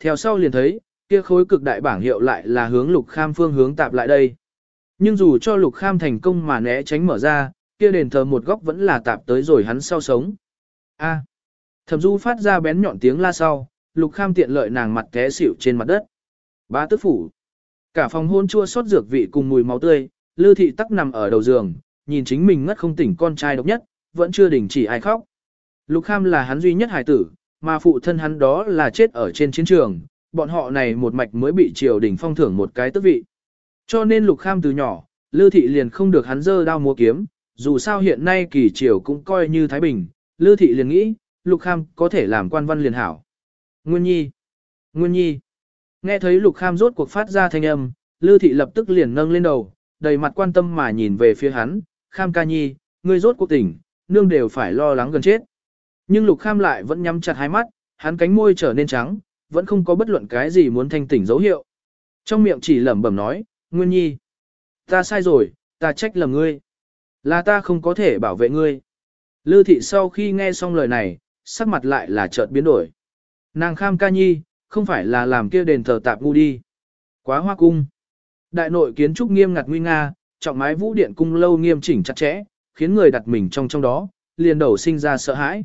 Theo sau liền thấy, kia khối cực đại bảng hiệu lại là hướng lục kham phương hướng tạp lại đây. Nhưng dù cho lục kham thành công mà né tránh mở ra, kia đền thờ một góc vẫn là tạp tới rồi hắn sau sống. A. Thẩm Du phát ra bén nhọn tiếng la sau, Lục Kham tiện lợi nàng mặt té xỉu trên mặt đất. ba tức phủ. Cả phòng hôn chua xót dược vị cùng mùi máu tươi, Lư thị tắc nằm ở đầu giường, nhìn chính mình ngất không tỉnh con trai độc nhất, vẫn chưa đình chỉ ai khóc. Lục Kham là hắn duy nhất hài tử, mà phụ thân hắn đó là chết ở trên chiến trường, bọn họ này một mạch mới bị triều đình phong thưởng một cái tước vị. Cho nên Lục Kham từ nhỏ, Lư thị liền không được hắn dơ đao múa kiếm, dù sao hiện nay kỳ triều cũng coi như Thái Bình, Lư thị liền nghĩ, Lục Kham có thể làm quan văn liền hảo. Nguyên Nhi! Nguyên Nhi! Nghe thấy Lục Kham rốt cuộc phát ra thanh âm, Lư thị lập tức liền nâng lên đầu, đầy mặt quan tâm mà nhìn về phía hắn, Kham ca nhi, ngươi rốt cuộc tỉnh, nương đều phải lo lắng gần chết. Nhưng Lục Kham lại vẫn nhắm chặt hai mắt, hắn cánh môi trở nên trắng, vẫn không có bất luận cái gì muốn thanh tỉnh dấu hiệu. Trong miệng chỉ lẩm bẩm nói, Nguyên Nhi, ta sai rồi, ta trách lầm ngươi. Là ta không có thể bảo vệ ngươi. Lư thị sau khi nghe xong lời này, sắc mặt lại là chợt biến đổi. Nàng kham ca nhi, không phải là làm kia đền thờ tạp ngu đi. Quá hoa cung. Đại nội kiến trúc nghiêm ngặt nguy nga, trọng mái vũ điện cung lâu nghiêm chỉnh chặt chẽ, khiến người đặt mình trong trong đó, liền đầu sinh ra sợ hãi.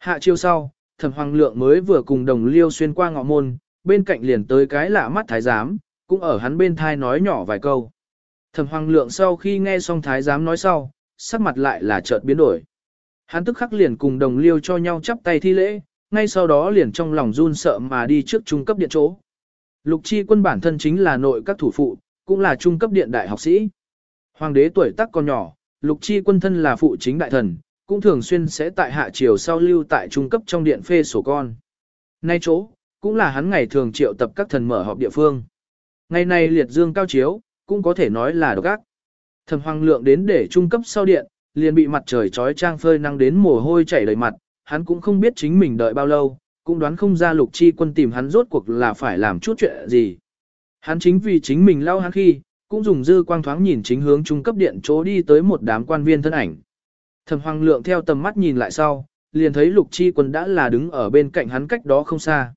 Hạ chiêu sau, thẩm hoàng lượng mới vừa cùng đồng liêu xuyên qua ngọ môn, bên cạnh liền tới cái lạ mắt thái giám, cũng ở hắn bên thai nói nhỏ vài câu. Thẩm hoàng lượng sau khi nghe xong thái giám nói sau, sắc mặt lại là chợt biến đổi. Hắn tức khắc liền cùng đồng liêu cho nhau chắp tay thi lễ, ngay sau đó liền trong lòng run sợ mà đi trước trung cấp điện chỗ. Lục chi quân bản thân chính là nội các thủ phụ, cũng là trung cấp điện đại học sĩ. Hoàng đế tuổi tác còn nhỏ, lục chi quân thân là phụ chính đại thần, cũng thường xuyên sẽ tại hạ triều sau lưu tại trung cấp trong điện phê sổ con. Nay chỗ, cũng là hắn ngày thường triệu tập các thần mở họp địa phương. Ngày này liệt dương cao chiếu, cũng có thể nói là độc ác. Thẩm hoàng lượng đến để trung cấp sau điện, liền bị mặt trời trói trang phơi năng đến mồ hôi chảy đầy mặt, hắn cũng không biết chính mình đợi bao lâu, cũng đoán không ra lục chi quân tìm hắn rốt cuộc là phải làm chút chuyện gì. Hắn chính vì chính mình lao hắn khi, cũng dùng dư quang thoáng nhìn chính hướng trung cấp điện chỗ đi tới một đám quan viên thân ảnh. Thẩm Hoàng Lượng theo tầm mắt nhìn lại sau, liền thấy Lục Chi Quân đã là đứng ở bên cạnh hắn cách đó không xa.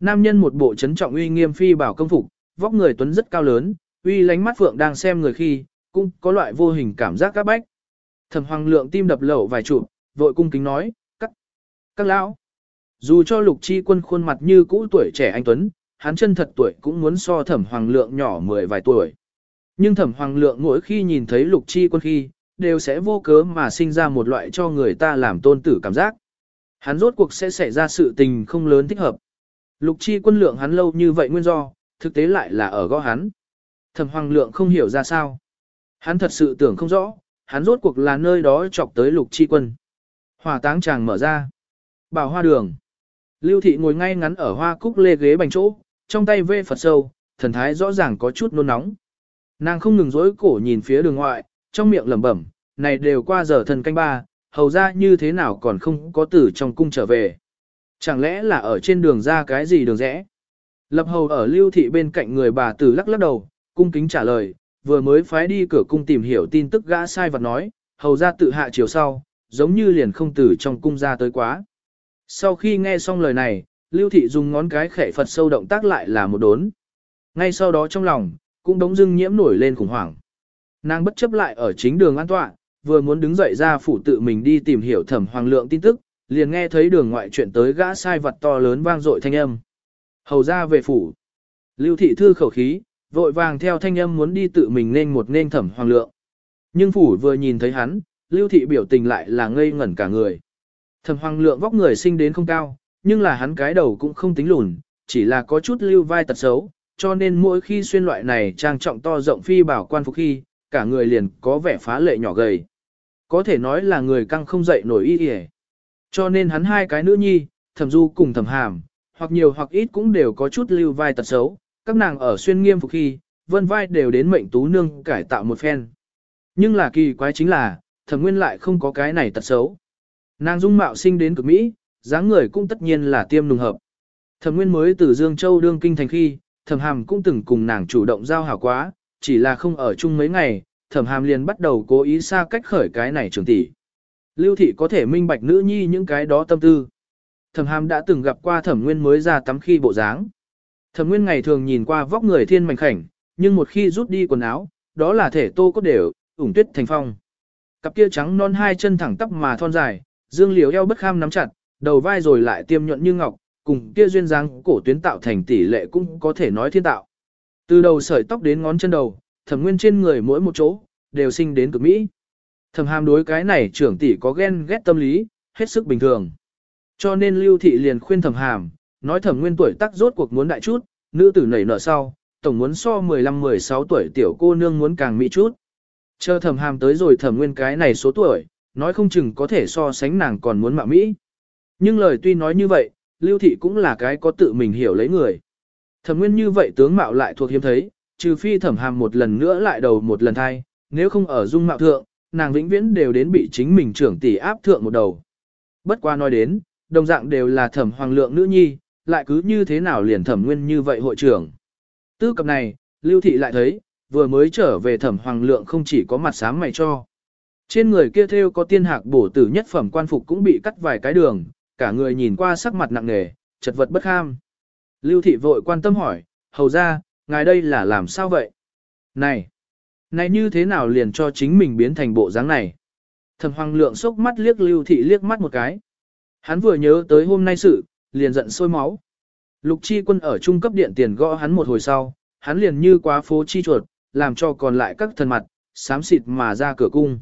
Nam nhân một bộ trấn trọng uy nghiêm phi bảo công phục, vóc người tuấn rất cao lớn, uy lánh mắt phượng đang xem người khi, cũng có loại vô hình cảm giác các bách. Thẩm Hoàng Lượng tim đập lẩu vài chụp, vội cung kính nói, "Các các lão." Dù cho Lục Chi Quân khuôn mặt như cũ tuổi trẻ anh tuấn, hắn chân thật tuổi cũng muốn so Thẩm Hoàng Lượng nhỏ mười vài tuổi. Nhưng Thẩm Hoàng Lượng mỗi khi nhìn thấy Lục Chi Quân khi, đều sẽ vô cớ mà sinh ra một loại cho người ta làm tôn tử cảm giác. Hắn rốt cuộc sẽ xảy ra sự tình không lớn thích hợp. Lục Chi Quân lượng hắn lâu như vậy nguyên do, thực tế lại là ở gõ hắn. Thẩm Hoàng Lượng không hiểu ra sao. Hắn thật sự tưởng không rõ, hắn rốt cuộc là nơi đó chọc tới lục chi quân. Hỏa táng chàng mở ra. Bảo hoa đường. Lưu thị ngồi ngay ngắn ở hoa cúc lê ghế bành chỗ, trong tay vê Phật sâu, thần thái rõ ràng có chút nôn nóng. Nàng không ngừng dối cổ nhìn phía đường ngoại, trong miệng lẩm bẩm, này đều qua giờ thần canh ba, hầu ra như thế nào còn không có tử trong cung trở về. Chẳng lẽ là ở trên đường ra cái gì đường rẽ? Lập hầu ở lưu thị bên cạnh người bà tử lắc lắc đầu, cung kính trả lời, vừa mới phái đi cửa cung tìm hiểu tin tức gã sai vật nói, hầu ra tự hạ chiều sau, giống như liền không tử trong cung ra tới quá. Sau khi nghe xong lời này, Lưu Thị dùng ngón cái khẽ Phật sâu động tác lại là một đốn. Ngay sau đó trong lòng, cũng đống dưng nhiễm nổi lên khủng hoảng. Nàng bất chấp lại ở chính đường an tọa, vừa muốn đứng dậy ra phủ tự mình đi tìm hiểu thẩm hoàng lượng tin tức, liền nghe thấy đường ngoại chuyện tới gã sai vật to lớn vang dội thanh âm. Hầu ra về phủ. Lưu Thị thư khẩu khí, vội vàng theo thanh âm muốn đi tự mình nên một nên thẩm hoàng lượng. Nhưng phủ vừa nhìn thấy hắn, lưu thị biểu tình lại là ngây ngẩn cả người. Thẩm hoàng lượng vóc người sinh đến không cao, nhưng là hắn cái đầu cũng không tính lùn, chỉ là có chút lưu vai tật xấu, cho nên mỗi khi xuyên loại này trang trọng to rộng phi bảo quan phục khi, cả người liền có vẻ phá lệ nhỏ gầy. Có thể nói là người căng không dậy nổi y y Cho nên hắn hai cái nữ nhi, thẩm du cùng thẩm hàm, hoặc nhiều hoặc ít cũng đều có chút lưu vai tật xấu, các nàng ở xuyên nghiêm phục khi, vân vai đều đến mệnh tú nương cải tạo một phen. Nhưng là kỳ quái chính là, thẩm nguyên lại không có cái này tật xấu. Nàng dung mạo sinh đến cực Mỹ, dáng người cũng tất nhiên là tiêm nùng hợp. Thẩm nguyên mới từ Dương Châu đương kinh thành khi, thẩm hàm cũng từng cùng nàng chủ động giao hảo quá, chỉ là không ở chung mấy ngày, thẩm hàm liền bắt đầu cố ý xa cách khởi cái này trường tỷ. Lưu thị có thể minh bạch nữ nhi những cái đó tâm tư. Thẩm hàm đã từng gặp qua thẩm nguyên mới ra tắm khi bộ dáng. Thẩm Nguyên ngày thường nhìn qua vóc người thiên mảnh khảnh, nhưng một khi rút đi quần áo, đó là thể tô cốt đều, ủng tuyết thành phong. Cặp kia trắng non hai chân thẳng tắp mà thon dài, dương liều eo bất kham nắm chặt, đầu vai rồi lại tiêm nhuận như ngọc, cùng kia duyên dáng cổ tuyến tạo thành tỷ lệ cũng có thể nói thiên tạo. Từ đầu sợi tóc đến ngón chân đầu, thẩm nguyên trên người mỗi một chỗ, đều sinh đến cực mỹ. Thẩm hàm đối cái này trưởng tỷ có ghen ghét tâm lý, hết sức bình thường. Cho nên lưu thị liền khuyên thẩm hàm, nói thẩm nguyên tuổi tác rốt cuộc muốn đại chút, nữ tử nảy nở sau, tổng muốn so 15-16 tuổi tiểu cô nương muốn càng mỹ chút. Chờ thẩm hàm tới rồi thẩm nguyên cái này số tuổi, nói không chừng có thể so sánh nàng còn muốn mạ mỹ. Nhưng lời tuy nói như vậy, lưu thị cũng là cái có tự mình hiểu lấy người. Thẩm nguyên như vậy tướng mạo lại thuộc hiếm thấy, trừ phi thẩm hàm một lần nữa lại đầu một lần thay, nếu không ở dung mạo thượng, nàng vĩnh viễn đều đến bị chính mình trưởng tỷ áp thượng một đầu. Bất qua nói đến, đồng dạng đều là thẩm hoàng lượng nữ nhi, lại cứ như thế nào liền thẩm nguyên như vậy hội trưởng. Tư cập này, lưu thị lại thấy, vừa mới trở về thẩm hoàng lượng không chỉ có mặt sáng mày cho. Trên người kia theo có tiên hạc bổ tử nhất phẩm quan phục cũng bị cắt vài cái đường, cả người nhìn qua sắc mặt nặng nề, chật vật bất ham. Lưu thị vội quan tâm hỏi, hầu ra, ngài đây là làm sao vậy? Này, này như thế nào liền cho chính mình biến thành bộ dáng này? Thẩm hoàng lượng sốc mắt liếc lưu thị liếc mắt một cái. Hắn vừa nhớ tới hôm nay sự, liền giận sôi máu. Lục chi quân ở trung cấp điện tiền gõ hắn một hồi sau, hắn liền như quá phố chi chuột, làm cho còn lại các thần mặt, sám xịt mà ra cửa cung.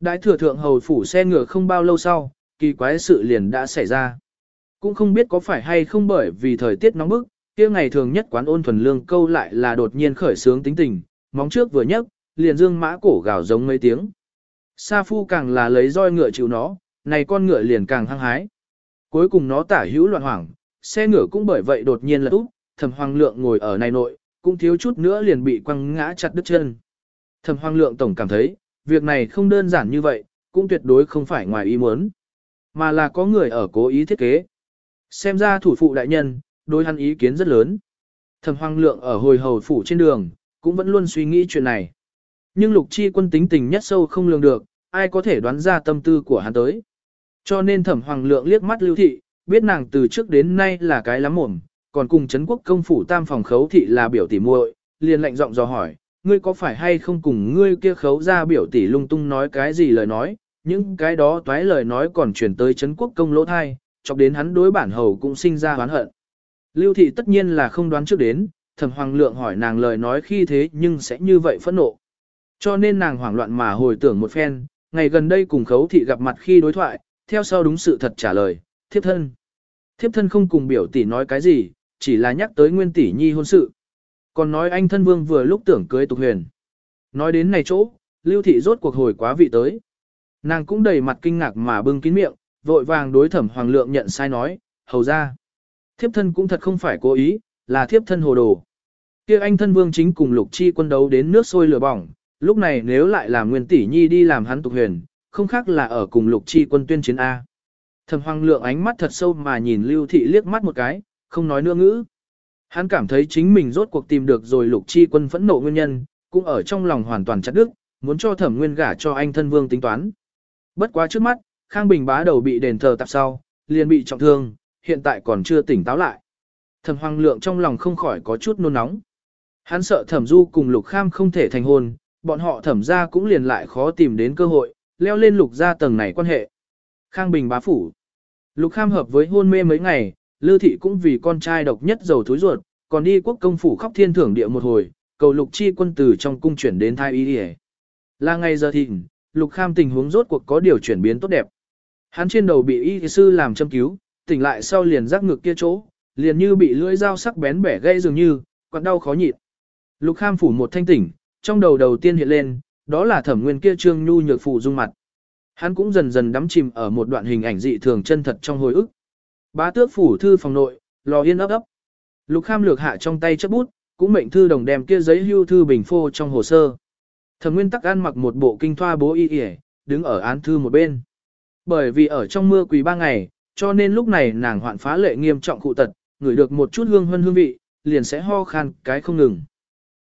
Đại thừa thượng hầu phủ xe ngựa không bao lâu sau, kỳ quái sự liền đã xảy ra. Cũng không biết có phải hay không bởi vì thời tiết nóng bức, kia ngày thường nhất quán ôn thuần lương câu lại là đột nhiên khởi sướng tính tình, móng trước vừa nhấc, liền dương mã cổ gào giống mấy tiếng. Sa phu càng là lấy roi ngựa chịu nó, này con ngựa liền càng hăng hái. Cuối cùng nó tả hữu loạn hoảng, xe ngựa cũng bởi vậy đột nhiên là úp, thẩm hoàng lượng ngồi ở này nội, cũng thiếu chút nữa liền bị quăng ngã chặt đứt chân. Thẩm hoàng lượng tổng cảm thấy, việc này không đơn giản như vậy, cũng tuyệt đối không phải ngoài ý muốn, mà là có người ở cố ý thiết kế. Xem ra thủ phụ đại nhân, đối hắn ý kiến rất lớn. Thẩm hoàng lượng ở hồi hầu phủ trên đường, cũng vẫn luôn suy nghĩ chuyện này. Nhưng lục chi quân tính tình nhất sâu không lường được, ai có thể đoán ra tâm tư của hắn tới. Cho nên thẩm hoàng lượng liếc mắt lưu thị, biết nàng từ trước đến nay là cái lắm mồm, còn cùng Trấn quốc công phủ tam phòng khấu thị là biểu tỷ muội, liền lạnh giọng dò hỏi, ngươi có phải hay không cùng ngươi kia khấu ra biểu tỷ lung tung nói cái gì lời nói, những cái đó toái lời nói còn chuyển tới Trấn quốc công lỗ thai, chọc đến hắn đối bản hầu cũng sinh ra oán hận. Lưu thị tất nhiên là không đoán trước đến, thẩm hoàng lượng hỏi nàng lời nói khi thế nhưng sẽ như vậy phẫn nộ. Cho nên nàng hoảng loạn mà hồi tưởng một phen, ngày gần đây cùng khấu thị gặp mặt khi đối thoại, theo sau đúng sự thật trả lời, thiếp thân. Thiếp thân không cùng biểu tỷ nói cái gì, chỉ là nhắc tới nguyên tỷ nhi hôn sự. Còn nói anh thân vương vừa lúc tưởng cưới tục huyền. Nói đến này chỗ, lưu thị rốt cuộc hồi quá vị tới. Nàng cũng đầy mặt kinh ngạc mà bưng kín miệng, vội vàng đối thẩm hoàng lượng nhận sai nói, hầu ra. Thiếp thân cũng thật không phải cố ý, là thiếp thân hồ đồ. kia anh thân vương chính cùng lục chi quân đấu đến nước sôi lửa bỏng, lúc này nếu lại làm nguyên tỷ nhi đi làm hắn tục huyền, không khác là ở cùng lục chi quân tuyên chiến A. Thẩm hoàng lượng ánh mắt thật sâu mà nhìn lưu thị liếc mắt một cái, không nói nữa ngữ. Hắn cảm thấy chính mình rốt cuộc tìm được rồi lục chi quân phẫn nộ nguyên nhân, cũng ở trong lòng hoàn toàn chặt đứt, muốn cho thẩm nguyên gả cho anh thân vương tính toán. Bất quá trước mắt, Khang Bình bá đầu bị đền thờ tạp sau, liền bị trọng thương, hiện tại còn chưa tỉnh táo lại. Thẩm Hoàng Lượng trong lòng không khỏi có chút nôn nóng. Hắn sợ Thẩm Du cùng Lục Kham không thể thành hôn, bọn họ thẩm ra cũng liền lại khó tìm đến cơ hội, leo lên Lục gia tầng này quan hệ. Khang Bình bá phủ. Lục Kham hợp với hôn mê mấy ngày, Lư Thị cũng vì con trai độc nhất giàu thối ruột, còn đi quốc công phủ khóc thiên thưởng địa một hồi, cầu Lục Chi quân từ trong cung chuyển đến Thái y Là ngày giờ thịnh, Lục Kham tình huống rốt cuộc có điều chuyển biến tốt đẹp. Hắn trên đầu bị y sư làm châm cứu, tỉnh lại sau liền rắc ngực kia chỗ, liền như bị lưỡi dao sắc bén bẻ gây dường như, quặn đau khó nhịn. Lục Kham phủ một thanh tỉnh, trong đầu đầu tiên hiện lên, đó là thẩm nguyên kia trương nhu nhược phụ dung mặt. Hắn cũng dần dần đắm chìm ở một đoạn hình ảnh dị thường chân thật trong hồi ức. Bá tước phủ thư phòng nội, lò yên ấp ấp. Lục Kham lược hạ trong tay chấp bút, cũng mệnh thư đồng đem kia giấy hưu thư bình phô trong hồ sơ. Thẩm Nguyên Tắc ăn mặc một bộ kinh thoa bố y y, đứng ở án thư một bên. Bởi vì ở trong mưa quỳ ba ngày, cho nên lúc này nàng hoạn phá lệ nghiêm trọng cụ tật, ngửi được một chút hương hương hương vị, liền sẽ ho khan cái không ngừng.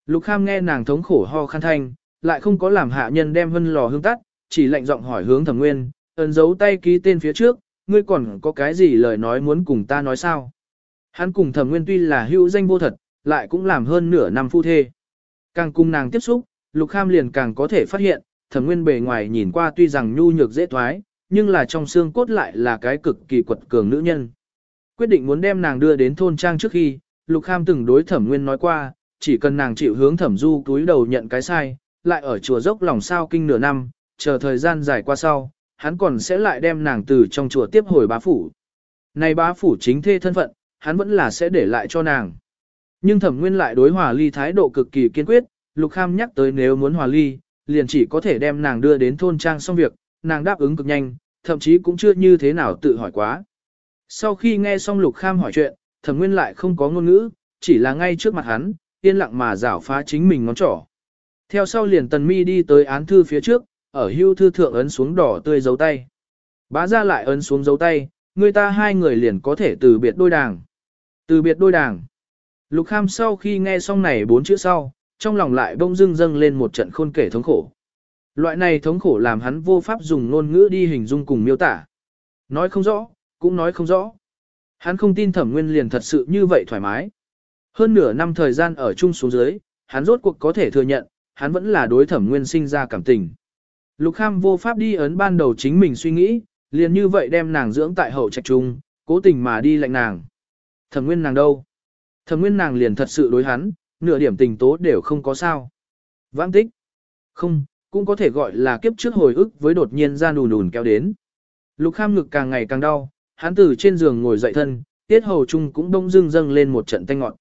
Lục Kham nghe nàng thống khổ ho khan thanh, lại không có làm hạ nhân đem hân lò hương tắt, chỉ lạnh giọng hỏi hướng Thẩm Nguyên, ấn dấu tay ký tên phía trước, ngươi còn có cái gì lời nói muốn cùng ta nói sao? Hắn cùng thẩm nguyên tuy là hữu danh vô thật, lại cũng làm hơn nửa năm phu thê. Càng cùng nàng tiếp xúc, Lục Kham liền càng có thể phát hiện, thẩm nguyên bề ngoài nhìn qua tuy rằng nhu nhược dễ thoái, nhưng là trong xương cốt lại là cái cực kỳ quật cường nữ nhân. Quyết định muốn đem nàng đưa đến thôn trang trước khi, Lục Kham từng đối thẩm nguyên nói qua, chỉ cần nàng chịu hướng thẩm du túi đầu nhận cái sai, lại ở chùa dốc lòng sao kinh nửa năm, chờ thời gian dài qua sau, hắn còn sẽ lại đem nàng từ trong chùa tiếp hồi bá phủ. Này bá phủ chính thê thân phận, hắn vẫn là sẽ để lại cho nàng. Nhưng thẩm nguyên lại đối hòa ly thái độ cực kỳ kiên quyết, Lục Kham nhắc tới nếu muốn hòa ly, liền chỉ có thể đem nàng đưa đến thôn trang xong việc, nàng đáp ứng cực nhanh, thậm chí cũng chưa như thế nào tự hỏi quá. Sau khi nghe xong Lục Kham hỏi chuyện, thẩm nguyên lại không có ngôn ngữ, chỉ là ngay trước mặt hắn, yên lặng mà rảo phá chính mình ngón trỏ. Theo sau liền tần mi đi tới án thư phía trước, ở hưu thư thượng ấn xuống đỏ tươi dấu tay. Bá ra lại ấn xuống dấu tay, người ta hai người liền có thể từ biệt đôi đảng. Từ biệt đôi đảng. Lục Kham sau khi nghe xong này bốn chữ sau, trong lòng lại bông dưng dâng lên một trận khôn kể thống khổ. Loại này thống khổ làm hắn vô pháp dùng ngôn ngữ đi hình dung cùng miêu tả. Nói không rõ, cũng nói không rõ. Hắn không tin thẩm nguyên liền thật sự như vậy thoải mái. Hơn nửa năm thời gian ở chung xuống dưới, hắn rốt cuộc có thể thừa nhận, hắn vẫn là đối thẩm nguyên sinh ra cảm tình. Lục Kham vô pháp đi ấn ban đầu chính mình suy nghĩ, liền như vậy đem nàng dưỡng tại hậu trạch trung, cố tình mà đi lạnh nàng. Thẩm nguyên nàng đâu? Thẩm nguyên nàng liền thật sự đối hắn, nửa điểm tình tố đều không có sao. Vãng tích. Không, cũng có thể gọi là kiếp trước hồi ức với đột nhiên ra nùn nùn kéo đến. Lục Kham ngực càng ngày càng đau, hắn từ trên giường ngồi dậy thân, tiết hầu chung cũng đông dưng dâng lên một trận tanh ngọn.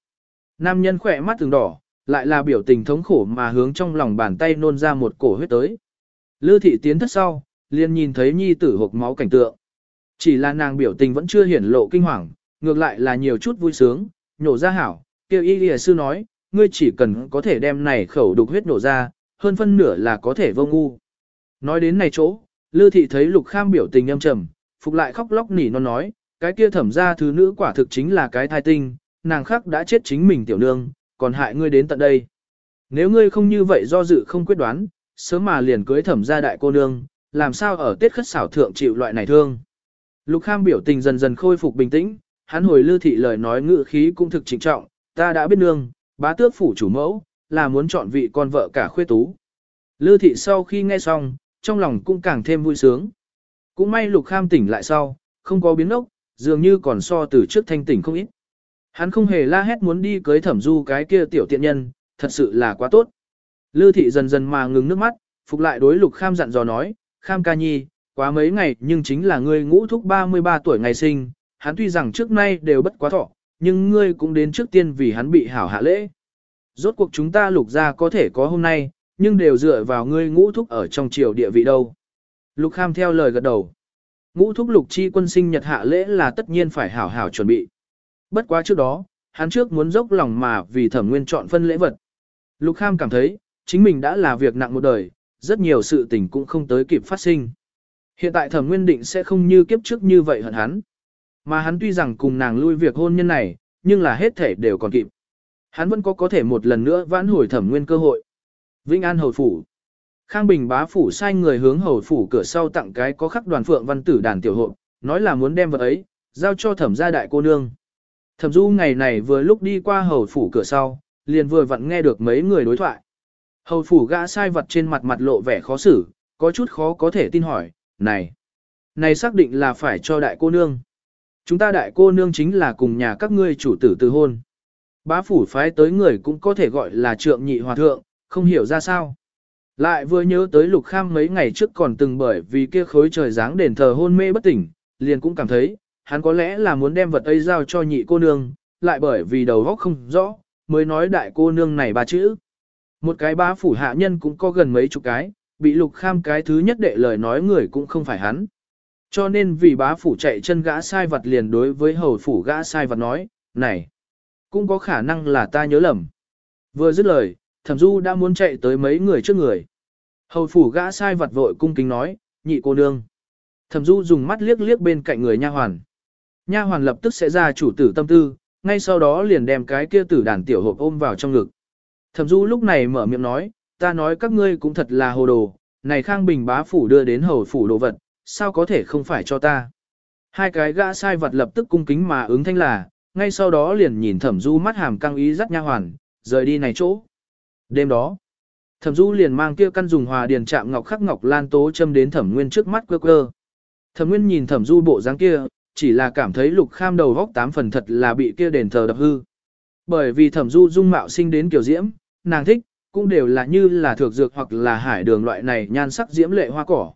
Nam nhân khỏe mắt từng đỏ, lại là biểu tình thống khổ mà hướng trong lòng bàn tay nôn ra một cổ huyết tới. Lư thị tiến thất sau, liền nhìn thấy nhi tử hộp máu cảnh tượng. Chỉ là nàng biểu tình vẫn chưa hiển lộ kinh hoàng, ngược lại là nhiều chút vui sướng, nhổ ra hảo, kêu y lìa sư nói, ngươi chỉ cần có thể đem này khẩu đục huyết nổ ra, hơn phân nửa là có thể vô ngu. Nói đến này chỗ, Lư thị thấy lục kham biểu tình âm trầm, phục lại khóc lóc nỉ non nói, cái kia thẩm ra thứ nữ quả thực chính là cái thai tinh, nàng khác đã chết chính mình tiểu nương, còn hại ngươi đến tận đây. Nếu ngươi không như vậy do dự không quyết đoán, sớm mà liền cưới thẩm ra đại cô nương, làm sao ở tiết khất xảo thượng chịu loại này thương. Lục Kham biểu tình dần dần khôi phục bình tĩnh, hắn hồi lư thị lời nói ngự khí cũng thực trịnh trọng, ta đã biết nương, bá tước phủ chủ mẫu, là muốn chọn vị con vợ cả khuê tú. Lưu thị sau khi nghe xong, trong lòng cũng càng thêm vui sướng. Cũng may Lục Kham tỉnh lại sau, không có biến ốc, dường như còn so từ trước thanh tỉnh không ít. Hắn không hề la hét muốn đi cưới thẩm du cái kia tiểu tiện nhân, thật sự là quá tốt. Lư thị dần dần mà ngừng nước mắt, phục lại đối lục kham dặn dò nói, kham ca nhi, quá mấy ngày nhưng chính là ngươi ngũ thúc 33 tuổi ngày sinh, hắn tuy rằng trước nay đều bất quá thọ, nhưng ngươi cũng đến trước tiên vì hắn bị hảo hạ lễ. Rốt cuộc chúng ta lục ra có thể có hôm nay, nhưng đều dựa vào ngươi ngũ thúc ở trong triều địa vị đâu. Lục kham theo lời gật đầu. Ngũ thúc lục chi quân sinh nhật hạ lễ là tất nhiên phải hảo hảo chuẩn bị. Bất quá trước đó, hắn trước muốn dốc lòng mà vì thẩm nguyên chọn phân lễ vật. Lục Kham cảm thấy, chính mình đã là việc nặng một đời, rất nhiều sự tình cũng không tới kịp phát sinh. Hiện tại thẩm nguyên định sẽ không như kiếp trước như vậy hận hắn. Mà hắn tuy rằng cùng nàng lui việc hôn nhân này, nhưng là hết thể đều còn kịp. Hắn vẫn có có thể một lần nữa vãn hồi thẩm nguyên cơ hội. Vĩnh An Hầu Phủ Khang Bình bá phủ sai người hướng hầu phủ cửa sau tặng cái có khắc đoàn phượng văn tử đàn tiểu hộ, nói là muốn đem vật ấy, giao cho thẩm gia đại cô nương. Thẩm du ngày này vừa lúc đi qua hầu phủ cửa sau, liền vừa vặn nghe được mấy người đối thoại. Hầu phủ gã sai vật trên mặt mặt lộ vẻ khó xử, có chút khó có thể tin hỏi, này, này xác định là phải cho đại cô nương. Chúng ta đại cô nương chính là cùng nhà các ngươi chủ tử từ hôn. Bá phủ phái tới người cũng có thể gọi là trượng nhị hòa thượng, không hiểu ra sao. Lại vừa nhớ tới lục kham mấy ngày trước còn từng bởi vì kia khối trời dáng đền thờ hôn mê bất tỉnh, liền cũng cảm thấy, hắn có lẽ là muốn đem vật ấy giao cho nhị cô nương, lại bởi vì đầu óc không rõ, mới nói đại cô nương này ba chữ. Một cái bá phủ hạ nhân cũng có gần mấy chục cái, bị lục kham cái thứ nhất đệ lời nói người cũng không phải hắn. Cho nên vì bá phủ chạy chân gã sai vật liền đối với hầu phủ gã sai vật nói, này, cũng có khả năng là ta nhớ lầm. Vừa dứt lời, thẩm du đã muốn chạy tới mấy người trước người. Hầu phủ gã sai vật vội cung kính nói, nhị cô nương. Thẩm du dùng mắt liếc liếc bên cạnh người nha hoàn. Nha hoàn lập tức sẽ ra chủ tử tâm tư, ngay sau đó liền đem cái kia tử đàn tiểu hộp ôm vào trong ngực. Thẩm Du lúc này mở miệng nói, ta nói các ngươi cũng thật là hồ đồ, này Khang Bình bá phủ đưa đến hầu phủ đồ vật, sao có thể không phải cho ta. Hai cái gã sai vật lập tức cung kính mà ứng thanh là, ngay sau đó liền nhìn thẩm du mắt hàm căng ý dắt nha hoàn, rời đi này chỗ. Đêm đó, thẩm du liền mang kia căn dùng hòa điền chạm ngọc khắc ngọc lan tố châm đến thẩm nguyên trước mắt quơ quơ. Thẩm nguyên nhìn thẩm du bộ dáng kia, chỉ là cảm thấy lục kham đầu góc tám phần thật là bị kia đền thờ đập hư. Bởi vì thẩm du dung mạo sinh đến kiểu diễm, nàng thích, cũng đều là như là thược dược hoặc là hải đường loại này nhan sắc diễm lệ hoa cỏ.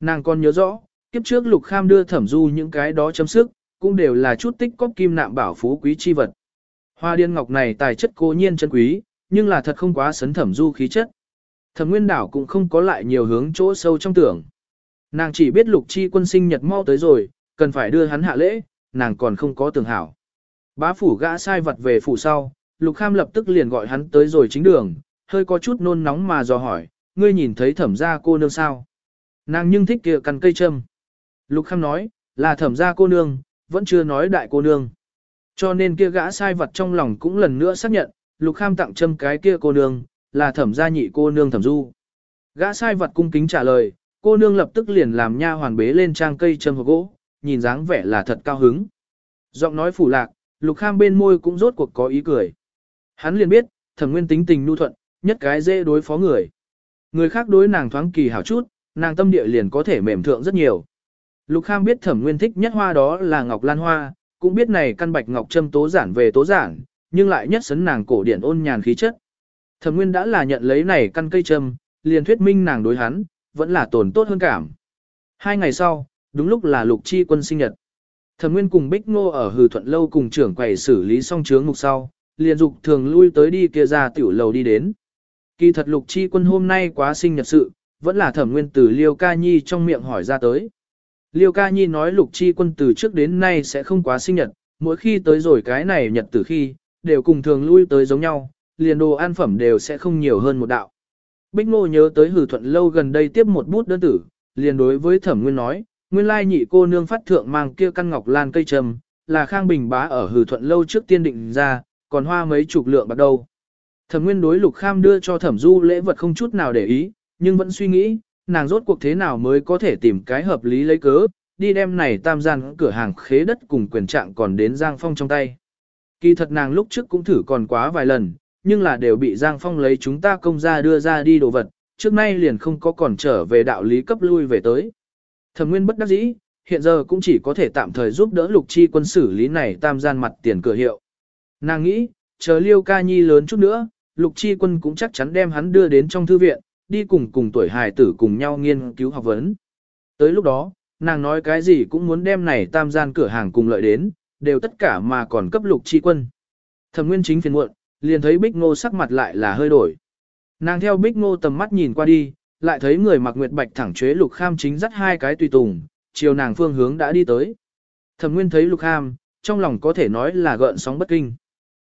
Nàng còn nhớ rõ, kiếp trước lục kham đưa thẩm du những cái đó chấm sức, cũng đều là chút tích cóp kim nạm bảo phú quý chi vật. Hoa điên ngọc này tài chất cố nhiên chân quý, nhưng là thật không quá sấn thẩm du khí chất. Thẩm nguyên đảo cũng không có lại nhiều hướng chỗ sâu trong tưởng. Nàng chỉ biết lục chi quân sinh nhật mau tới rồi, cần phải đưa hắn hạ lễ, nàng còn không có tưởng hảo. Bá phủ gã sai vật về phủ sau, lục kham lập tức liền gọi hắn tới rồi chính đường, hơi có chút nôn nóng mà dò hỏi, ngươi nhìn thấy thẩm gia cô nương sao? Nàng nhưng thích kia căn cây châm. Lục kham nói, là thẩm gia cô nương, vẫn chưa nói đại cô nương. Cho nên kia gã sai vật trong lòng cũng lần nữa xác nhận, lục kham tặng châm cái kia cô nương, là thẩm gia nhị cô nương thẩm du. Gã sai vật cung kính trả lời, cô nương lập tức liền làm nha hoàn bế lên trang cây châm hộp gỗ, nhìn dáng vẻ là thật cao hứng. Giọng nói phủ lạc, lục kham bên môi cũng rốt cuộc có ý cười. Hắn liền biết, thẩm nguyên tính tình nhu thuận, nhất cái dễ đối phó người. Người khác đối nàng thoáng kỳ hảo chút, nàng tâm địa liền có thể mềm thượng rất nhiều. Lục kham biết thẩm nguyên thích nhất hoa đó là ngọc lan hoa, cũng biết này căn bạch ngọc trâm tố giản về tố giản, nhưng lại nhất sấn nàng cổ điển ôn nhàn khí chất. Thẩm nguyên đã là nhận lấy này căn cây trâm, liền thuyết minh nàng đối hắn, vẫn là tồn tốt hơn cảm. Hai ngày sau, đúng lúc là lục chi quân sinh nhật. Thẩm Nguyên cùng Bích Ngô ở Hừ Thuận lâu cùng trưởng quầy xử lý xong chướng ngục sau, liền dục thường lui tới đi kia ra tiểu lầu đi đến. Kỳ thật Lục Chi Quân hôm nay quá sinh nhật sự, vẫn là Thẩm Nguyên từ Liêu Ca Nhi trong miệng hỏi ra tới. Liêu Ca Nhi nói Lục Chi Quân từ trước đến nay sẽ không quá sinh nhật, mỗi khi tới rồi cái này nhật từ khi, đều cùng thường lui tới giống nhau, liền đồ ăn phẩm đều sẽ không nhiều hơn một đạo. Bích Ngô nhớ tới Hử Thuận lâu gần đây tiếp một bút đơn tử, liền đối với Thẩm Nguyên nói, Nguyên lai nhị cô nương phát thượng mang kia căn ngọc lan cây trầm, là Khang Bình bá ở hử thuận lâu trước tiên định ra, còn hoa mấy chục lượng bắt đầu. Thẩm Nguyên đối Lục Kham đưa cho Thẩm Du lễ vật không chút nào để ý, nhưng vẫn suy nghĩ, nàng rốt cuộc thế nào mới có thể tìm cái hợp lý lấy cớ, đi đem này tam gian cửa hàng khế đất cùng quyền trạng còn đến Giang Phong trong tay. Kỳ thật nàng lúc trước cũng thử còn quá vài lần, nhưng là đều bị Giang Phong lấy chúng ta công ra đưa ra đi đồ vật, trước nay liền không có còn trở về đạo lý cấp lui về tới. Thẩm Nguyên bất đắc dĩ, hiện giờ cũng chỉ có thể tạm thời giúp đỡ Lục Chi quân xử lý này tam gian mặt tiền cửa hiệu. Nàng nghĩ, chờ Liêu Ca Nhi lớn chút nữa, Lục Chi quân cũng chắc chắn đem hắn đưa đến trong thư viện, đi cùng cùng tuổi hài tử cùng nhau nghiên cứu học vấn. Tới lúc đó, nàng nói cái gì cũng muốn đem này tam gian cửa hàng cùng lợi đến, đều tất cả mà còn cấp Lục Chi quân. Thẩm Nguyên chính phiền muộn, liền thấy Bích Ngô sắc mặt lại là hơi đổi. Nàng theo Bích Ngô tầm mắt nhìn qua đi, lại thấy người mặc nguyệt bạch thẳng chế lục kham chính dắt hai cái tùy tùng, chiều nàng phương hướng đã đi tới. Thẩm Nguyên thấy lục kham, trong lòng có thể nói là gợn sóng bất kinh.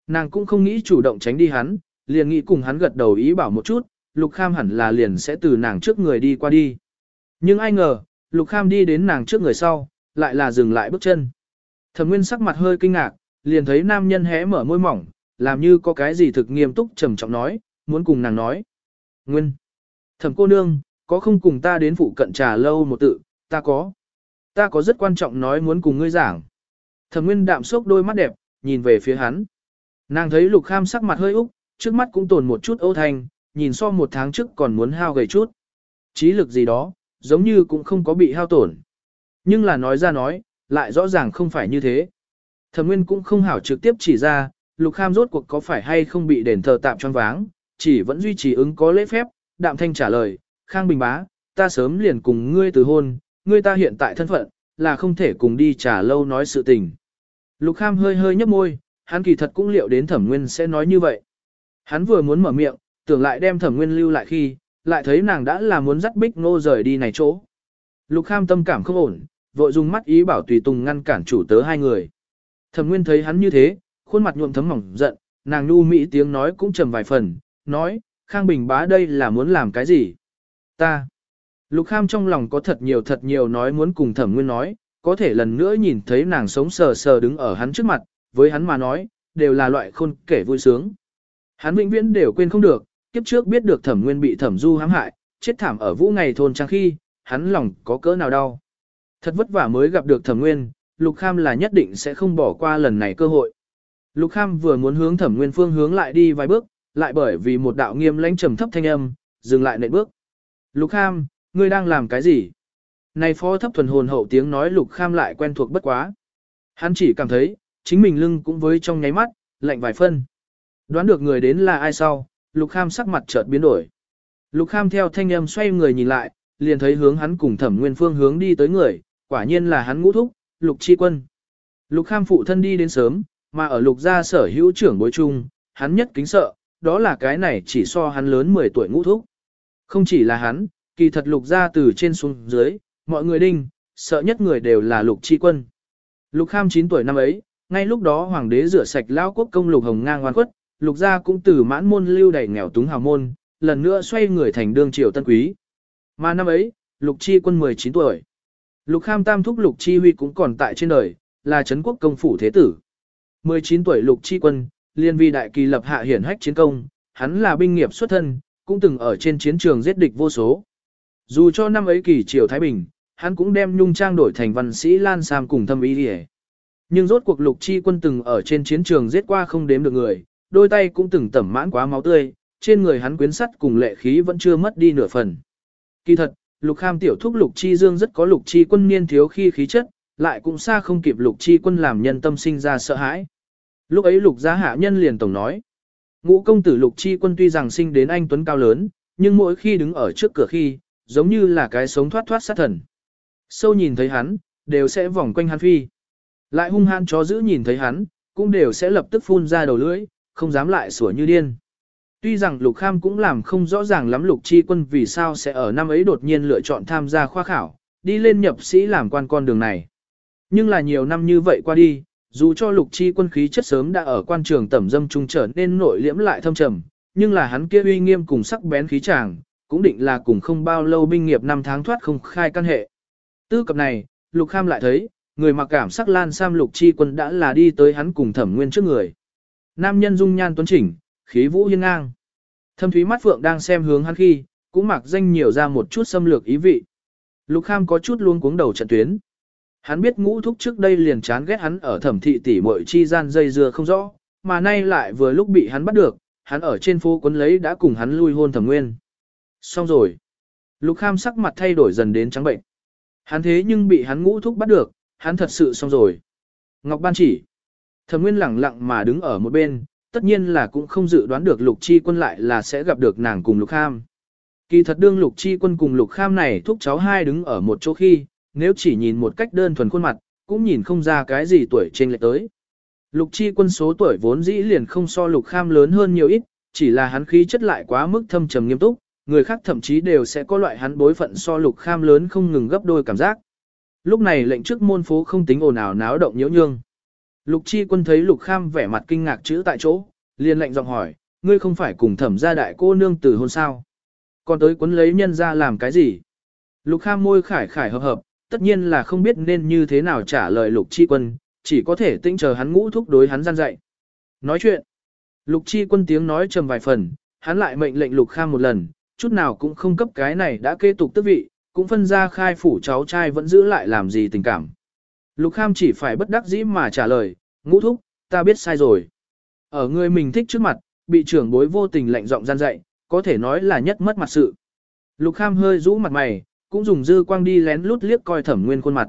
Nàng cũng không nghĩ chủ động tránh đi hắn, liền nghĩ cùng hắn gật đầu ý bảo một chút, lục kham hẳn là liền sẽ từ nàng trước người đi qua đi. Nhưng ai ngờ, lục kham đi đến nàng trước người sau, lại là dừng lại bước chân. Thẩm Nguyên sắc mặt hơi kinh ngạc, liền thấy nam nhân hé mở môi mỏng, làm như có cái gì thực nghiêm túc trầm trọng nói, muốn cùng nàng nói. Nguyên. Thẩm cô nương, có không cùng ta đến phụ cận trà lâu một tự, ta có. Ta có rất quan trọng nói muốn cùng ngươi giảng. Thẩm nguyên đạm sốc đôi mắt đẹp, nhìn về phía hắn. Nàng thấy lục kham sắc mặt hơi úc, trước mắt cũng tồn một chút âu thanh, nhìn so một tháng trước còn muốn hao gầy chút. Trí lực gì đó, giống như cũng không có bị hao tổn. Nhưng là nói ra nói, lại rõ ràng không phải như thế. Thẩm nguyên cũng không hảo trực tiếp chỉ ra, lục kham rốt cuộc có phải hay không bị đền thờ tạm choáng váng, chỉ vẫn duy trì ứng có lễ phép, đạm thanh trả lời, Khang Bình bá, ta sớm liền cùng ngươi từ hôn, ngươi ta hiện tại thân phận, là không thể cùng đi trả lâu nói sự tình. Lục Kham hơi hơi nhấp môi, hắn kỳ thật cũng liệu đến thẩm nguyên sẽ nói như vậy. Hắn vừa muốn mở miệng, tưởng lại đem thẩm nguyên lưu lại khi, lại thấy nàng đã là muốn dắt bích ngô rời đi này chỗ. Lục Kham tâm cảm không ổn, vội dùng mắt ý bảo tùy tùng ngăn cản chủ tớ hai người. Thẩm nguyên thấy hắn như thế, khuôn mặt nhuộm thấm mỏng giận, nàng nu mỹ tiếng nói cũng trầm vài phần, nói, Khang Bình bá đây là muốn làm cái gì? Ta. Lục Kham trong lòng có thật nhiều thật nhiều nói muốn cùng thẩm nguyên nói, có thể lần nữa nhìn thấy nàng sống sờ sờ đứng ở hắn trước mặt, với hắn mà nói, đều là loại khôn kể vui sướng. Hắn vĩnh viễn đều quên không được, kiếp trước biết được thẩm nguyên bị thẩm du hãm hại, chết thảm ở vũ ngày thôn trang khi, hắn lòng có cỡ nào đau. Thật vất vả mới gặp được thẩm nguyên, Lục Kham là nhất định sẽ không bỏ qua lần này cơ hội. Lục Kham vừa muốn hướng Thẩm Nguyên Phương hướng lại đi vài bước, lại bởi vì một đạo nghiêm lãnh trầm thấp thanh âm, dừng lại nệ bước. Lục Kham, ngươi đang làm cái gì? Này phó thấp thuần hồn hậu tiếng nói Lục Kham lại quen thuộc bất quá. Hắn chỉ cảm thấy, chính mình lưng cũng với trong nháy mắt, lạnh vài phân. Đoán được người đến là ai sau, Lục Kham sắc mặt chợt biến đổi. Lục Kham theo thanh âm xoay người nhìn lại, liền thấy hướng hắn cùng Thẩm Nguyên Phương hướng đi tới người, quả nhiên là hắn ngũ thúc, Lục Chi Quân. Lục Kham phụ thân đi đến sớm, mà ở Lục gia sở hữu trưởng bối chung, hắn nhất kính sợ, đó là cái này chỉ so hắn lớn 10 tuổi ngũ thúc. Không chỉ là hắn, kỳ thật Lục gia từ trên xuống dưới, mọi người đinh, sợ nhất người đều là Lục Chi Quân. Lục Kham 9 tuổi năm ấy, ngay lúc đó hoàng đế rửa sạch lao quốc công Lục Hồng ngang oan khuất, Lục gia cũng từ mãn môn lưu đầy nghèo túng hào môn, lần nữa xoay người thành đương triều tân quý. Mà năm ấy, Lục Chi Quân 19 tuổi. Lục Kham Tam thúc Lục Chi Huy cũng còn tại trên đời, là Trấn quốc công phủ thế tử. 19 tuổi Lục Chi Quân, liên vi đại kỳ lập hạ hiển hách chiến công, hắn là binh nghiệp xuất thân, cũng từng ở trên chiến trường giết địch vô số. Dù cho năm ấy kỳ triều Thái Bình, hắn cũng đem nhung trang đổi thành văn sĩ Lan Sam cùng thâm ý đi Nhưng rốt cuộc Lục Chi Quân từng ở trên chiến trường giết qua không đếm được người, đôi tay cũng từng tẩm mãn quá máu tươi, trên người hắn quyến sắt cùng lệ khí vẫn chưa mất đi nửa phần. Kỳ thật, Lục Kham tiểu thúc Lục Chi Dương rất có Lục Chi quân niên thiếu khi khí chất, lại cũng xa không kịp Lục Chi quân làm nhân tâm sinh ra sợ hãi. Lúc ấy Lục gia hạ nhân liền tổng nói, ngũ công tử Lục Chi quân tuy rằng sinh đến anh tuấn cao lớn, nhưng mỗi khi đứng ở trước cửa khi, giống như là cái sống thoát thoát sát thần. Sâu nhìn thấy hắn, đều sẽ vòng quanh hắn phi. Lại hung hãn chó giữ nhìn thấy hắn, cũng đều sẽ lập tức phun ra đầu lưỡi, không dám lại sủa như điên. Tuy rằng Lục Kham cũng làm không rõ ràng lắm Lục Chi Quân vì sao sẽ ở năm ấy đột nhiên lựa chọn tham gia khoa khảo, đi lên nhập sĩ làm quan con đường này. Nhưng là nhiều năm như vậy qua đi, dù cho Lục Chi Quân khí chất sớm đã ở quan trường tẩm dâm trung trở nên nội liễm lại thâm trầm, nhưng là hắn kia uy nghiêm cùng sắc bén khí chàng, cũng định là cùng không bao lâu binh nghiệp năm tháng thoát không khai căn hệ. Tư cập này, Lục Kham lại thấy, người mặc cảm sắc lan sam Lục Chi Quân đã là đi tới hắn cùng thẩm nguyên trước người. Nam nhân dung nhan tuấn chỉnh, khí vũ hiên ngang. Thâm thúy mắt phượng đang xem hướng hắn khi, cũng mặc danh nhiều ra một chút xâm lược ý vị. Lục Kham có chút luôn cuống đầu trận tuyến. Hắn biết ngũ thúc trước đây liền chán ghét hắn ở thẩm thị tỷ muội chi gian dây dưa không rõ, mà nay lại vừa lúc bị hắn bắt được, hắn ở trên phố quấn lấy đã cùng hắn lui hôn thẩm nguyên. Xong rồi. Lục Kham sắc mặt thay đổi dần đến trắng bệnh. Hắn thế nhưng bị hắn ngũ thúc bắt được, hắn thật sự xong rồi. Ngọc Ban chỉ. Thẩm Nguyên lẳng lặng mà đứng ở một bên, tất nhiên là cũng không dự đoán được Lục Chi Quân lại là sẽ gặp được nàng cùng Lục Kham. Kỳ thật đương Lục Chi Quân cùng Lục Kham này thúc cháu hai đứng ở một chỗ khi, nếu chỉ nhìn một cách đơn thuần khuôn mặt, cũng nhìn không ra cái gì tuổi trên lệch tới. Lục Chi Quân số tuổi vốn dĩ liền không so Lục Kham lớn hơn nhiều ít, chỉ là hắn khí chất lại quá mức thâm trầm nghiêm túc, người khác thậm chí đều sẽ có loại hắn bối phận so Lục Kham lớn không ngừng gấp đôi cảm giác. Lúc này lệnh trước môn phố không tính ồn ào náo động nhiễu nhương. Lục chi quân thấy lục kham vẻ mặt kinh ngạc chữ tại chỗ, liền lạnh giọng hỏi, ngươi không phải cùng thẩm gia đại cô nương từ hôn sao? Còn tới quấn lấy nhân ra làm cái gì? Lục kham môi khải khải hợp hợp, tất nhiên là không biết nên như thế nào trả lời lục chi quân, chỉ có thể tĩnh chờ hắn ngũ thúc đối hắn gian dạy. Nói chuyện, lục chi quân tiếng nói trầm vài phần, hắn lại mệnh lệnh lục kham một lần, chút nào cũng không cấp cái này đã kế tục tước vị, cũng phân ra khai phủ cháu trai vẫn giữ lại làm gì tình cảm. Lục Kham chỉ phải bất đắc dĩ mà trả lời, ngũ thúc, ta biết sai rồi. Ở người mình thích trước mặt, bị trưởng bối vô tình lạnh giọng gian dạy, có thể nói là nhất mất mặt sự. Lục Kham hơi rũ mặt mày, cũng dùng dư quang đi lén lút liếc coi thẩm nguyên khuôn mặt.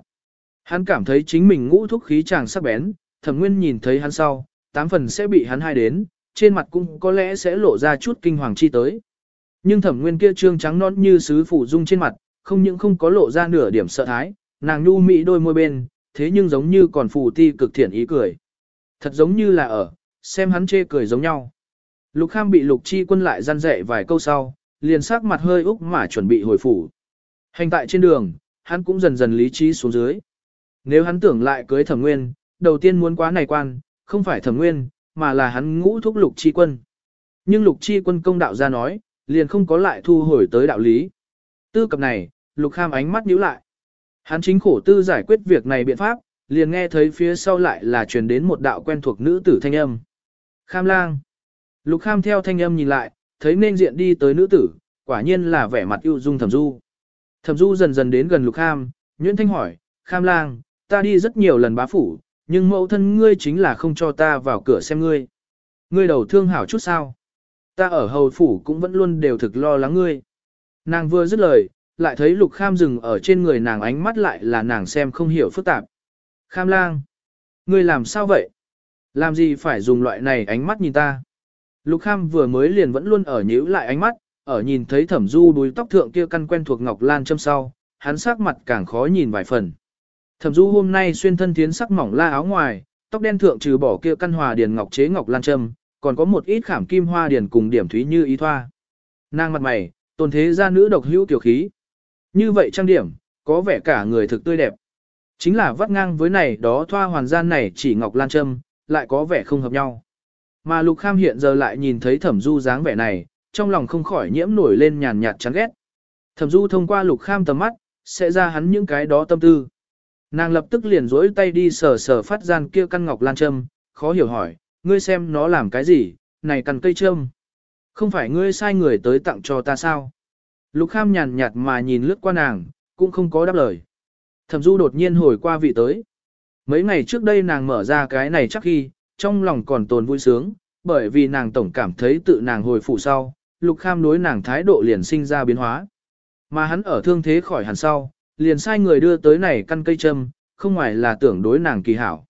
Hắn cảm thấy chính mình ngũ thúc khí chàng sắc bén, thẩm nguyên nhìn thấy hắn sau, tám phần sẽ bị hắn hai đến, trên mặt cũng có lẽ sẽ lộ ra chút kinh hoàng chi tới. Nhưng thẩm nguyên kia trương trắng non như sứ phủ dung trên mặt, không những không có lộ ra nửa điểm sợ thái, nàng nhu mỹ đôi môi bên, thế nhưng giống như còn phù ti cực thiện ý cười. Thật giống như là ở, xem hắn chê cười giống nhau. Lục Kham bị Lục Chi quân lại gian dạy vài câu sau, liền sắc mặt hơi úc mà chuẩn bị hồi phủ. Hành tại trên đường, hắn cũng dần dần lý trí xuống dưới. Nếu hắn tưởng lại cưới thẩm nguyên, đầu tiên muốn quá này quan, không phải thẩm nguyên, mà là hắn ngũ thúc Lục Chi quân. Nhưng Lục Chi quân công đạo ra nói, liền không có lại thu hồi tới đạo lý. Tư cập này, Lục Kham ánh mắt nhíu lại. Hắn chính khổ tư giải quyết việc này biện pháp, liền nghe thấy phía sau lại là truyền đến một đạo quen thuộc nữ tử thanh âm. Kham lang. Lục kham theo thanh âm nhìn lại, thấy nên diện đi tới nữ tử, quả nhiên là vẻ mặt yêu dung thẩm du. Thẩm du dần dần đến gần lục kham, nhuyễn thanh hỏi, kham lang, ta đi rất nhiều lần bá phủ, nhưng mẫu thân ngươi chính là không cho ta vào cửa xem ngươi. Ngươi đầu thương hảo chút sao. Ta ở hầu phủ cũng vẫn luôn đều thực lo lắng ngươi. Nàng vừa dứt lời, lại thấy lục kham dừng ở trên người nàng ánh mắt lại là nàng xem không hiểu phức tạp. Kham lang. Ngươi làm sao vậy? Làm gì phải dùng loại này ánh mắt nhìn ta? Lục kham vừa mới liền vẫn luôn ở nhíu lại ánh mắt, ở nhìn thấy thẩm du đuôi tóc thượng kia căn quen thuộc ngọc lan châm sau, hắn sắc mặt càng khó nhìn vài phần. Thẩm du hôm nay xuyên thân thiến sắc mỏng la áo ngoài, tóc đen thượng trừ bỏ kia căn hòa điền ngọc chế ngọc lan châm, còn có một ít khảm kim hoa điền cùng điểm thúy như ý thoa. Nàng mặt mày, tồn thế ra nữ độc hữu tiểu khí. Như vậy trang điểm, có vẻ cả người thực tươi đẹp. Chính là vắt ngang với này đó thoa hoàn gian này chỉ ngọc lan châm, lại có vẻ không hợp nhau. Mà Lục Kham hiện giờ lại nhìn thấy Thẩm Du dáng vẻ này, trong lòng không khỏi nhiễm nổi lên nhàn nhạt chán ghét. Thẩm Du thông qua Lục Kham tầm mắt, sẽ ra hắn những cái đó tâm tư. Nàng lập tức liền rỗi tay đi sờ sờ phát gian kia căn ngọc lan châm, khó hiểu hỏi, ngươi xem nó làm cái gì, này căn cây châm. Không phải ngươi sai người tới tặng cho ta sao? Lục Kham nhàn nhạt mà nhìn lướt qua nàng, cũng không có đáp lời. Thẩm Du đột nhiên hồi qua vị tới. Mấy ngày trước đây nàng mở ra cái này chắc khi, trong lòng còn tồn vui sướng, bởi vì nàng tổng cảm thấy tự nàng hồi phụ sau, Lục Kham đối nàng thái độ liền sinh ra biến hóa. Mà hắn ở thương thế khỏi hẳn sau, liền sai người đưa tới này căn cây châm, không ngoài là tưởng đối nàng kỳ hảo.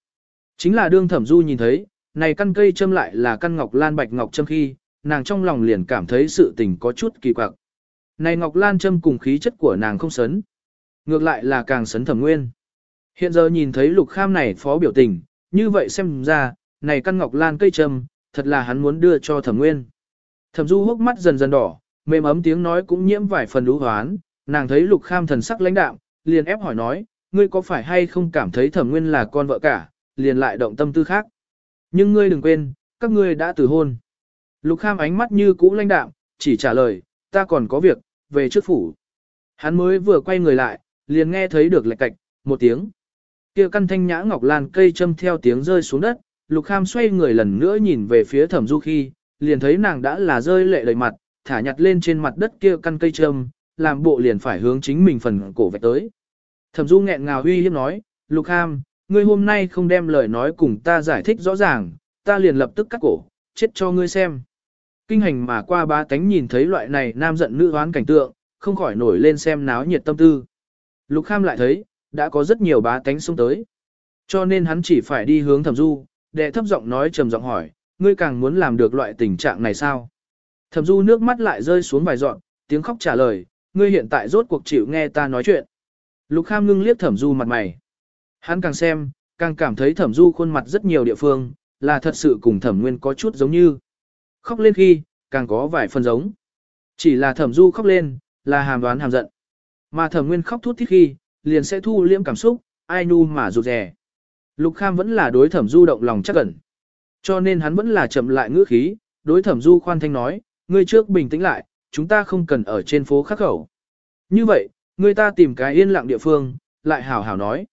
Chính là đương thẩm du nhìn thấy, này căn cây châm lại là căn ngọc lan bạch ngọc châm khi, nàng trong lòng liền cảm thấy sự tình có chút kỳ quặc. Này ngọc lan châm cùng khí chất của nàng không sấn. Ngược lại là càng sấn thẩm nguyên. Hiện giờ nhìn thấy lục kham này phó biểu tình, như vậy xem ra, này căn ngọc lan cây châm, thật là hắn muốn đưa cho thẩm nguyên. Thẩm du hốc mắt dần dần đỏ, mềm ấm tiếng nói cũng nhiễm vài phần lũ hoán, nàng thấy lục kham thần sắc lãnh đạm, liền ép hỏi nói, ngươi có phải hay không cảm thấy thẩm nguyên là con vợ cả, liền lại động tâm tư khác. Nhưng ngươi đừng quên, các ngươi đã từ hôn. Lục kham ánh mắt như cũ lãnh đạm, chỉ trả lời, ta còn có việc, về trước phủ. Hắn mới vừa quay người lại, liền nghe thấy được lạch cạch, một tiếng. kia căn thanh nhã ngọc lan cây châm theo tiếng rơi xuống đất, lục kham xoay người lần nữa nhìn về phía thẩm du khi, liền thấy nàng đã là rơi lệ đầy mặt, thả nhặt lên trên mặt đất kia căn cây châm, làm bộ liền phải hướng chính mình phần cổ vạch tới. Thẩm Du nghẹn ngào huy hiếp nói, Lục Ham, ngươi hôm nay không đem lời nói cùng ta giải thích rõ ràng, ta liền lập tức cắt cổ, chết cho ngươi xem. Kinh hành mà qua ba tánh nhìn thấy loại này nam giận nữ hoán cảnh tượng, không khỏi nổi lên xem náo nhiệt tâm tư. Lục Kham lại thấy, đã có rất nhiều bá tánh xông tới. Cho nên hắn chỉ phải đi hướng thẩm du, đệ thấp giọng nói trầm giọng hỏi, ngươi càng muốn làm được loại tình trạng này sao? Thẩm du nước mắt lại rơi xuống vài dọn, tiếng khóc trả lời, ngươi hiện tại rốt cuộc chịu nghe ta nói chuyện. Lục Kham ngưng liếc Thẩm Du mặt mày. Hắn càng xem, càng cảm thấy Thẩm Du khuôn mặt rất nhiều địa phương, là thật sự cùng Thẩm Nguyên có chút giống như. Khóc lên khi, càng có vài phần giống. Chỉ là Thẩm Du khóc lên, là hàm đoán hàm giận. Mà Thẩm Nguyên khóc thút thít khi, liền sẽ thu liễm cảm xúc, ai nu mà rụt rè. Lục Kham vẫn là đối Thẩm Du động lòng chắc ẩn. Cho nên hắn vẫn là chậm lại ngữ khí, đối Thẩm Du khoan thanh nói, ngươi trước bình tĩnh lại, chúng ta không cần ở trên phố khắc khẩu. Như vậy, người ta tìm cái yên lặng địa phương, lại hảo hảo nói.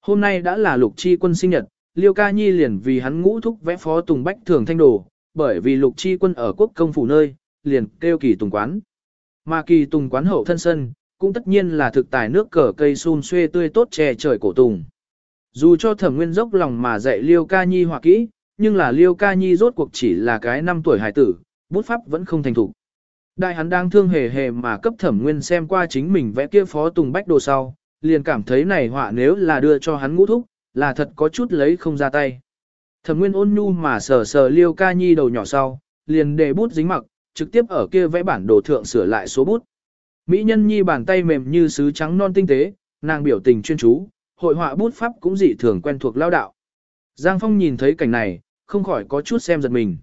Hôm nay đã là lục chi quân sinh nhật, Liêu Ca Nhi liền vì hắn ngũ thúc vẽ phó Tùng Bách thường thanh đồ, bởi vì lục chi quân ở quốc công phủ nơi, liền kêu kỳ Tùng quán. Mà kỳ Tùng quán hậu thân sân, cũng tất nhiên là thực tài nước cờ cây xun xuê tươi tốt che trời cổ Tùng. Dù cho thẩm nguyên dốc lòng mà dạy Liêu Ca Nhi hòa kỹ, nhưng là Liêu Ca Nhi rốt cuộc chỉ là cái năm tuổi hải tử, bút pháp vẫn không thành thục. Đại hắn đang thương hề hề mà cấp thẩm nguyên xem qua chính mình vẽ kia phó tùng bách đồ sau, liền cảm thấy này họa nếu là đưa cho hắn ngũ thúc, là thật có chút lấy không ra tay. Thẩm nguyên ôn nhu mà sờ sờ liêu ca nhi đầu nhỏ sau, liền để bút dính mặc, trực tiếp ở kia vẽ bản đồ thượng sửa lại số bút. Mỹ nhân nhi bàn tay mềm như sứ trắng non tinh tế, nàng biểu tình chuyên chú, hội họa bút pháp cũng dị thường quen thuộc lao đạo. Giang Phong nhìn thấy cảnh này, không khỏi có chút xem giật mình.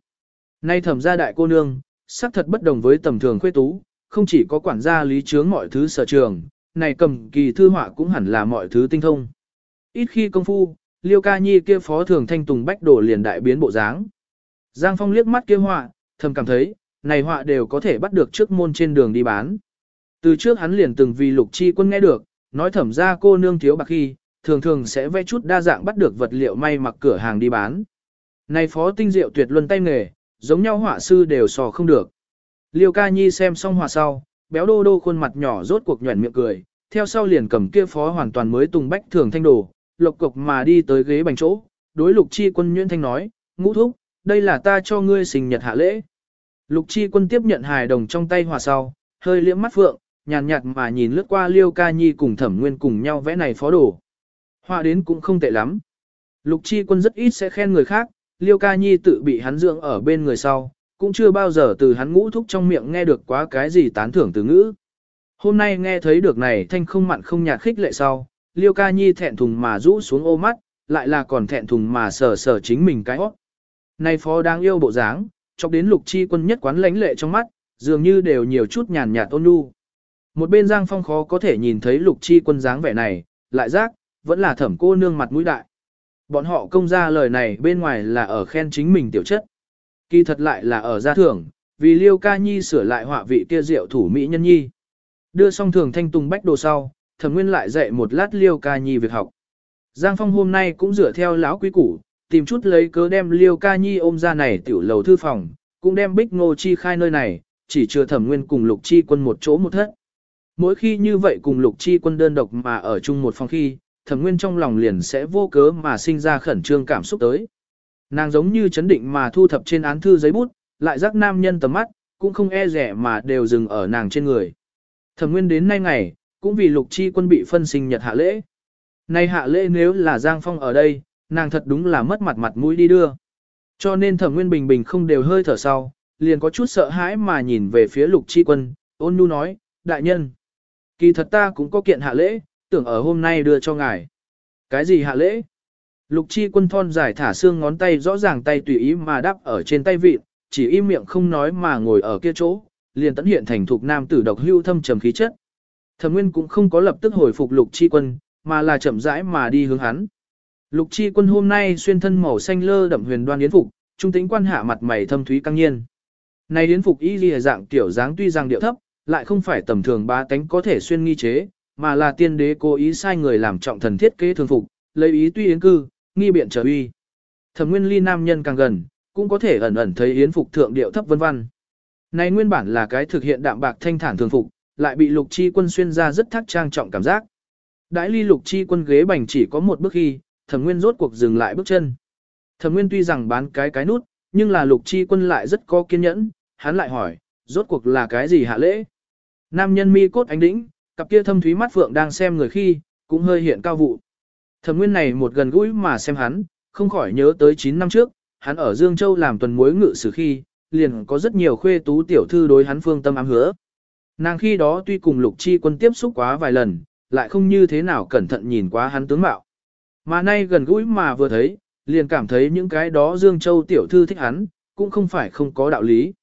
Nay thẩm gia đại cô nương, sắc thật bất đồng với tầm thường khuê tú, không chỉ có quản gia lý chướng mọi thứ sở trường, này cầm kỳ thư họa cũng hẳn là mọi thứ tinh thông. Ít khi công phu, Liêu Ca Nhi kia phó thường thanh tùng bách đổ liền đại biến bộ dáng. Giang Phong liếc mắt kia họa, thầm cảm thấy, này họa đều có thể bắt được trước môn trên đường đi bán. Từ trước hắn liền từng vì lục chi quân nghe được, nói thẩm ra cô nương thiếu bạc khi, thường thường sẽ vẽ chút đa dạng bắt được vật liệu may mặc cửa hàng đi bán. Này phó tinh diệu tuyệt luân tay nghề, giống nhau họa sư đều sò không được. Liêu ca nhi xem xong họa sau, béo đô đô khuôn mặt nhỏ rốt cuộc nhuẩn miệng cười, theo sau liền cầm kia phó hoàn toàn mới tung bách thường thanh đồ, lộc cục mà đi tới ghế bành chỗ, đối lục chi quân nhuyễn thanh nói, ngũ thúc, đây là ta cho ngươi sinh nhật hạ lễ. Lục chi quân tiếp nhận hài đồng trong tay hòa sau, hơi liễm mắt phượng, nhàn nhạt mà nhìn lướt qua liêu ca nhi cùng thẩm nguyên cùng nhau vẽ này phó đồ. Họa đến cũng không tệ lắm. Lục chi quân rất ít sẽ khen người khác, liêu ca nhi tự bị hắn dưỡng ở bên người sau, cũng chưa bao giờ từ hắn ngũ thúc trong miệng nghe được quá cái gì tán thưởng từ ngữ. Hôm nay nghe thấy được này thanh không mặn không nhạt khích lệ sau, liêu ca nhi thẹn thùng mà rũ xuống ô mắt, lại là còn thẹn thùng mà sờ sờ chính mình cái hót. Này phó đang yêu bộ dáng, chọc đến lục chi quân nhất quán lãnh lệ trong mắt, dường như đều nhiều chút nhàn nhạt ôn nhu. Một bên Giang Phong khó có thể nhìn thấy lục chi quân dáng vẻ này, lại giác, vẫn là thẩm cô nương mặt mũi đại. Bọn họ công ra lời này bên ngoài là ở khen chính mình tiểu chất. Kỳ thật lại là ở gia thưởng, vì Liêu Ca Nhi sửa lại họa vị kia rượu thủ Mỹ nhân nhi. Đưa xong thường thanh tùng bách đồ sau, thẩm nguyên lại dạy một lát Liêu Ca Nhi việc học. Giang Phong hôm nay cũng dựa theo lão quý củ, tìm chút lấy cớ đem Liêu Ca Nhi ôm ra này tiểu lầu thư phòng, cũng đem Bích Ngô Chi khai nơi này, chỉ chưa thẩm nguyên cùng Lục Chi quân một chỗ một thất. Mỗi khi như vậy cùng Lục Chi quân đơn độc mà ở chung một phòng khi, thẩm nguyên trong lòng liền sẽ vô cớ mà sinh ra khẩn trương cảm xúc tới. Nàng giống như chấn định mà thu thập trên án thư giấy bút, lại giác nam nhân tầm mắt, cũng không e rẻ mà đều dừng ở nàng trên người. Thẩm nguyên đến nay ngày, cũng vì lục chi quân bị phân sinh nhật hạ lễ. Nay hạ lễ nếu là Giang Phong ở đây, nàng thật đúng là mất mặt mặt mũi đi đưa. Cho nên thẩm nguyên bình bình không đều hơi thở sau, liền có chút sợ hãi mà nhìn về phía lục chi quân, ôn nhu nói, đại nhân. Kỳ thật ta cũng có kiện hạ lễ, tưởng ở hôm nay đưa cho ngài. Cái gì hạ lễ? Lục chi quân thon dài thả xương ngón tay rõ ràng tay tùy ý mà đắp ở trên tay vịt, chỉ im miệng không nói mà ngồi ở kia chỗ, liền tận hiện thành thục nam tử độc hưu thâm trầm khí chất. Thẩm Nguyên cũng không có lập tức hồi phục Lục Chi Quân, mà là chậm rãi mà đi hướng hắn. Lục Chi Quân hôm nay xuyên thân màu xanh lơ đậm huyền đoan yến phục, trung tính quan hạ mặt mày thâm thúy căng nhiên. Này yến phục y lìa dạng tiểu dáng tuy rằng điệu thấp, lại không phải tầm thường ba tánh có thể xuyên nghi chế, mà là tiên đế cố ý sai người làm trọng thần thiết kế thường phục, lấy ý tuy yến cư, nghi biện trở uy. Thẩm Nguyên Ly nam nhân càng gần, cũng có thể ẩn ẩn thấy yến phục thượng điệu thấp vân vân. Này nguyên bản là cái thực hiện đạm bạc thanh thản thường phục, lại bị Lục Chi Quân xuyên ra rất thắc trang trọng cảm giác. Đãi ly Lục Chi Quân ghế bành chỉ có một bước khi, Thẩm Nguyên rốt cuộc dừng lại bước chân. Thẩm Nguyên tuy rằng bán cái cái nút, nhưng là Lục Chi Quân lại rất có kiên nhẫn, hắn lại hỏi, rốt cuộc là cái gì hạ lễ? Nam nhân mi cốt ánh đĩnh, cặp kia thâm thúy mắt phượng đang xem người khi, cũng hơi hiện cao vụ. Thẩm Nguyên này một gần gũi mà xem hắn, không khỏi nhớ tới 9 năm trước, hắn ở Dương Châu làm tuần muối ngự sử khi, liền có rất nhiều khuê tú tiểu thư đối hắn phương tâm ám hứa. Nàng khi đó tuy cùng Lục Chi Quân tiếp xúc quá vài lần, lại không như thế nào cẩn thận nhìn quá hắn tướng mạo. Mà nay gần gũi mà vừa thấy, liền cảm thấy những cái đó Dương Châu tiểu thư thích hắn, cũng không phải không có đạo lý.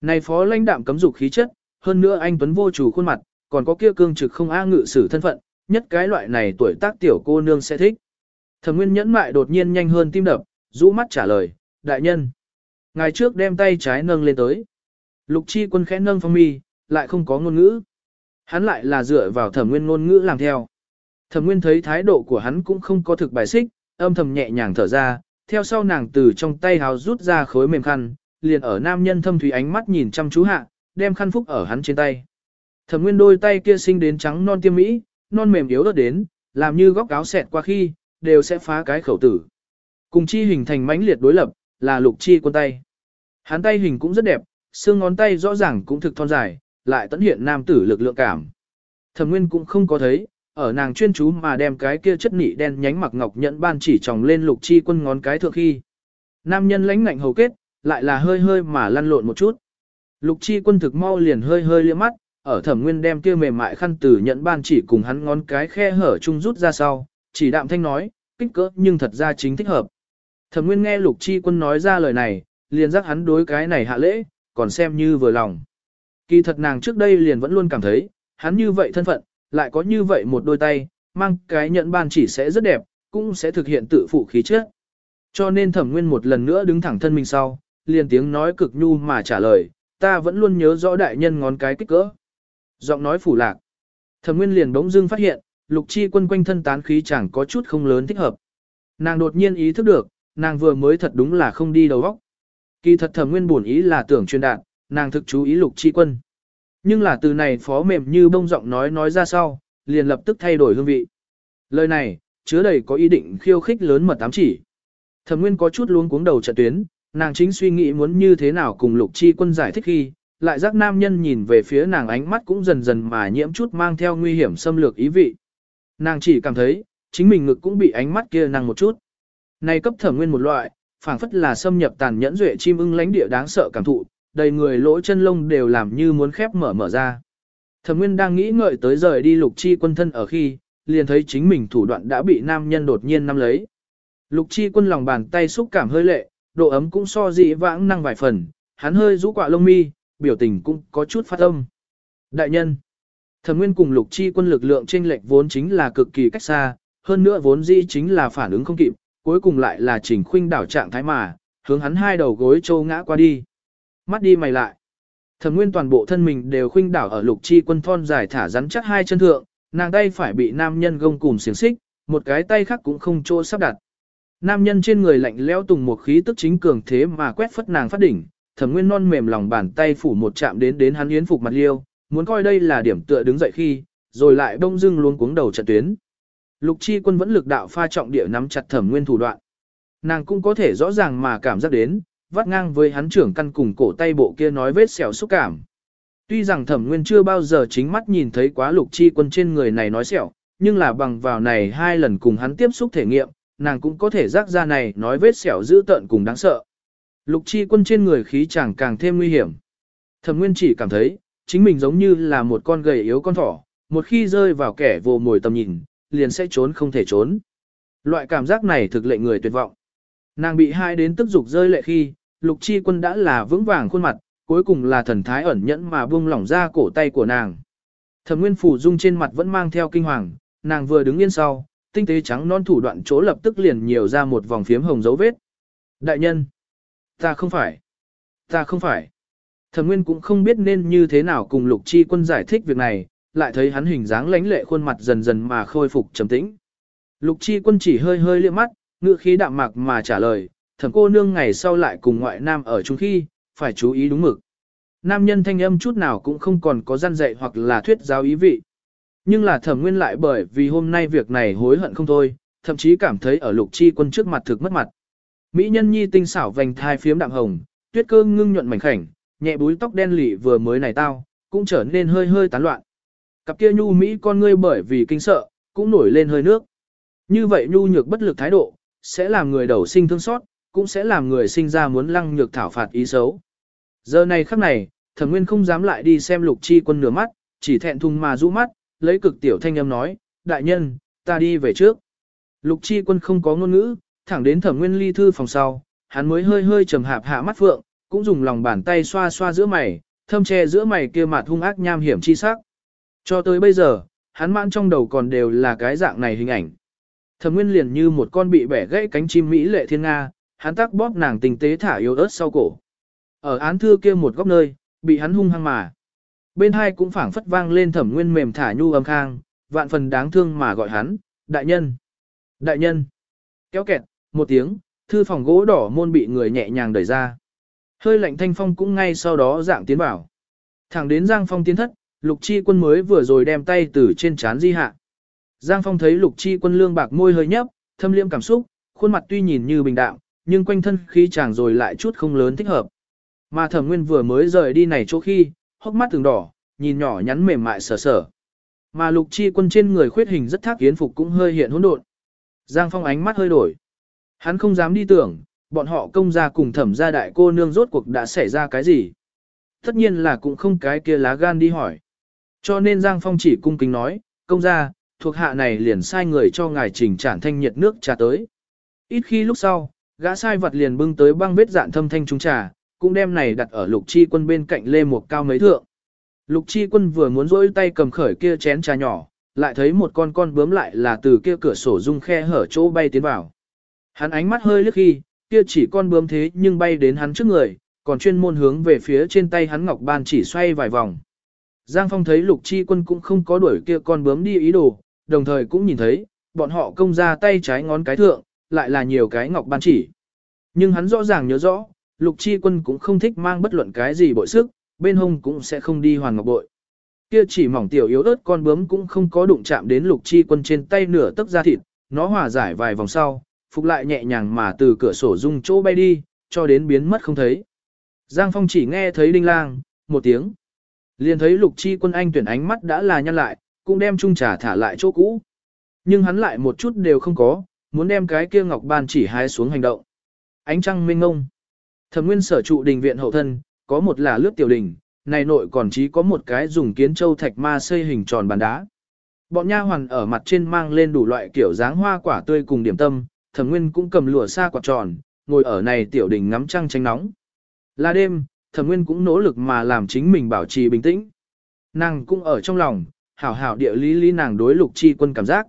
Này phó lãnh đạm cấm dục khí chất, hơn nữa anh Tuấn vô chủ khuôn mặt, còn có kia cương trực không a ngự sử thân phận, nhất cái loại này tuổi tác tiểu cô nương sẽ thích. Thẩm Nguyên nhẫn mại đột nhiên nhanh hơn tim đập, rũ mắt trả lời, đại nhân. Ngài trước đem tay trái nâng lên tới. Lục chi quân khẽ nâng phong mi, lại không có ngôn ngữ. Hắn lại là dựa vào thẩm nguyên ngôn ngữ làm theo. Thẩm nguyên thấy thái độ của hắn cũng không có thực bài xích, âm thầm nhẹ nhàng thở ra, theo sau nàng từ trong tay háo rút ra khối mềm khăn, liền ở nam nhân thâm thủy ánh mắt nhìn chăm chú hạ, đem khăn phúc ở hắn trên tay. Thẩm nguyên đôi tay kia sinh đến trắng non tiêm mỹ, non mềm yếu ớt đến, làm như góc áo xẹt qua khi, đều sẽ phá cái khẩu tử. Cùng chi hình thành mãnh liệt đối lập, là lục chi quân tay. Hắn tay hình cũng rất đẹp, xương ngón tay rõ ràng cũng thực thon dài, lại tận hiện nam tử lực lượng cảm. Thẩm Nguyên cũng không có thấy, ở nàng chuyên chú mà đem cái kia chất nị đen nhánh mặc ngọc nhận ban chỉ tròng lên lục chi quân ngón cái thượng khi. Nam nhân lãnh ngạnh hầu kết, lại là hơi hơi mà lăn lộn một chút. Lục chi quân thực mau liền hơi hơi liếc mắt, ở thẩm nguyên đem kia mềm mại khăn từ nhận ban chỉ cùng hắn ngón cái khe hở chung rút ra sau, chỉ đạm thanh nói, kích cỡ nhưng thật ra chính thích hợp. Thẩm nguyên nghe lục chi quân nói ra lời này, liền giác hắn đối cái này hạ lễ, còn xem như vừa lòng. Kỳ thật nàng trước đây liền vẫn luôn cảm thấy, hắn như vậy thân phận, lại có như vậy một đôi tay, mang cái nhận ban chỉ sẽ rất đẹp, cũng sẽ thực hiện tự phụ khí chất. Cho nên thẩm nguyên một lần nữa đứng thẳng thân mình sau, liền tiếng nói cực nhu mà trả lời, ta vẫn luôn nhớ rõ đại nhân ngón cái kích cỡ. Giọng nói phủ lạc. Thẩm nguyên liền bỗng dưng phát hiện, lục chi quân quanh thân tán khí chẳng có chút không lớn thích hợp. Nàng đột nhiên ý thức được, nàng vừa mới thật đúng là không đi đầu óc. Kỳ thật thẩm nguyên buồn ý là tưởng truyền đạt, nàng thực chú ý lục chi quân. Nhưng là từ này phó mềm như bông giọng nói nói ra sau, liền lập tức thay đổi hương vị. Lời này, chứa đầy có ý định khiêu khích lớn mật tám chỉ. Thẩm Nguyên có chút luống cuống đầu trận tuyến, nàng chính suy nghĩ muốn như thế nào cùng Lục Chi Quân giải thích khi, lại giác nam nhân nhìn về phía nàng ánh mắt cũng dần dần mà nhiễm chút mang theo nguy hiểm xâm lược ý vị. Nàng chỉ cảm thấy, chính mình ngực cũng bị ánh mắt kia nàng một chút. Này cấp Thẩm Nguyên một loại, phảng phất là xâm nhập tàn nhẫn duệ chim ưng lãnh địa đáng sợ cảm thụ, đầy người lỗ chân lông đều làm như muốn khép mở mở ra. Thẩm Nguyên đang nghĩ ngợi tới rời đi Lục Chi Quân thân ở khi, liền thấy chính mình thủ đoạn đã bị nam nhân đột nhiên nắm lấy. Lục chi quân lòng bàn tay xúc cảm hơi lệ, độ ấm cũng so dị vãng năng vài phần, hắn hơi rũ quạ lông mi, biểu tình cũng có chút phát âm. Đại nhân, thẩm nguyên cùng lục chi quân lực lượng chênh lệch vốn chính là cực kỳ cách xa, hơn nữa vốn dĩ chính là phản ứng không kịp, cuối cùng lại là chỉnh khuynh đảo trạng thái mà, hướng hắn hai đầu gối trô ngã qua đi. Mắt đi mày lại. Thẩm nguyên toàn bộ thân mình đều khuynh đảo ở lục chi quân thon dài thả rắn chắc hai chân thượng, nàng tay phải bị nam nhân gông cùm xiềng xích, một cái tay khác cũng không chỗ sắp đặt. Nam nhân trên người lạnh lẽo tùng một khí tức chính cường thế mà quét phất nàng phát đỉnh, thẩm nguyên non mềm lòng bàn tay phủ một chạm đến đến hắn yến phục mặt liêu, muốn coi đây là điểm tựa đứng dậy khi, rồi lại đông dưng luôn cuống đầu trận tuyến. Lục chi quân vẫn lực đạo pha trọng địa nắm chặt thẩm nguyên thủ đoạn. Nàng cũng có thể rõ ràng mà cảm giác đến, vắt ngang với hắn trưởng căn cùng cổ tay bộ kia nói vết xẻo xúc cảm. Tuy rằng thẩm nguyên chưa bao giờ chính mắt nhìn thấy quá lục chi quân trên người này nói sẹo, nhưng là bằng vào này hai lần cùng hắn tiếp xúc thể nghiệm, nàng cũng có thể rác ra này nói vết sẹo dữ tợn cùng đáng sợ. Lục chi quân trên người khí chẳng càng thêm nguy hiểm. Thẩm nguyên chỉ cảm thấy, chính mình giống như là một con gầy yếu con thỏ, một khi rơi vào kẻ vô mồi tầm nhìn, liền sẽ trốn không thể trốn. Loại cảm giác này thực lệnh người tuyệt vọng. Nàng bị hai đến tức dục rơi lệ khi, lục chi quân đã là vững vàng khuôn mặt, cuối cùng là thần thái ẩn nhẫn mà buông lỏng ra cổ tay của nàng. Thẩm Nguyên Phủ Dung trên mặt vẫn mang theo kinh hoàng, nàng vừa đứng yên sau, tinh tế trắng non thủ đoạn chỗ lập tức liền nhiều ra một vòng phiếm hồng dấu vết. Đại nhân, ta không phải, ta không phải. Thẩm Nguyên cũng không biết nên như thế nào cùng Lục Chi Quân giải thích việc này, lại thấy hắn hình dáng lãnh lệ khuôn mặt dần dần mà khôi phục trầm tĩnh. Lục Chi Quân chỉ hơi hơi liếc mắt, ngựa khí đạm mạc mà trả lời, thẩm cô nương ngày sau lại cùng ngoại nam ở chung khi, phải chú ý đúng mực. Nam nhân thanh âm chút nào cũng không còn có gian dạy hoặc là thuyết giáo ý vị. Nhưng là thẩm nguyên lại bởi vì hôm nay việc này hối hận không thôi, thậm chí cảm thấy ở lục chi quân trước mặt thực mất mặt. Mỹ nhân nhi tinh xảo vành thai phiếm đạm hồng, tuyết cơ ngưng nhuận mảnh khảnh, nhẹ búi tóc đen lị vừa mới này tao, cũng trở nên hơi hơi tán loạn. Cặp kia nhu Mỹ con ngươi bởi vì kinh sợ, cũng nổi lên hơi nước. Như vậy nhu nhược bất lực thái độ, sẽ làm người đầu sinh thương xót, cũng sẽ làm người sinh ra muốn lăng nhược thảo phạt ý xấu. Giờ này khắc này, thẩm nguyên không dám lại đi xem lục chi quân nửa mắt, chỉ thẹn thùng mà rũ mắt, lấy cực tiểu thanh âm nói, đại nhân, ta đi về trước. Lục chi quân không có ngôn ngữ, thẳng đến thẩm nguyên ly thư phòng sau, hắn mới hơi hơi trầm hạp hạ mắt phượng, cũng dùng lòng bàn tay xoa xoa giữa mày, thâm che giữa mày kia mặt hung ác nham hiểm chi sắc. Cho tới bây giờ, hắn mãn trong đầu còn đều là cái dạng này hình ảnh. Thẩm nguyên liền như một con bị bẻ gãy cánh chim mỹ lệ thiên nga, hắn tắc bóp nàng tình tế thả yếu ớt sau cổ. Ở án thư kia một góc nơi, bị hắn hung hăng mà. Bên hai cũng phảng phất vang lên thẩm nguyên mềm thả nhu âm khang, vạn phần đáng thương mà gọi hắn, đại nhân, đại nhân. Kéo kẹt, một tiếng, thư phòng gỗ đỏ môn bị người nhẹ nhàng đẩy ra. Hơi lạnh thanh phong cũng ngay sau đó dạng tiến vào. Thẳng đến Giang Phong tiến thất, Lục Chi quân mới vừa rồi đem tay từ trên chán di hạ. Giang Phong thấy Lục Chi quân lương bạc môi hơi nhấp, thâm liêm cảm xúc, khuôn mặt tuy nhìn như bình đạm, nhưng quanh thân khí chàng rồi lại chút không lớn thích hợp. Mà thẩm nguyên vừa mới rời đi này chỗ khi, hốc mắt từng đỏ, nhìn nhỏ nhắn mềm mại sở sở. Mà lục chi quân trên người khuyết hình rất thác kiến phục cũng hơi hiện hỗn độn. Giang phong ánh mắt hơi đổi. Hắn không dám đi tưởng, bọn họ công gia cùng thẩm gia đại cô nương rốt cuộc đã xảy ra cái gì. Tất nhiên là cũng không cái kia lá gan đi hỏi. Cho nên Giang Phong chỉ cung kính nói, công gia, thuộc hạ này liền sai người cho ngài trình trản thanh nhiệt nước trà tới. Ít khi lúc sau, Gã sai vật liền bưng tới băng vết dạn thâm thanh trung trà, cũng đem này đặt ở lục chi quân bên cạnh lê một cao mấy thượng. Lục chi quân vừa muốn rỗi tay cầm khởi kia chén trà nhỏ, lại thấy một con con bướm lại là từ kia cửa sổ dung khe hở chỗ bay tiến vào. Hắn ánh mắt hơi liếc khi, kia chỉ con bướm thế nhưng bay đến hắn trước người, còn chuyên môn hướng về phía trên tay hắn ngọc ban chỉ xoay vài vòng. Giang Phong thấy lục chi quân cũng không có đuổi kia con bướm đi ý đồ, đồng thời cũng nhìn thấy, bọn họ công ra tay trái ngón cái thượng, lại là nhiều cái ngọc ban chỉ. Nhưng hắn rõ ràng nhớ rõ, lục chi quân cũng không thích mang bất luận cái gì bội sức, bên hông cũng sẽ không đi hoàn ngọc bội. Kia chỉ mỏng tiểu yếu ớt con bướm cũng không có đụng chạm đến lục chi quân trên tay nửa tấc da thịt, nó hòa giải vài vòng sau, phục lại nhẹ nhàng mà từ cửa sổ rung chỗ bay đi, cho đến biến mất không thấy. Giang Phong chỉ nghe thấy đinh lang, một tiếng. Liền thấy lục chi quân anh tuyển ánh mắt đã là nhăn lại, cũng đem chung trà thả lại chỗ cũ. Nhưng hắn lại một chút đều không có, muốn đem cái kia ngọc ban chỉ hái xuống hành động. Ánh trăng minh ngông. Thẩm nguyên sở trụ đình viện hậu thân, có một là lướt tiểu đình, này nội còn chỉ có một cái dùng kiến châu thạch ma xây hình tròn bàn đá. Bọn nha hoàn ở mặt trên mang lên đủ loại kiểu dáng hoa quả tươi cùng điểm tâm, thẩm nguyên cũng cầm lụa xa quạt tròn, ngồi ở này tiểu đình ngắm trăng tránh nóng. Là đêm, thẩm nguyên cũng nỗ lực mà làm chính mình bảo trì bình tĩnh. Nàng cũng ở trong lòng, hảo hảo địa lý lý nàng đối lục chi quân cảm giác.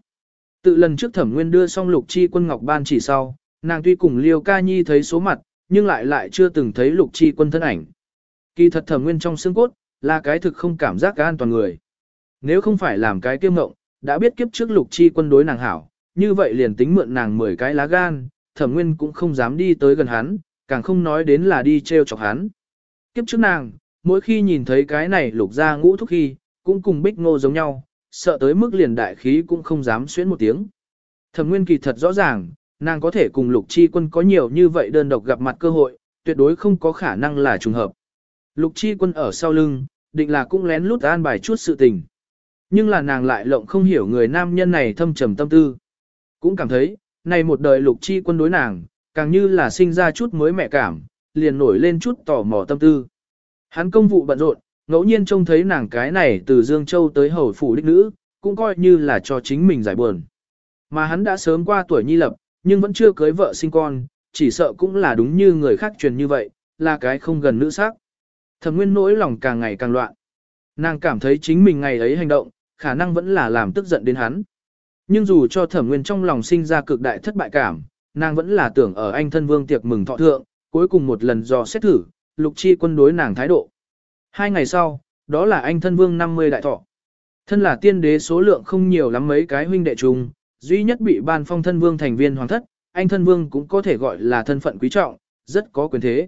Tự lần trước thẩm nguyên đưa xong lục chi quân ngọc ban chỉ sau, nàng tuy cùng liêu ca nhi thấy số mặt, nhưng lại lại chưa từng thấy lục chi quân thân ảnh. Kỳ thật thẩm nguyên trong xương cốt, là cái thực không cảm giác an toàn người. Nếu không phải làm cái kiêm ngộng, đã biết kiếp trước lục chi quân đối nàng hảo, như vậy liền tính mượn nàng 10 cái lá gan, thẩm nguyên cũng không dám đi tới gần hắn, càng không nói đến là đi treo chọc hắn. Kiếp trước nàng, mỗi khi nhìn thấy cái này lục ra ngũ thúc khi, cũng cùng bích ngô giống nhau, sợ tới mức liền đại khí cũng không dám xuyến một tiếng. Thẩm nguyên kỳ thật rõ ràng, nàng có thể cùng lục chi quân có nhiều như vậy đơn độc gặp mặt cơ hội, tuyệt đối không có khả năng là trùng hợp. Lục chi quân ở sau lưng, định là cũng lén lút an bài chút sự tình. Nhưng là nàng lại lộng không hiểu người nam nhân này thâm trầm tâm tư. Cũng cảm thấy, này một đời lục chi quân đối nàng, càng như là sinh ra chút mới mẹ cảm, liền nổi lên chút tò mò tâm tư. Hắn công vụ bận rộn, ngẫu nhiên trông thấy nàng cái này từ Dương Châu tới hầu phủ đích nữ, cũng coi như là cho chính mình giải buồn. Mà hắn đã sớm qua tuổi nhi lập, nhưng vẫn chưa cưới vợ sinh con, chỉ sợ cũng là đúng như người khác truyền như vậy, là cái không gần nữ sắc. Thẩm nguyên nỗi lòng càng ngày càng loạn. Nàng cảm thấy chính mình ngày ấy hành động, khả năng vẫn là làm tức giận đến hắn. Nhưng dù cho thẩm nguyên trong lòng sinh ra cực đại thất bại cảm, nàng vẫn là tưởng ở anh thân vương tiệc mừng thọ thượng, cuối cùng một lần dò xét thử, lục chi quân đối nàng thái độ. Hai ngày sau, đó là anh thân vương 50 đại thọ. Thân là tiên đế số lượng không nhiều lắm mấy cái huynh đệ chung, duy nhất bị ban phong thân vương thành viên hoàng thất, anh thân vương cũng có thể gọi là thân phận quý trọng, rất có quyền thế.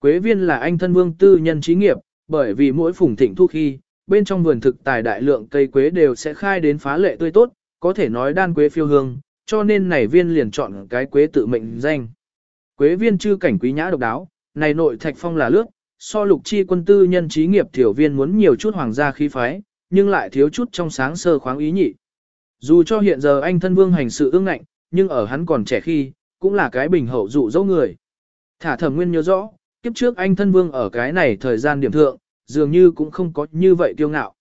Quế viên là anh thân vương tư nhân trí nghiệp, bởi vì mỗi phùng thịnh thu khi, bên trong vườn thực tài đại lượng cây quế đều sẽ khai đến phá lệ tươi tốt, có thể nói đan quế phiêu hương, cho nên này viên liền chọn cái quế tự mệnh danh. Quế viên chư cảnh quý nhã độc đáo, này nội thạch phong là lước, so lục chi quân tư nhân trí nghiệp tiểu viên muốn nhiều chút hoàng gia khí phái, nhưng lại thiếu chút trong sáng sơ khoáng ý nhị. Dù cho hiện giờ anh thân vương hành sự ương ngạnh, nhưng ở hắn còn trẻ khi, cũng là cái bình hậu dụ dỗ người. Thả thẩm nguyên nhớ rõ, kiếp trước anh thân vương ở cái này thời gian điểm thượng, dường như cũng không có như vậy kiêu ngạo.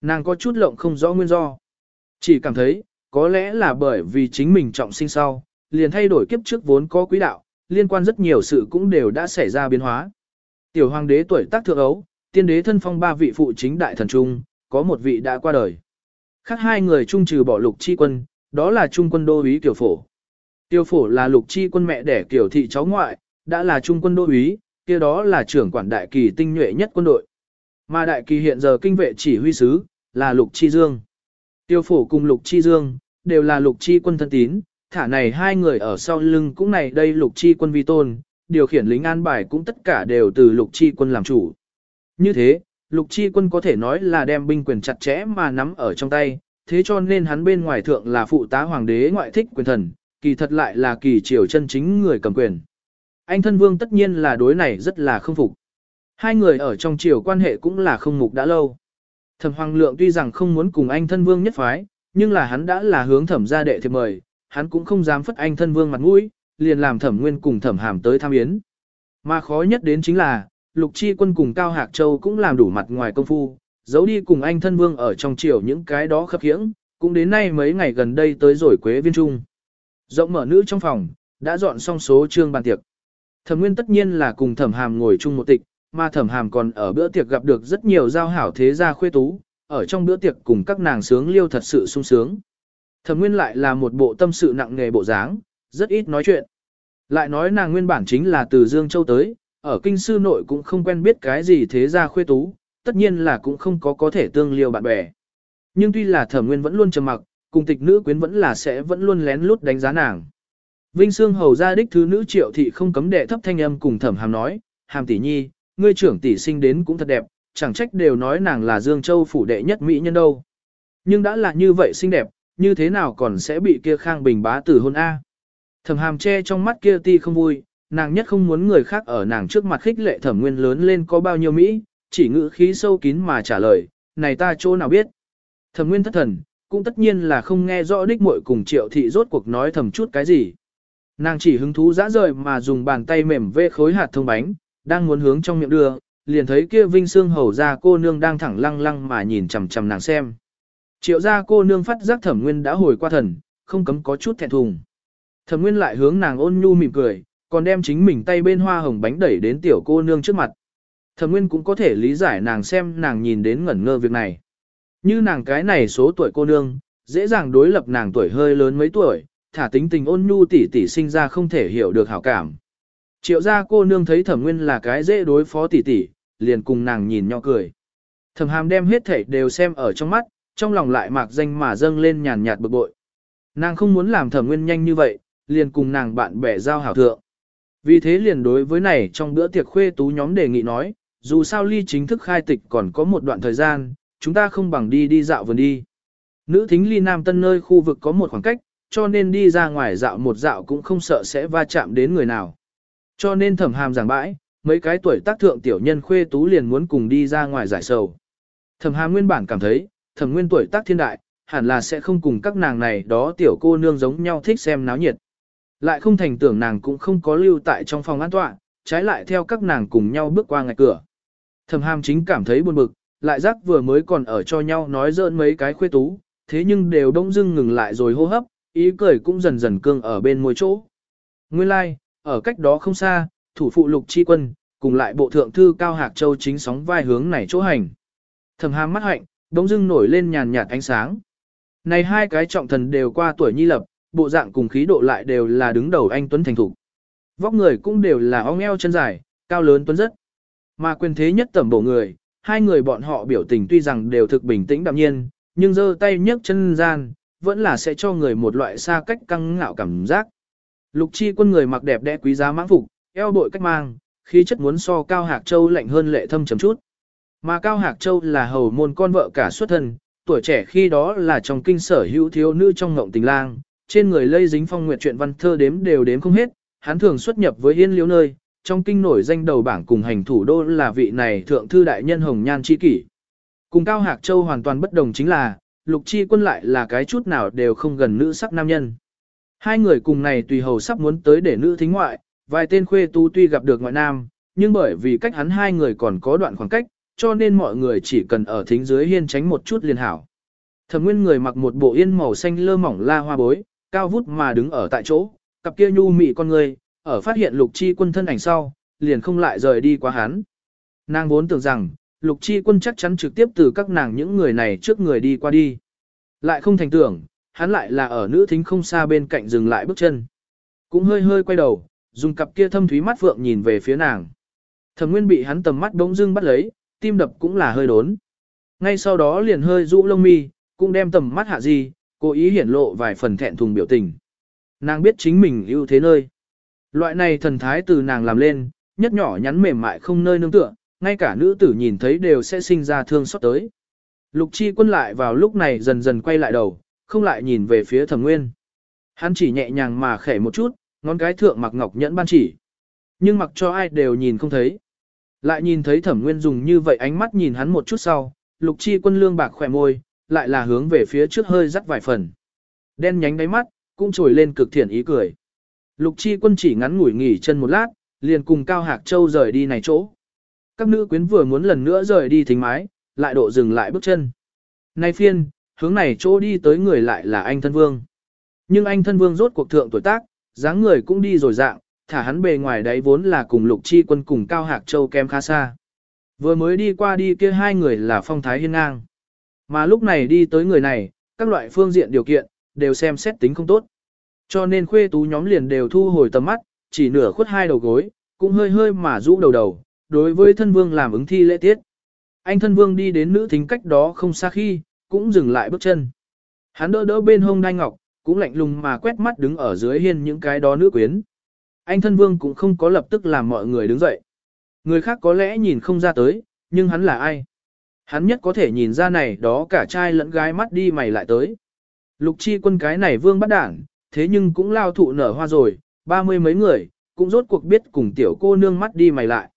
Nàng có chút lộng không rõ nguyên do. Chỉ cảm thấy, có lẽ là bởi vì chính mình trọng sinh sau, liền thay đổi kiếp trước vốn có quý đạo, liên quan rất nhiều sự cũng đều đã xảy ra biến hóa. Tiểu hoàng đế tuổi tác thượng ấu, tiên đế thân phong ba vị phụ chính đại thần trung, có một vị đã qua đời. Khác hai người trung trừ bỏ lục chi quân, đó là trung quân đô úy tiểu phổ. Tiêu phổ là lục chi quân mẹ đẻ kiểu thị cháu ngoại, đã là trung quân đô úy, kia đó là trưởng quản đại kỳ tinh nhuệ nhất quân đội. Mà đại kỳ hiện giờ kinh vệ chỉ huy sứ, là lục chi dương. Tiêu phổ cùng lục chi dương, đều là lục chi quân thân tín, thả này hai người ở sau lưng cũng này đây lục chi quân vi tôn, điều khiển lính an bài cũng tất cả đều từ lục chi quân làm chủ. Như thế, lục chi quân có thể nói là đem binh quyền chặt chẽ mà nắm ở trong tay, thế cho nên hắn bên ngoài thượng là phụ tá hoàng đế ngoại thích quyền thần, kỳ thật lại là kỳ triều chân chính người cầm quyền. Anh thân vương tất nhiên là đối này rất là không phục. Hai người ở trong triều quan hệ cũng là không mục đã lâu. Thẩm Hoàng Lượng tuy rằng không muốn cùng anh thân vương nhất phái, nhưng là hắn đã là hướng thẩm gia đệ thiệp mời, hắn cũng không dám phất anh thân vương mặt mũi, liền làm thẩm nguyên cùng thẩm hàm tới tham yến. Mà khó nhất đến chính là, lục chi quân cùng Cao Hạc Châu cũng làm đủ mặt ngoài công phu, giấu đi cùng anh thân vương ở trong triều những cái đó khập khiễng, cũng đến nay mấy ngày gần đây tới rồi quế viên trung. Rộng mở nữ trong phòng, đã dọn xong số trương bàn tiệc. Thẩm nguyên tất nhiên là cùng thẩm hàm ngồi chung một tịch, mà thẩm hàm còn ở bữa tiệc gặp được rất nhiều giao hảo thế gia khuê tú, ở trong bữa tiệc cùng các nàng sướng liêu thật sự sung sướng. Thẩm Nguyên lại là một bộ tâm sự nặng nghề bộ dáng, rất ít nói chuyện. Lại nói nàng nguyên bản chính là từ Dương Châu tới, ở kinh sư nội cũng không quen biết cái gì thế gia khuê tú, tất nhiên là cũng không có có thể tương liêu bạn bè. Nhưng tuy là Thẩm Nguyên vẫn luôn trầm mặc, cùng tịch nữ quyến vẫn là sẽ vẫn luôn lén lút đánh giá nàng. Vinh Sương hầu gia đích thứ nữ Triệu thị không cấm đệ thấp thanh âm cùng Thẩm Hàm nói, "Hàm tỷ nhi, ngươi trưởng tỷ sinh đến cũng thật đẹp, chẳng trách đều nói nàng là Dương Châu phủ đệ nhất mỹ nhân đâu. Nhưng đã là như vậy xinh đẹp, như thế nào còn sẽ bị kia Khang Bình bá tử hôn A. Thẩm hàm che trong mắt kia ti không vui, nàng nhất không muốn người khác ở nàng trước mặt khích lệ thẩm nguyên lớn lên có bao nhiêu Mỹ, chỉ ngữ khí sâu kín mà trả lời, này ta chỗ nào biết. Thẩm nguyên thất thần, cũng tất nhiên là không nghe rõ đích muội cùng triệu thị rốt cuộc nói thầm chút cái gì. Nàng chỉ hứng thú dã rời mà dùng bàn tay mềm vê khối hạt thông bánh, đang muốn hướng trong miệng đưa, liền thấy kia vinh xương hầu ra cô nương đang thẳng lăng lăng mà nhìn chằm chằm nàng xem. Triệu ra cô nương phát giác thẩm nguyên đã hồi qua thần, không cấm có chút thẹn thùng. Thẩm nguyên lại hướng nàng ôn nhu mỉm cười, còn đem chính mình tay bên hoa hồng bánh đẩy đến tiểu cô nương trước mặt. Thẩm nguyên cũng có thể lý giải nàng xem nàng nhìn đến ngẩn ngơ việc này. Như nàng cái này số tuổi cô nương, dễ dàng đối lập nàng tuổi hơi lớn mấy tuổi, thả tính tình ôn nhu tỉ tỉ sinh ra không thể hiểu được hảo cảm. Triệu gia cô nương thấy thẩm nguyên là cái dễ đối phó tỉ tỉ, liền cùng nàng nhìn nhỏ cười. Thẩm hàm đem hết thảy đều xem ở trong mắt, trong lòng lại mạc danh mà dâng lên nhàn nhạt bực bội. Nàng không muốn làm thẩm nguyên nhanh như vậy, liền cùng nàng bạn bè giao hảo thượng. Vì thế liền đối với này trong bữa tiệc khuê tú nhóm đề nghị nói, dù sao ly chính thức khai tịch còn có một đoạn thời gian, chúng ta không bằng đi đi dạo vườn đi. Nữ thính ly nam tân nơi khu vực có một khoảng cách, cho nên đi ra ngoài dạo một dạo cũng không sợ sẽ va chạm đến người nào. Cho nên thẩm hàm giảng bãi, mấy cái tuổi tác thượng tiểu nhân khuê tú liền muốn cùng đi ra ngoài giải sầu. Thẩm hàm nguyên bản cảm thấy, thẩm nguyên tuổi tác thiên đại, hẳn là sẽ không cùng các nàng này đó tiểu cô nương giống nhau thích xem náo nhiệt. Lại không thành tưởng nàng cũng không có lưu tại trong phòng an tọa, trái lại theo các nàng cùng nhau bước qua ngạch cửa. Thẩm hàm chính cảm thấy buồn bực, lại giác vừa mới còn ở cho nhau nói dỡn mấy cái khuê tú, thế nhưng đều đông dưng ngừng lại rồi hô hấp, ý cười cũng dần dần cương ở bên môi chỗ. Nguyên lai, like, ở cách đó không xa, thủ phụ lục chi quân, cùng lại bộ thượng thư Cao Hạc Châu chính sóng vai hướng này chỗ hành. Thẩm hàm mắt hạnh, đông dưng nổi lên nhàn nhạt ánh sáng. Này hai cái trọng thần đều qua tuổi nhi lập, bộ dạng cùng khí độ lại đều là đứng đầu anh Tuấn Thành Thủ. Vóc người cũng đều là ong eo chân dài, cao lớn tuấn rất. Mà quyền thế nhất tẩm bổ người, hai người bọn họ biểu tình tuy rằng đều thực bình tĩnh đạm nhiên, nhưng giơ tay nhấc chân gian, vẫn là sẽ cho người một loại xa cách căng ngạo cảm giác. Lục chi quân người mặc đẹp đẽ quý giá mãng phục, eo bội cách mang, khí chất muốn so Cao Hạc Châu lạnh hơn lệ thâm chấm chút. Mà Cao Hạc Châu là hầu môn con vợ cả xuất thân, tuổi trẻ khi đó là trong kinh sở hữu thiếu nữ trong ngộng tình lang, trên người lây dính phong nguyệt truyện văn thơ đếm đều đếm không hết, hắn thường xuất nhập với yên liễu nơi, trong kinh nổi danh đầu bảng cùng hành thủ đô là vị này thượng thư đại nhân Hồng Nhan Chi Kỷ. Cùng Cao Hạc Châu hoàn toàn bất đồng chính là, Lục Chi Quân lại là cái chút nào đều không gần nữ sắc nam nhân. Hai người cùng này tùy hầu sắp muốn tới để nữ thính ngoại, vài tên khuê tu tuy gặp được ngoại nam, nhưng bởi vì cách hắn hai người còn có đoạn khoảng cách, cho nên mọi người chỉ cần ở thính dưới hiên tránh một chút liền hảo. Thẩm Nguyên người mặc một bộ yên màu xanh lơ mỏng la hoa bối, cao vút mà đứng ở tại chỗ, cặp kia nhu mị con người, ở phát hiện Lục Chi Quân thân ảnh sau, liền không lại rời đi quá hắn. Nàng vốn tưởng rằng, Lục Chi Quân chắc chắn trực tiếp từ các nàng những người này trước người đi qua đi. Lại không thành tưởng, hắn lại là ở nữ thính không xa bên cạnh dừng lại bước chân. Cũng hơi hơi quay đầu, dùng cặp kia thâm thúy mắt phượng nhìn về phía nàng. Thẩm Nguyên bị hắn tầm mắt bỗng dưng bắt lấy, tim đập cũng là hơi đốn. Ngay sau đó liền hơi rũ lông mi, cũng đem tầm mắt hạ gì, cố ý hiển lộ vài phần thẹn thùng biểu tình. Nàng biết chính mình ưu thế nơi. Loại này thần thái từ nàng làm lên, nhất nhỏ nhắn mềm mại không nơi nương tựa, ngay cả nữ tử nhìn thấy đều sẽ sinh ra thương xót tới. Lục chi quân lại vào lúc này dần dần quay lại đầu, không lại nhìn về phía thẩm nguyên. Hắn chỉ nhẹ nhàng mà khẽ một chút, ngón cái thượng mặc ngọc nhẫn ban chỉ. Nhưng mặc cho ai đều nhìn không thấy. Lại nhìn thấy thẩm nguyên dùng như vậy ánh mắt nhìn hắn một chút sau, lục chi quân lương bạc khỏe môi, lại là hướng về phía trước hơi rắc vài phần. Đen nhánh đáy mắt, cũng trồi lên cực thiện ý cười. Lục chi quân chỉ ngắn ngủi nghỉ chân một lát, liền cùng Cao Hạc Châu rời đi này chỗ. Các nữ quyến vừa muốn lần nữa rời đi thính mái, lại độ dừng lại bước chân. Nay phiên, hướng này chỗ đi tới người lại là anh thân vương. Nhưng anh thân vương rốt cuộc thượng tuổi tác, dáng người cũng đi rồi dạng, thả hắn bề ngoài đấy vốn là cùng lục chi quân cùng Cao Hạc Châu kem khá xa. Vừa mới đi qua đi kia hai người là phong thái hiên ngang. Mà lúc này đi tới người này, các loại phương diện điều kiện, đều xem xét tính không tốt. Cho nên khuê tú nhóm liền đều thu hồi tầm mắt, chỉ nửa khuất hai đầu gối, cũng hơi hơi mà rũ đầu đầu, đối với thân vương làm ứng thi lễ tiết. Anh thân vương đi đến nữ thính cách đó không xa khi, cũng dừng lại bước chân. Hắn đỡ đỡ bên hông đai ngọc, cũng lạnh lùng mà quét mắt đứng ở dưới hiên những cái đó nữ quyến. Anh thân vương cũng không có lập tức làm mọi người đứng dậy. Người khác có lẽ nhìn không ra tới, nhưng hắn là ai? Hắn nhất có thể nhìn ra này đó cả trai lẫn gái mắt đi mày lại tới. Lục chi quân cái này vương bắt đảng, thế nhưng cũng lao thụ nở hoa rồi, ba mươi mấy người, cũng rốt cuộc biết cùng tiểu cô nương mắt đi mày lại.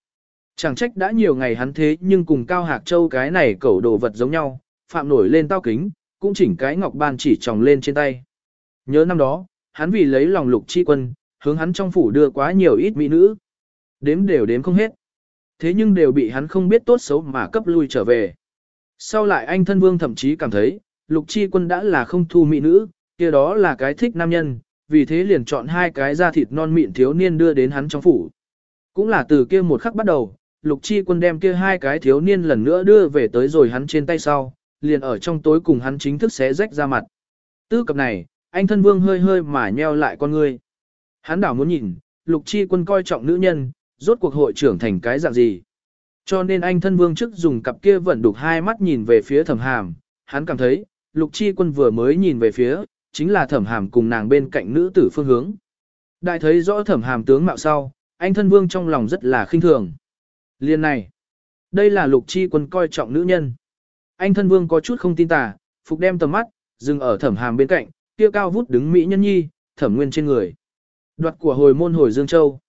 Chẳng trách đã nhiều ngày hắn thế nhưng cùng Cao Hạc Châu cái này cẩu đồ vật giống nhau, phạm nổi lên tao kính, cũng chỉnh cái ngọc ban chỉ tròng lên trên tay. Nhớ năm đó, hắn vì lấy lòng lục chi quân, hướng hắn trong phủ đưa quá nhiều ít mỹ nữ. Đếm đều đếm không hết. Thế nhưng đều bị hắn không biết tốt xấu mà cấp lui trở về. Sau lại anh thân vương thậm chí cảm thấy, lục chi quân đã là không thu mỹ nữ, kia đó là cái thích nam nhân, vì thế liền chọn hai cái da thịt non mịn thiếu niên đưa đến hắn trong phủ. Cũng là từ kia một khắc bắt đầu, lục chi quân đem kia hai cái thiếu niên lần nữa đưa về tới rồi hắn trên tay sau, liền ở trong tối cùng hắn chính thức xé rách ra mặt. Tư cập này, anh thân vương hơi hơi mà nheo lại con ngươi. Hắn đảo muốn nhìn, lục chi quân coi trọng nữ nhân, rốt cuộc hội trưởng thành cái dạng gì. Cho nên anh thân vương trước dùng cặp kia vẫn đục hai mắt nhìn về phía thẩm hàm, hắn cảm thấy, lục chi quân vừa mới nhìn về phía, chính là thẩm hàm cùng nàng bên cạnh nữ tử phương hướng. Đại thấy rõ thẩm hàm tướng mạo sau, anh thân vương trong lòng rất là khinh thường. Liên này, đây là lục chi quân coi trọng nữ nhân. Anh thân vương có chút không tin tà, phục đem tầm mắt, dừng ở thẩm hàm bên cạnh, kia cao vút đứng mỹ nhân nhi, thẩm nguyên trên người. Đoạt của hồi môn hồi Dương Châu.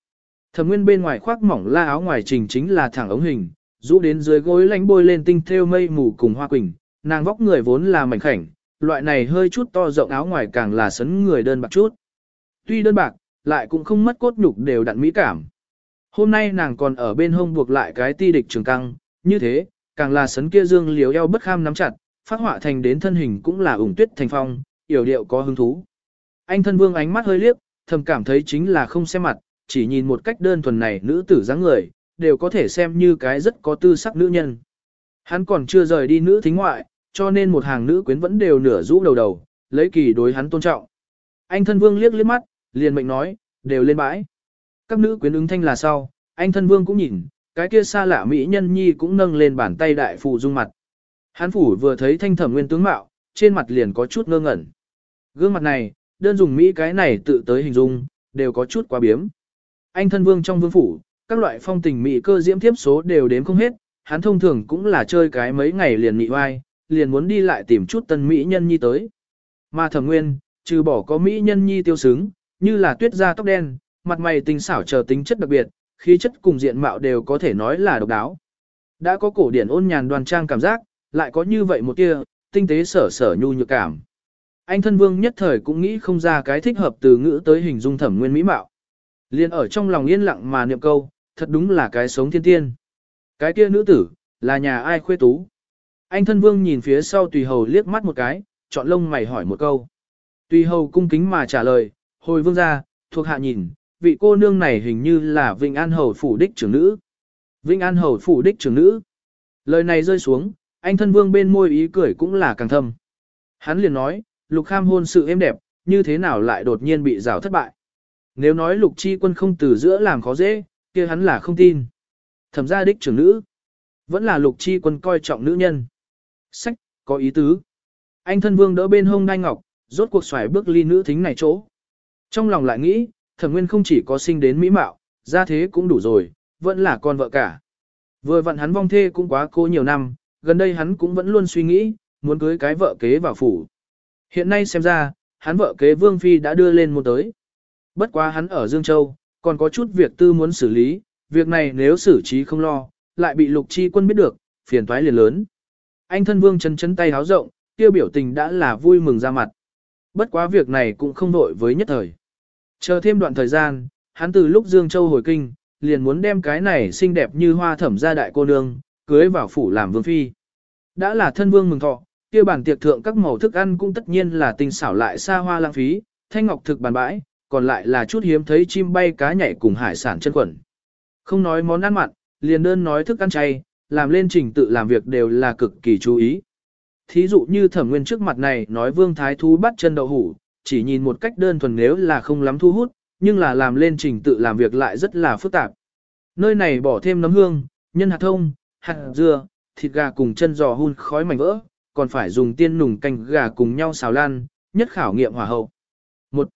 Thẩm nguyên bên ngoài khoác mỏng la áo ngoài trình chính là thẳng ống hình, rũ đến dưới gối lánh bôi lên tinh thêu mây mù cùng hoa quỳnh, nàng vóc người vốn là mảnh khảnh, loại này hơi chút to rộng áo ngoài càng là sấn người đơn bạc chút. Tuy đơn bạc, lại cũng không mất cốt nhục đều đặn mỹ cảm. Hôm nay nàng còn ở bên hông buộc lại cái ti địch trường căng, như thế, càng là sấn kia dương liều eo bất kham nắm chặt, phát họa thành đến thân hình cũng là ủng tuyết thành phong, yểu điệu có hứng thú. Anh thân vương ánh mắt hơi liếc, thầm cảm thấy chính là không xem mặt, chỉ nhìn một cách đơn thuần này nữ tử dáng người, đều có thể xem như cái rất có tư sắc nữ nhân. Hắn còn chưa rời đi nữ thính ngoại, cho nên một hàng nữ quyến vẫn đều nửa rũ đầu đầu, lấy kỳ đối hắn tôn trọng. Anh thân vương liếc liếc mắt, liền mệnh nói, đều lên bãi. Các nữ quyến ứng thanh là sau, anh thân vương cũng nhìn, cái kia xa lạ mỹ nhân nhi cũng nâng lên bàn tay đại phụ dung mặt. Hắn phủ vừa thấy thanh thẩm nguyên tướng mạo, trên mặt liền có chút ngơ ngẩn. Gương mặt này, đơn dùng mỹ cái này tự tới hình dung, đều có chút quá biếm. Anh thân vương trong vương phủ, các loại phong tình mỹ cơ diễm thiếp số đều đếm không hết, hắn thông thường cũng là chơi cái mấy ngày liền nị oai, liền muốn đi lại tìm chút tân mỹ nhân nhi tới. Mà thẩm nguyên, trừ bỏ có mỹ nhân nhi tiêu xứng, như là tuyết da tóc đen, mặt mày tinh xảo chờ tính chất đặc biệt, khí chất cùng diện mạo đều có thể nói là độc đáo. Đã có cổ điển ôn nhàn đoan trang cảm giác, lại có như vậy một kia, tinh tế sở sở nhu nhược cảm. Anh thân vương nhất thời cũng nghĩ không ra cái thích hợp từ ngữ tới hình dung thẩm nguyên mỹ mạo. Liên ở trong lòng yên lặng mà niệm câu, thật đúng là cái sống thiên tiên. Cái kia nữ tử, là nhà ai khuê tú. Anh thân vương nhìn phía sau tùy hầu liếc mắt một cái, chọn lông mày hỏi một câu. Tùy hầu cung kính mà trả lời, hồi vương ra, thuộc hạ nhìn, vị cô nương này hình như là Vinh An Hầu phủ đích trưởng nữ. Vinh An Hầu phủ đích trưởng nữ. Lời này rơi xuống, anh thân vương bên môi ý cười cũng là càng thâm. Hắn liền nói, lục kham hôn sự êm đẹp, như thế nào lại đột nhiên bị rào thất bại. Nếu nói lục chi quân không từ giữa làm khó dễ, kia hắn là không tin. Thẩm gia đích trưởng nữ. Vẫn là lục chi quân coi trọng nữ nhân. Sách, có ý tứ. Anh thân vương đỡ bên hông đai ngọc, rốt cuộc xoài bước ly nữ thính này chỗ. Trong lòng lại nghĩ, thẩm nguyên không chỉ có sinh đến mỹ mạo, ra thế cũng đủ rồi, vẫn là con vợ cả. Vừa vặn hắn vong thê cũng quá cô nhiều năm, gần đây hắn cũng vẫn luôn suy nghĩ, muốn cưới cái vợ kế vào phủ. Hiện nay xem ra, hắn vợ kế Vương Phi đã đưa lên một tới. Bất quá hắn ở Dương Châu, còn có chút việc tư muốn xử lý, việc này nếu xử trí không lo, lại bị lục chi quân biết được, phiền toái liền lớn. Anh thân vương chân chân tay háo rộng, tiêu biểu tình đã là vui mừng ra mặt. Bất quá việc này cũng không vội với nhất thời. Chờ thêm đoạn thời gian, hắn từ lúc Dương Châu hồi kinh, liền muốn đem cái này xinh đẹp như hoa thẩm gia đại cô nương, cưới vào phủ làm vương phi. Đã là thân vương mừng thọ, kia bản tiệc thượng các màu thức ăn cũng tất nhiên là tinh xảo lại xa hoa lãng phí, thanh ngọc thực bàn bãi, còn lại là chút hiếm thấy chim bay cá nhảy cùng hải sản chân quẩn. Không nói món ăn mặn, liền đơn nói thức ăn chay, làm lên trình tự làm việc đều là cực kỳ chú ý. Thí dụ như thẩm nguyên trước mặt này nói vương thái thú bắt chân đậu hủ, chỉ nhìn một cách đơn thuần nếu là không lắm thu hút, nhưng là làm lên trình tự làm việc lại rất là phức tạp. Nơi này bỏ thêm nấm hương, nhân hạt thông, hạt dưa, thịt gà cùng chân giò hun khói mảnh vỡ, còn phải dùng tiên nùng canh gà cùng nhau xào lan, nhất khảo nghiệm hỏa hậu. Một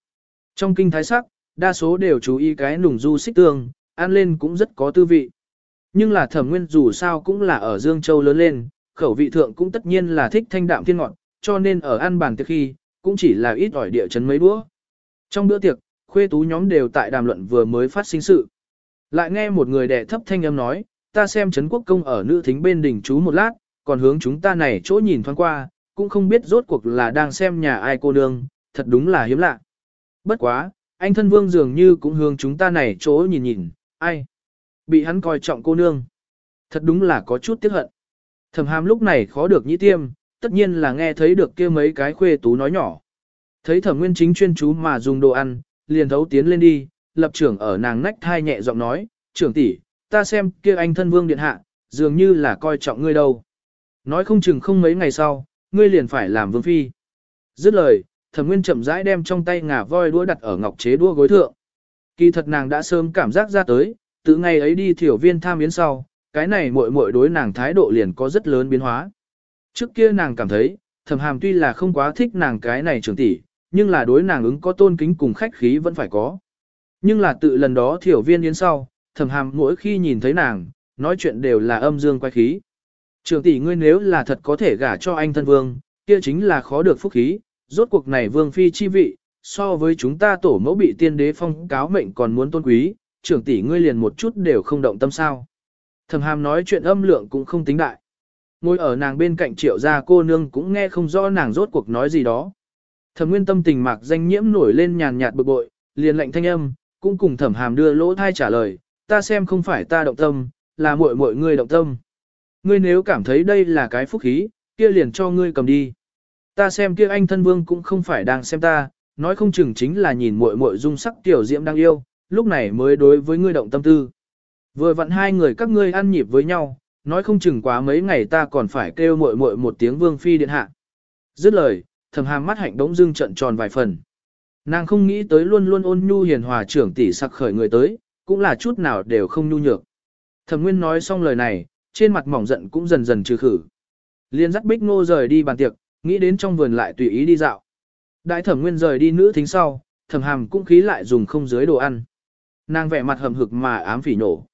trong kinh thái sắc, đa số đều chú ý cái nùng du xích tương, ăn lên cũng rất có tư vị. Nhưng là thẩm nguyên dù sao cũng là ở Dương Châu lớn lên, khẩu vị thượng cũng tất nhiên là thích thanh đạm thiên ngọt, cho nên ở ăn bàn tiệc khi, cũng chỉ là ít ỏi địa chấn mấy đũa. Trong bữa tiệc, khuê tú nhóm đều tại đàm luận vừa mới phát sinh sự. Lại nghe một người đệ thấp thanh âm nói, ta xem Trấn Quốc Công ở nữ thính bên đỉnh chú một lát, còn hướng chúng ta này chỗ nhìn thoáng qua, cũng không biết rốt cuộc là đang xem nhà ai cô nương, thật đúng là hiếm lạ. Bất quá, anh thân vương dường như cũng hướng chúng ta này chỗ nhìn nhìn, ai? Bị hắn coi trọng cô nương. Thật đúng là có chút tiếc hận. Thẩm hàm lúc này khó được nhĩ tiêm, tất nhiên là nghe thấy được kia mấy cái khuê tú nói nhỏ. Thấy thẩm nguyên chính chuyên chú mà dùng đồ ăn, liền thấu tiến lên đi, lập trưởng ở nàng nách thai nhẹ giọng nói, trưởng tỷ, ta xem kia anh thân vương điện hạ, dường như là coi trọng ngươi đâu. Nói không chừng không mấy ngày sau, ngươi liền phải làm vương phi. Dứt lời, thẩm nguyên chậm rãi đem trong tay ngà voi đũa đặt ở ngọc chế đũa gối thượng. Kỳ thật nàng đã sớm cảm giác ra tới, từ ngày ấy đi thiểu viên tham yến sau, cái này muội muội đối nàng thái độ liền có rất lớn biến hóa. Trước kia nàng cảm thấy, thẩm hàm tuy là không quá thích nàng cái này trưởng tỷ, nhưng là đối nàng ứng có tôn kính cùng khách khí vẫn phải có. Nhưng là tự lần đó thiểu viên yến sau, thẩm hàm mỗi khi nhìn thấy nàng, nói chuyện đều là âm dương quay khí. Trưởng tỷ ngươi nếu là thật có thể gả cho anh thân vương, kia chính là khó được phúc khí, rốt cuộc này vương phi chi vị, so với chúng ta tổ mẫu bị tiên đế phong cáo mệnh còn muốn tôn quý, trưởng tỷ ngươi liền một chút đều không động tâm sao. Thẩm hàm nói chuyện âm lượng cũng không tính đại. Ngồi ở nàng bên cạnh triệu gia cô nương cũng nghe không rõ nàng rốt cuộc nói gì đó. Thẩm nguyên tâm tình mạc danh nhiễm nổi lên nhàn nhạt bực bội, liền lệnh thanh âm, cũng cùng thẩm hàm đưa lỗ thai trả lời, ta xem không phải ta động tâm, là muội muội ngươi động tâm. Ngươi nếu cảm thấy đây là cái phúc khí, kia liền cho ngươi cầm đi. Ta xem kia anh thân vương cũng không phải đang xem ta, nói không chừng chính là nhìn muội muội dung sắc tiểu diễm đang yêu, lúc này mới đối với ngươi động tâm tư. Vừa vặn hai người các ngươi ăn nhịp với nhau, nói không chừng quá mấy ngày ta còn phải kêu muội muội một tiếng vương phi điện hạ. Dứt lời, thầm hàm mắt hạnh đống dưng trận tròn vài phần. Nàng không nghĩ tới luôn luôn ôn nhu hiền hòa trưởng tỷ sặc khởi người tới, cũng là chút nào đều không nhu nhược. Thẩm Nguyên nói xong lời này, trên mặt mỏng giận cũng dần dần trừ khử. Liên dắt Bích Ngô rời đi bàn tiệc, nghĩ đến trong vườn lại tùy ý đi dạo. Đại Thẩm Nguyên rời đi nữ thính sau, Thẩm Hàm cũng khí lại dùng không dưới đồ ăn. Nàng vẻ mặt hầm hực mà ám phỉ nổ.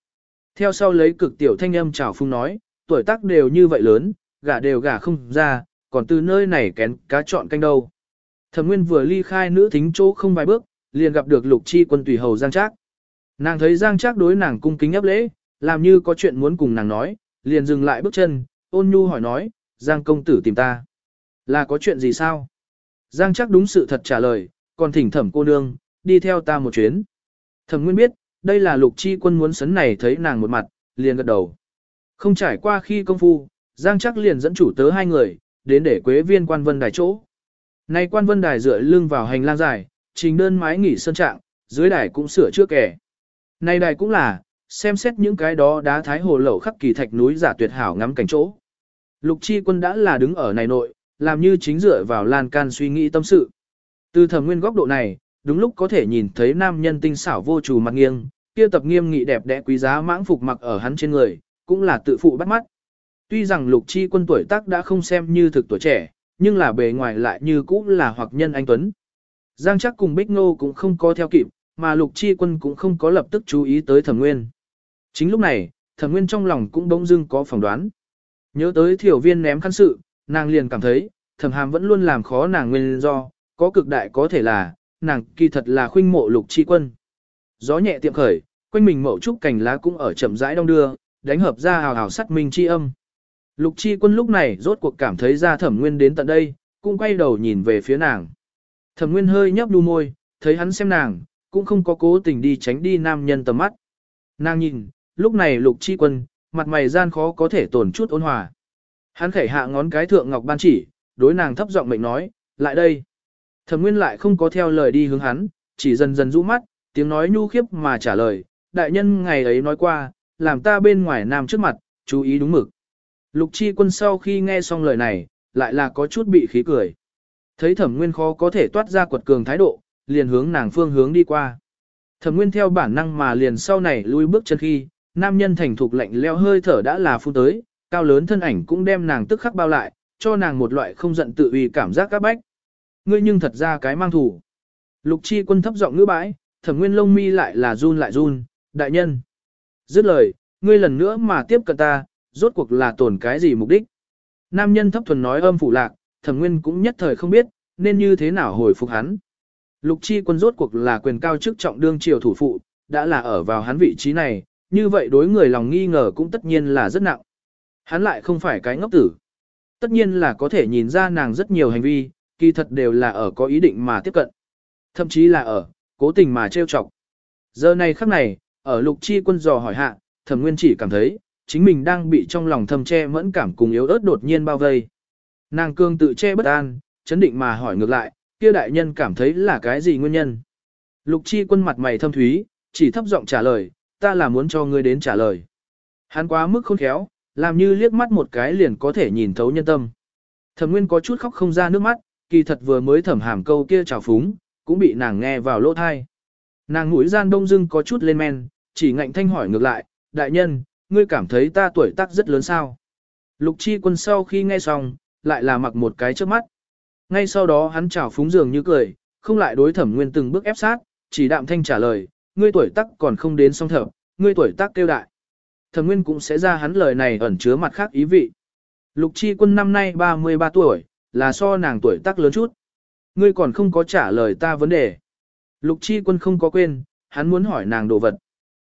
Theo sau lấy cực tiểu thanh âm chào phung nói, tuổi tác đều như vậy lớn, gả đều gả không ra, còn từ nơi này kén cá chọn canh đâu. Thẩm Nguyên vừa ly khai nữ thính chỗ không vài bước, liền gặp được Lục Chi Quân tùy hầu Giang Trác. Nàng thấy Giang Trác đối nàng cung kính ấp lễ, làm như có chuyện muốn cùng nàng nói, liền dừng lại bước chân, ôn nhu hỏi nói, Giang công tử tìm ta. Là có chuyện gì sao? Giang chắc đúng sự thật trả lời, còn thỉnh thẩm cô nương, đi theo ta một chuyến. Thẩm Nguyên biết, đây là Lục Chi Quân muốn sấn này thấy nàng một mặt, liền gật đầu. Không trải qua khi công phu, Giang chắc liền dẫn chủ tớ hai người, đến để quế viên quan vân đài chỗ. Nay quan vân đài dựa lưng vào hành lang dài, trình đơn mái nghỉ sơn trạng, dưới đài cũng sửa chữa kẻ. Nay đài cũng là, xem xét những cái đó đá thái hồ lẩu khắc kỳ thạch núi giả tuyệt hảo ngắm cảnh chỗ. Lục chi quân đã là đứng ở này nội, làm như chính dựa vào lan can suy nghĩ tâm sự. Từ thẩm nguyên góc độ này, đúng lúc có thể nhìn thấy nam nhân tinh xảo vô trù mặt nghiêng, kia tập nghiêm nghị đẹp đẽ quý giá mãng phục mặc ở hắn trên người, cũng là tự phụ bắt mắt. Tuy rằng lục chi quân tuổi tác đã không xem như thực tuổi trẻ, nhưng là bề ngoài lại như cũ là hoặc nhân anh Tuấn. Giang chắc cùng Bích Ngô cũng không có theo kịp, mà lục chi quân cũng không có lập tức chú ý tới thẩm nguyên. Chính lúc này, thẩm nguyên trong lòng cũng bỗng dưng có phỏng đoán. Nhớ tới thiểu viên ném khăn sự, nàng liền cảm thấy, thẩm hàm vẫn luôn làm khó nàng nguyên do, có cực đại có thể là, nàng kỳ thật là khuynh mộ lục chi quân. Gió nhẹ tiệm khởi, quanh mình mậu trúc cành lá cũng ở chậm rãi đông đưa, đánh hợp ra hào hào sắt minh chi âm. Lục chi quân lúc này rốt cuộc cảm thấy ra thẩm nguyên đến tận đây, cũng quay đầu nhìn về phía nàng. Thẩm nguyên hơi nhấp đu môi, thấy hắn xem nàng, cũng không có cố tình đi tránh đi nam nhân tầm mắt. Nàng nhìn, lúc này lục chi quân, mặt mày gian khó có thể tổn chút ôn hòa. Hắn khẩy hạ ngón cái thượng ngọc ban chỉ, đối nàng thấp giọng mệnh nói, lại đây. Thẩm nguyên lại không có theo lời đi hướng hắn, chỉ dần dần rũ mắt, tiếng nói nhu khiếp mà trả lời, đại nhân ngày ấy nói qua, làm ta bên ngoài nam trước mặt, chú ý đúng mực. Lục chi quân sau khi nghe xong lời này, lại là có chút bị khí cười. Thấy thẩm nguyên khó có thể toát ra quật cường thái độ, liền hướng nàng phương hướng đi qua. Thẩm nguyên theo bản năng mà liền sau này lui bước chân khi, nam nhân thành thục lạnh leo hơi thở đã là phun tới, cao lớn thân ảnh cũng đem nàng tức khắc bao lại, cho nàng một loại không giận tự uy cảm giác các bách. Ngươi nhưng thật ra cái mang thủ. Lục chi quân thấp giọng ngữ bãi, thẩm nguyên lông mi lại là run lại run, đại nhân. Dứt lời, ngươi lần nữa mà tiếp cận ta, rốt cuộc là tổn cái gì mục đích. Nam nhân thấp thuần nói âm phủ lạc, thẩm nguyên cũng nhất thời không biết, nên như thế nào hồi phục hắn. Lục chi quân rốt cuộc là quyền cao chức trọng đương triều thủ phụ, đã là ở vào hắn vị trí này, như vậy đối người lòng nghi ngờ cũng tất nhiên là rất nặng. Hắn lại không phải cái ngốc tử. Tất nhiên là có thể nhìn ra nàng rất nhiều hành vi, kỳ thật đều là ở có ý định mà tiếp cận. Thậm chí là ở, cố tình mà trêu chọc. Giờ này khắc này, ở lục chi quân dò hỏi hạ, thẩm nguyên chỉ cảm thấy, chính mình đang bị trong lòng thầm che mẫn cảm cùng yếu ớt đột nhiên bao vây. Nàng cương tự che bất an, chấn định mà hỏi ngược lại, kia đại nhân cảm thấy là cái gì nguyên nhân. Lục chi quân mặt mày thâm thúy, chỉ thấp giọng trả lời, ta là muốn cho ngươi đến trả lời. Hắn quá mức khôn khéo, làm như liếc mắt một cái liền có thể nhìn thấu nhân tâm. Thẩm Nguyên có chút khóc không ra nước mắt, kỳ thật vừa mới thẩm hàm câu kia trào phúng, cũng bị nàng nghe vào lỗ thai. Nàng mũi gian đông dưng có chút lên men, chỉ ngạnh thanh hỏi ngược lại, đại nhân, ngươi cảm thấy ta tuổi tác rất lớn sao? Lục chi quân sau khi nghe xong, lại là mặc một cái trước mắt. Ngay sau đó hắn trào phúng dường như cười, không lại đối thẩm nguyên từng bước ép sát, chỉ đạm thanh trả lời, ngươi tuổi tác còn không đến song thở, ngươi tuổi tác kêu đại. Thẩm nguyên cũng sẽ ra hắn lời này ẩn chứa mặt khác ý vị. Lục chi quân năm nay 33 tuổi, là so nàng tuổi tác lớn chút. Ngươi còn không có trả lời ta vấn đề. Lục chi quân không có quên, hắn muốn hỏi nàng đồ vật.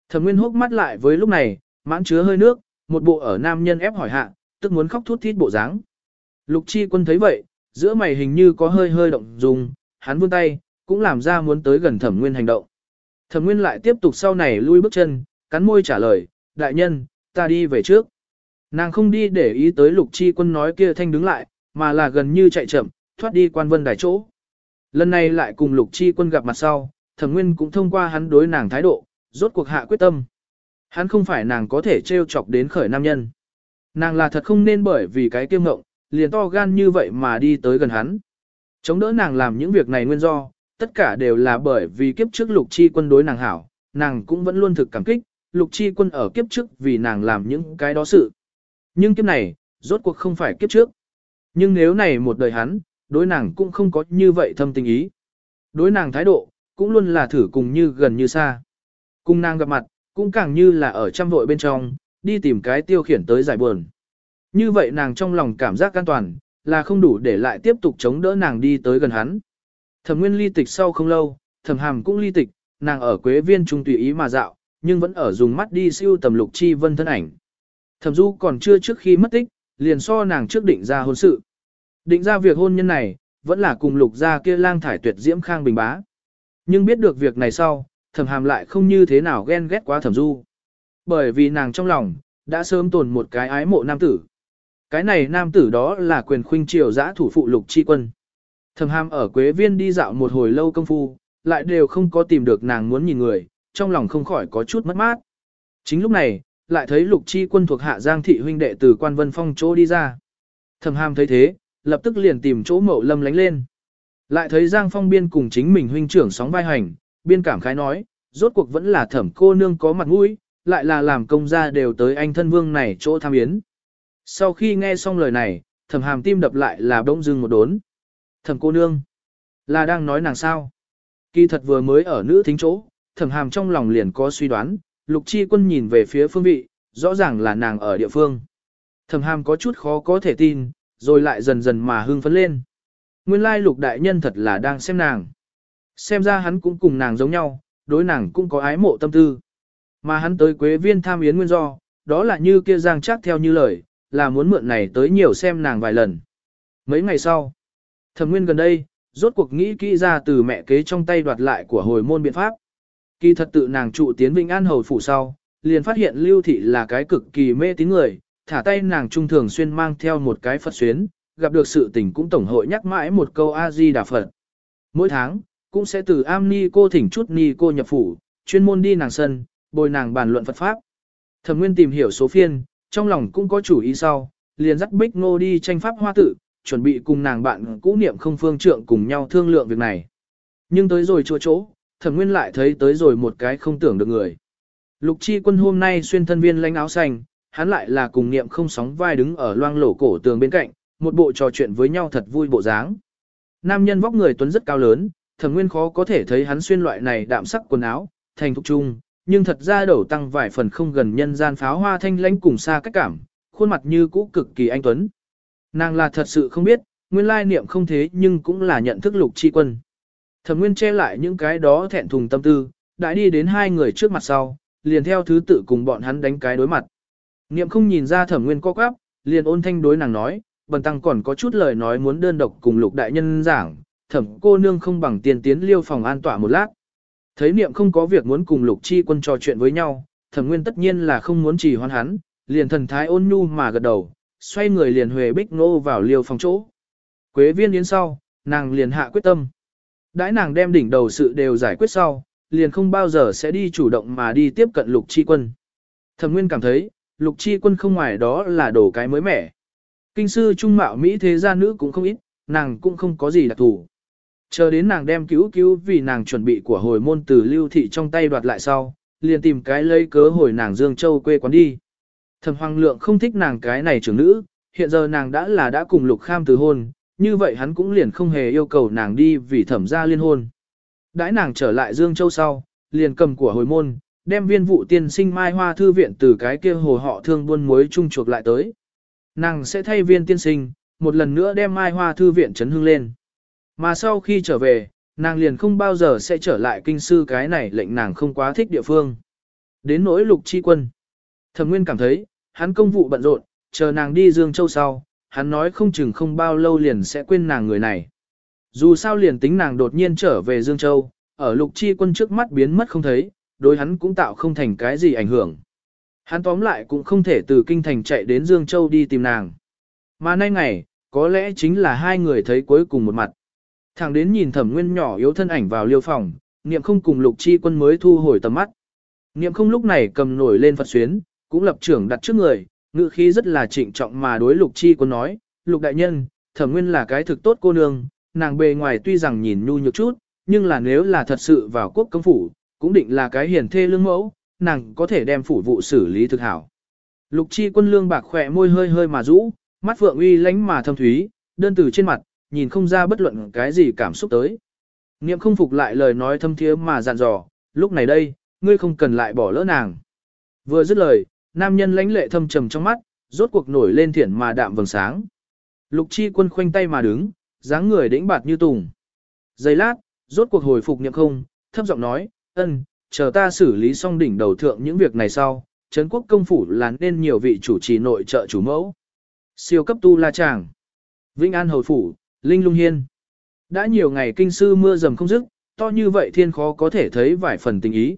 Thẩm nguyên hốc mắt lại với lúc này, mãn chứa hơi nước, một bộ ở nam nhân ép hỏi hạ, tức muốn khóc thút thít bộ dáng. Lục chi quân thấy vậy, giữa mày hình như có hơi hơi động dùng, hắn vươn tay, cũng làm ra muốn tới gần thẩm nguyên hành động. Thẩm nguyên lại tiếp tục sau này lui bước chân, cắn môi trả lời, đại nhân, ta đi về trước. Nàng không đi để ý tới lục chi quân nói kia thanh đứng lại, mà là gần như chạy chậm, thoát đi quan vân đài chỗ. Lần này lại cùng lục chi quân gặp mặt sau, thẩm nguyên cũng thông qua hắn đối nàng thái độ, rốt cuộc hạ quyết tâm. Hắn không phải nàng có thể trêu chọc đến khởi nam nhân. Nàng là thật không nên bởi vì cái kiêm ngộng, liền to gan như vậy mà đi tới gần hắn. Chống đỡ nàng làm những việc này nguyên do, tất cả đều là bởi vì kiếp trước lục chi quân đối nàng hảo, nàng cũng vẫn luôn thực cảm kích, lục chi quân ở kiếp trước vì nàng làm những cái đó sự. Nhưng kiếp này, rốt cuộc không phải kiếp trước. Nhưng nếu này một đời hắn, đối nàng cũng không có như vậy thâm tình ý. Đối nàng thái độ, cũng luôn là thử cùng như gần như xa. Cùng nàng gặp mặt, cũng càng như là ở trăm vội bên trong, đi tìm cái tiêu khiển tới giải buồn. Như vậy nàng trong lòng cảm giác an toàn, là không đủ để lại tiếp tục chống đỡ nàng đi tới gần hắn. Thẩm nguyên ly tịch sau không lâu, thẩm hàm cũng ly tịch, nàng ở quế viên trung tùy ý mà dạo, nhưng vẫn ở dùng mắt đi siêu tầm lục chi vân thân ảnh. Thẩm du còn chưa trước khi mất tích, liền so nàng trước định ra hôn sự. Định ra việc hôn nhân này, vẫn là cùng lục gia kia lang thải tuyệt diễm khang bình bá. Nhưng biết được việc này sau, thẩm hàm lại không như thế nào ghen ghét quá thẩm du. Bởi vì nàng trong lòng, đã sớm tồn một cái ái mộ nam tử. Cái này nam tử đó là quyền khuynh triều giã thủ phụ lục chi quân. Thẩm hàm ở Quế Viên đi dạo một hồi lâu công phu, lại đều không có tìm được nàng muốn nhìn người, trong lòng không khỏi có chút mất mát. Chính lúc này, lại thấy lục chi quân thuộc hạ giang thị huynh đệ từ quan vân phong chỗ đi ra. Thẩm hàm thấy thế, lập tức liền tìm chỗ mậu lâm lánh lên. Lại thấy giang phong biên cùng chính mình huynh trưởng sóng vai hành, biên cảm khái nói, rốt cuộc vẫn là thẩm cô nương có mặt mũi, lại là làm công gia đều tới anh thân vương này chỗ tham yến. Sau khi nghe xong lời này, thẩm hàm tim đập lại là bỗng dưng một đốn. Thẩm cô nương, là đang nói nàng sao? Kỳ thật vừa mới ở nữ thính chỗ, thẩm hàm trong lòng liền có suy đoán, lục chi quân nhìn về phía phương vị, rõ ràng là nàng ở địa phương. Thẩm hàm có chút khó có thể tin, rồi lại dần dần mà hưng phấn lên. Nguyên lai lục đại nhân thật là đang xem nàng. Xem ra hắn cũng cùng nàng giống nhau, đối nàng cũng có ái mộ tâm tư. Mà hắn tới quế viên tham yến nguyên do, đó là như kia giang chắc theo như lời, là muốn mượn này tới nhiều xem nàng vài lần. Mấy ngày sau, thẩm nguyên gần đây, rốt cuộc nghĩ kỹ ra từ mẹ kế trong tay đoạt lại của hồi môn biện pháp. Kỳ thật tự nàng trụ tiến Vĩnh An Hầu phủ sau, liền phát hiện Lưu Thị là cái cực kỳ mê tín người, thả tay nàng trung thường xuyên mang theo một cái Phật xuyến, gặp được sự tình cũng tổng hội nhắc mãi một câu A-di Đà Phật. Mỗi tháng, cũng sẽ từ am ni cô thỉnh chút ni cô nhập phủ, chuyên môn đi nàng sân, bồi nàng bàn luận Phật Pháp. Thẩm Nguyên tìm hiểu số phiên, trong lòng cũng có chủ ý sau, liền dắt Bích Ngô đi tranh pháp hoa tự, chuẩn bị cùng nàng bạn cũ niệm không phương trượng cùng nhau thương lượng việc này. Nhưng tới rồi chua chỗ, Thẩm Nguyên lại thấy tới rồi một cái không tưởng được người. Lục Chi Quân hôm nay xuyên thân viên lãnh áo xanh, hắn lại là cùng niệm không sóng vai đứng ở loang lổ cổ tường bên cạnh, một bộ trò chuyện với nhau thật vui bộ dáng. Nam nhân vóc người tuấn rất cao lớn, thẩm nguyên khó có thể thấy hắn xuyên loại này đạm sắc quần áo, thành thục trung, nhưng thật ra đầu tăng vài phần không gần nhân gian pháo hoa thanh lãnh cùng xa cách cảm, khuôn mặt như cũ cực kỳ anh tuấn. Nàng là thật sự không biết, nguyên lai niệm không thế nhưng cũng là nhận thức lục chi quân. Thẩm Nguyên che lại những cái đó thẹn thùng tâm tư, đã đi đến hai người trước mặt sau, liền theo thứ tự cùng bọn hắn đánh cái đối mặt. Niệm không nhìn ra Thẩm Nguyên co quắp, liền ôn thanh đối nàng nói, bần tăng còn có chút lời nói muốn đơn độc cùng lục đại nhân giảng, thẩm cô nương không bằng tiền tiến liêu phòng an tỏa một lát. Thấy niệm không có việc muốn cùng lục chi quân trò chuyện với nhau, thẩm nguyên tất nhiên là không muốn trì hoãn hắn, liền thần thái ôn nhu mà gật đầu, xoay người liền huề bích nô vào liêu phòng chỗ. Quế viên đến sau, nàng liền hạ quyết tâm. Đãi nàng đem đỉnh đầu sự đều giải quyết sau, liền không bao giờ sẽ đi chủ động mà đi tiếp cận lục chi quân. Thẩm nguyên cảm thấy, lục chi quân không ngoài đó là đổ cái mới mẻ. Kinh sư trung mạo Mỹ thế gia nữ cũng không ít, nàng cũng không có gì đặc thù. Chờ đến nàng đem cứu cứu vì nàng chuẩn bị của hồi môn từ lưu thị trong tay đoạt lại sau, liền tìm cái lấy cớ hồi nàng Dương Châu quê quán đi. Thẩm Hoàng Lượng không thích nàng cái này trưởng nữ, hiện giờ nàng đã là đã cùng Lục Kham từ hôn, như vậy hắn cũng liền không hề yêu cầu nàng đi vì thẩm gia liên hôn. Đãi nàng trở lại Dương Châu sau, liền cầm của hồi môn, đem viên vụ tiên sinh mai hoa thư viện từ cái kia hồ họ thương buôn muối trung chuộc lại tới. Nàng sẽ thay viên tiên sinh, một lần nữa đem mai hoa thư viện chấn hưng lên. Mà sau khi trở về, nàng liền không bao giờ sẽ trở lại kinh sư cái này lệnh nàng không quá thích địa phương. Đến nỗi lục chi quân. Thẩm Nguyên cảm thấy, hắn công vụ bận rộn, chờ nàng đi Dương Châu sau, hắn nói không chừng không bao lâu liền sẽ quên nàng người này. Dù sao liền tính nàng đột nhiên trở về Dương Châu, ở lục chi quân trước mắt biến mất không thấy, đối hắn cũng tạo không thành cái gì ảnh hưởng. Hắn tóm lại cũng không thể từ kinh thành chạy đến Dương Châu đi tìm nàng. Mà nay ngày, có lẽ chính là hai người thấy cuối cùng một mặt. Thẳng đến nhìn thẩm nguyên nhỏ yếu thân ảnh vào liêu phòng, niệm không cùng lục chi quân mới thu hồi tầm mắt. Niệm không lúc này cầm nổi lên Phật xuyến, cũng lập trưởng đặt trước người, ngữ khí rất là trịnh trọng mà đối lục chi quân nói, lục đại nhân, thẩm nguyên là cái thực tốt cô nương, nàng bề ngoài tuy rằng nhìn nhu nhược chút, nhưng là nếu là thật sự vào quốc công phủ, cũng định là cái hiền thê lương mẫu, nàng có thể đem phủ vụ xử lý thực hảo. Lục chi quân lương bạc khỏe môi hơi hơi mà rũ, mắt phượng uy lánh mà thâm thúy, đơn từ trên mặt, nhìn không ra bất luận cái gì cảm xúc tới. Niệm không phục lại lời nói thâm thiế mà dặn dò, lúc này đây, ngươi không cần lại bỏ lỡ nàng. Vừa dứt lời, nam nhân lãnh lệ thâm trầm trong mắt, rốt cuộc nổi lên thiển mà đạm vầng sáng. Lục chi quân khoanh tay mà đứng, dáng người đĩnh bạt như tùng. Giây lát, rốt cuộc hồi phục niệm không, thấp giọng nói, ân, chờ ta xử lý xong đỉnh đầu thượng những việc này sau, Trấn quốc công phủ là nên nhiều vị chủ trì nội trợ chủ mẫu. Siêu cấp tu la tràng. Vĩnh An hầu phủ, Linh lung hiên. Đã nhiều ngày kinh sư mưa dầm không dứt, to như vậy thiên khó có thể thấy vài phần tình ý.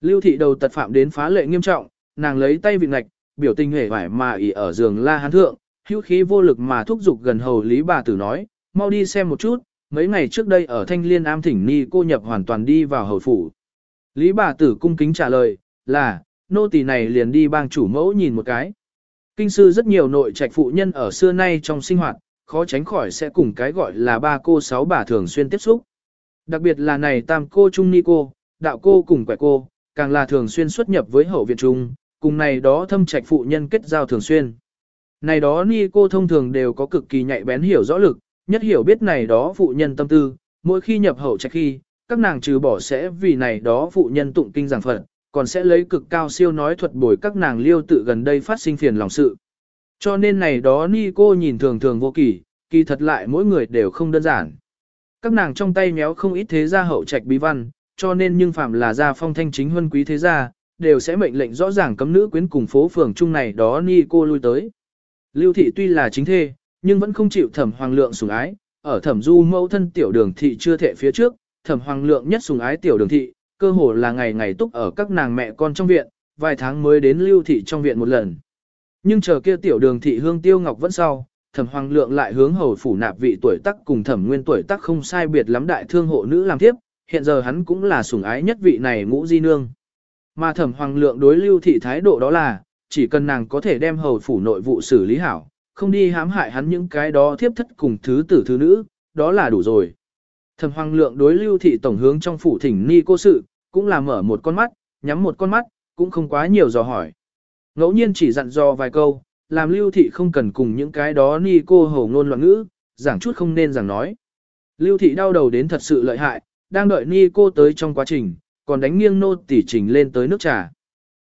Lưu thị đầu tật phạm đến phá lệ nghiêm trọng, nàng lấy tay vịn ngạch, biểu tình hề vải mà ỉ ở giường la hán thượng, hữu khí vô lực mà thúc giục gần hầu lý bà tử nói, mau đi xem một chút, mấy ngày trước đây ở thanh liên am thỉnh ni cô nhập hoàn toàn đi vào hầu phủ. Lý bà tử cung kính trả lời, là, nô tỳ này liền đi bang chủ mẫu nhìn một cái. Kinh sư rất nhiều nội trạch phụ nhân ở xưa nay trong sinh hoạt, khó tránh khỏi sẽ cùng cái gọi là ba cô sáu bà thường xuyên tiếp xúc. Đặc biệt là này tam cô trung ni cô, đạo cô cùng quẻ cô, càng là thường xuyên xuất nhập với hậu viện trung, cùng này đó thâm trạch phụ nhân kết giao thường xuyên. Này đó ni cô thông thường đều có cực kỳ nhạy bén hiểu rõ lực, nhất hiểu biết này đó phụ nhân tâm tư, mỗi khi nhập hậu trạch khi, các nàng trừ bỏ sẽ vì này đó phụ nhân tụng kinh giảng phật, còn sẽ lấy cực cao siêu nói thuật bồi các nàng liêu tự gần đây phát sinh phiền lòng sự. Cho nên này đó ni cô nhìn thường thường vô kỳ, kỳ thật lại mỗi người đều không đơn giản. Các nàng trong tay méo không ít thế gia hậu trạch bí văn, cho nên nhưng phạm là gia phong thanh chính huân quý thế gia, đều sẽ mệnh lệnh rõ ràng cấm nữ quyến cùng phố phường chung này đó ni cô lui tới. Lưu thị tuy là chính thê, nhưng vẫn không chịu thẩm hoàng lượng sủng ái, ở thẩm du mẫu thân tiểu đường thị chưa thể phía trước, thẩm hoàng lượng nhất sủng ái tiểu đường thị, cơ hồ là ngày ngày túc ở các nàng mẹ con trong viện, vài tháng mới đến lưu thị trong viện một lần. Nhưng chờ kia tiểu đường thị hương tiêu ngọc vẫn sau, thẩm hoàng lượng lại hướng hầu phủ nạp vị tuổi tác cùng thẩm nguyên tuổi tác không sai biệt lắm đại thương hộ nữ làm tiếp, hiện giờ hắn cũng là sủng ái nhất vị này ngũ di nương. Mà thẩm hoàng lượng đối lưu thị thái độ đó là, chỉ cần nàng có thể đem hầu phủ nội vụ xử lý hảo, không đi hãm hại hắn những cái đó thiếp thất cùng thứ tử thứ nữ, đó là đủ rồi. Thẩm hoàng lượng đối lưu thị tổng hướng trong phủ thỉnh ni cô sự, cũng là mở một con mắt, nhắm một con mắt, cũng không quá nhiều dò hỏi. Ngẫu nhiên chỉ dặn dò vài câu, làm lưu thị không cần cùng những cái đó ni cô hầu ngôn loạn ngữ, giảng chút không nên giảng nói. Lưu thị đau đầu đến thật sự lợi hại, đang đợi ni cô tới trong quá trình, còn đánh nghiêng nô tỷ trình lên tới nước trà.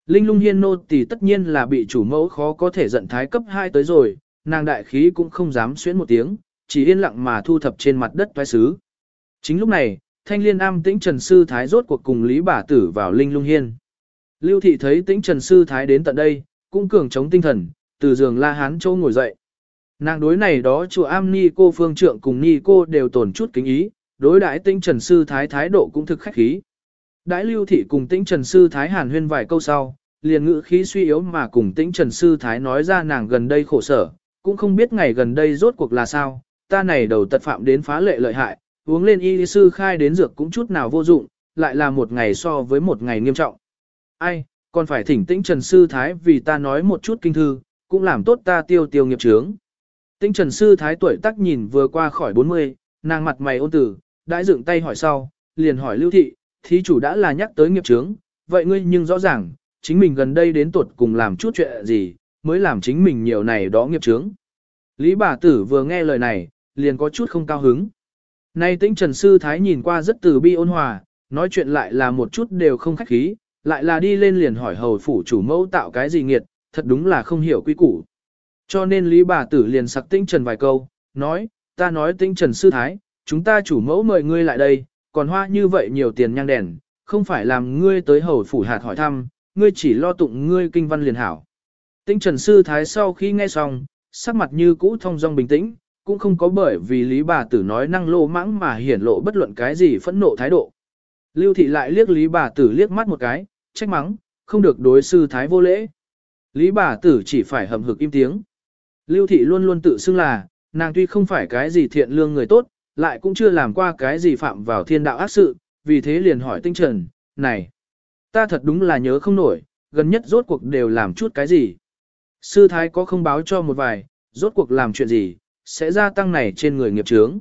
Linh lung hiên nô tỷ tất nhiên là bị chủ mẫu khó có thể giận thái cấp 2 tới rồi, nàng đại khí cũng không dám xuyến một tiếng, chỉ yên lặng mà thu thập trên mặt đất toái xứ. Chính lúc này, Thanh liên am tĩnh Trần Sư Thái rốt cuộc cùng Lý Bà Tử vào Linh Lung Hiên. Lưu Thị thấy tĩnh Trần Sư Thái đến tận đây, cũng cường chống tinh thần, từ giường la hán châu ngồi dậy. Nàng đối này đó chùa am ni cô phương trượng cùng ni cô đều tổn chút kính ý, đối đãi tĩnh Trần Sư Thái thái độ cũng thực khách khí. Đãi Lưu Thị cùng tĩnh Trần Sư Thái hàn huyên vài câu sau, liền ngữ khí suy yếu mà cùng tĩnh Trần Sư Thái nói ra nàng gần đây khổ sở, cũng không biết ngày gần đây rốt cuộc là sao, ta này đầu tật phạm đến phá lệ lợi hại, uống lên y sư khai đến dược cũng chút nào vô dụng, lại là một ngày so với một ngày nghiêm trọng. Ai, còn phải thỉnh tĩnh Trần Sư Thái vì ta nói một chút kinh thư, cũng làm tốt ta tiêu tiêu nghiệp trướng. Tĩnh Trần Sư Thái tuổi tác nhìn vừa qua khỏi 40, nàng mặt mày ôn tử, đãi dựng tay hỏi sau, liền hỏi Lưu Thị, thí chủ đã là nhắc tới nghiệp chướng, vậy ngươi nhưng rõ ràng, chính mình gần đây đến tuột cùng làm chút chuyện gì, mới làm chính mình nhiều này đó nghiệp chướng. Lý bà tử vừa nghe lời này, liền có chút không cao hứng. Nay tĩnh Trần Sư Thái nhìn qua rất từ bi ôn hòa, nói chuyện lại là một chút đều không khách khí, lại là đi lên liền hỏi hầu phủ chủ mẫu tạo cái gì nghiệt, thật đúng là không hiểu quy củ. Cho nên Lý bà tử liền sặc tĩnh Trần vài câu, nói, ta nói tĩnh Trần Sư Thái, chúng ta chủ mẫu mời ngươi lại đây, còn hoa như vậy nhiều tiền nhang đèn, không phải làm ngươi tới hầu phủ hạt hỏi thăm, ngươi chỉ lo tụng ngươi kinh văn liền hảo. Tĩnh Trần Sư Thái sau khi nghe xong, sắc mặt như cũ thông dong bình tĩnh, cũng không có bởi vì Lý bà tử nói năng lô mãng mà hiển lộ bất luận cái gì phẫn nộ thái độ. Lưu thị lại liếc Lý bà tử liếc mắt một cái, trách mắng, không được đối sư thái vô lễ. Lý bà tử chỉ phải hầm hực im tiếng. Lưu thị luôn luôn tự xưng là, nàng tuy không phải cái gì thiện lương người tốt, lại cũng chưa làm qua cái gì phạm vào thiên đạo ác sự, vì thế liền hỏi tinh trần, này, ta thật đúng là nhớ không nổi, gần nhất rốt cuộc đều làm chút cái gì. Sư thái có không báo cho một vài, rốt cuộc làm chuyện gì, sẽ gia tăng này trên người nghiệp chướng.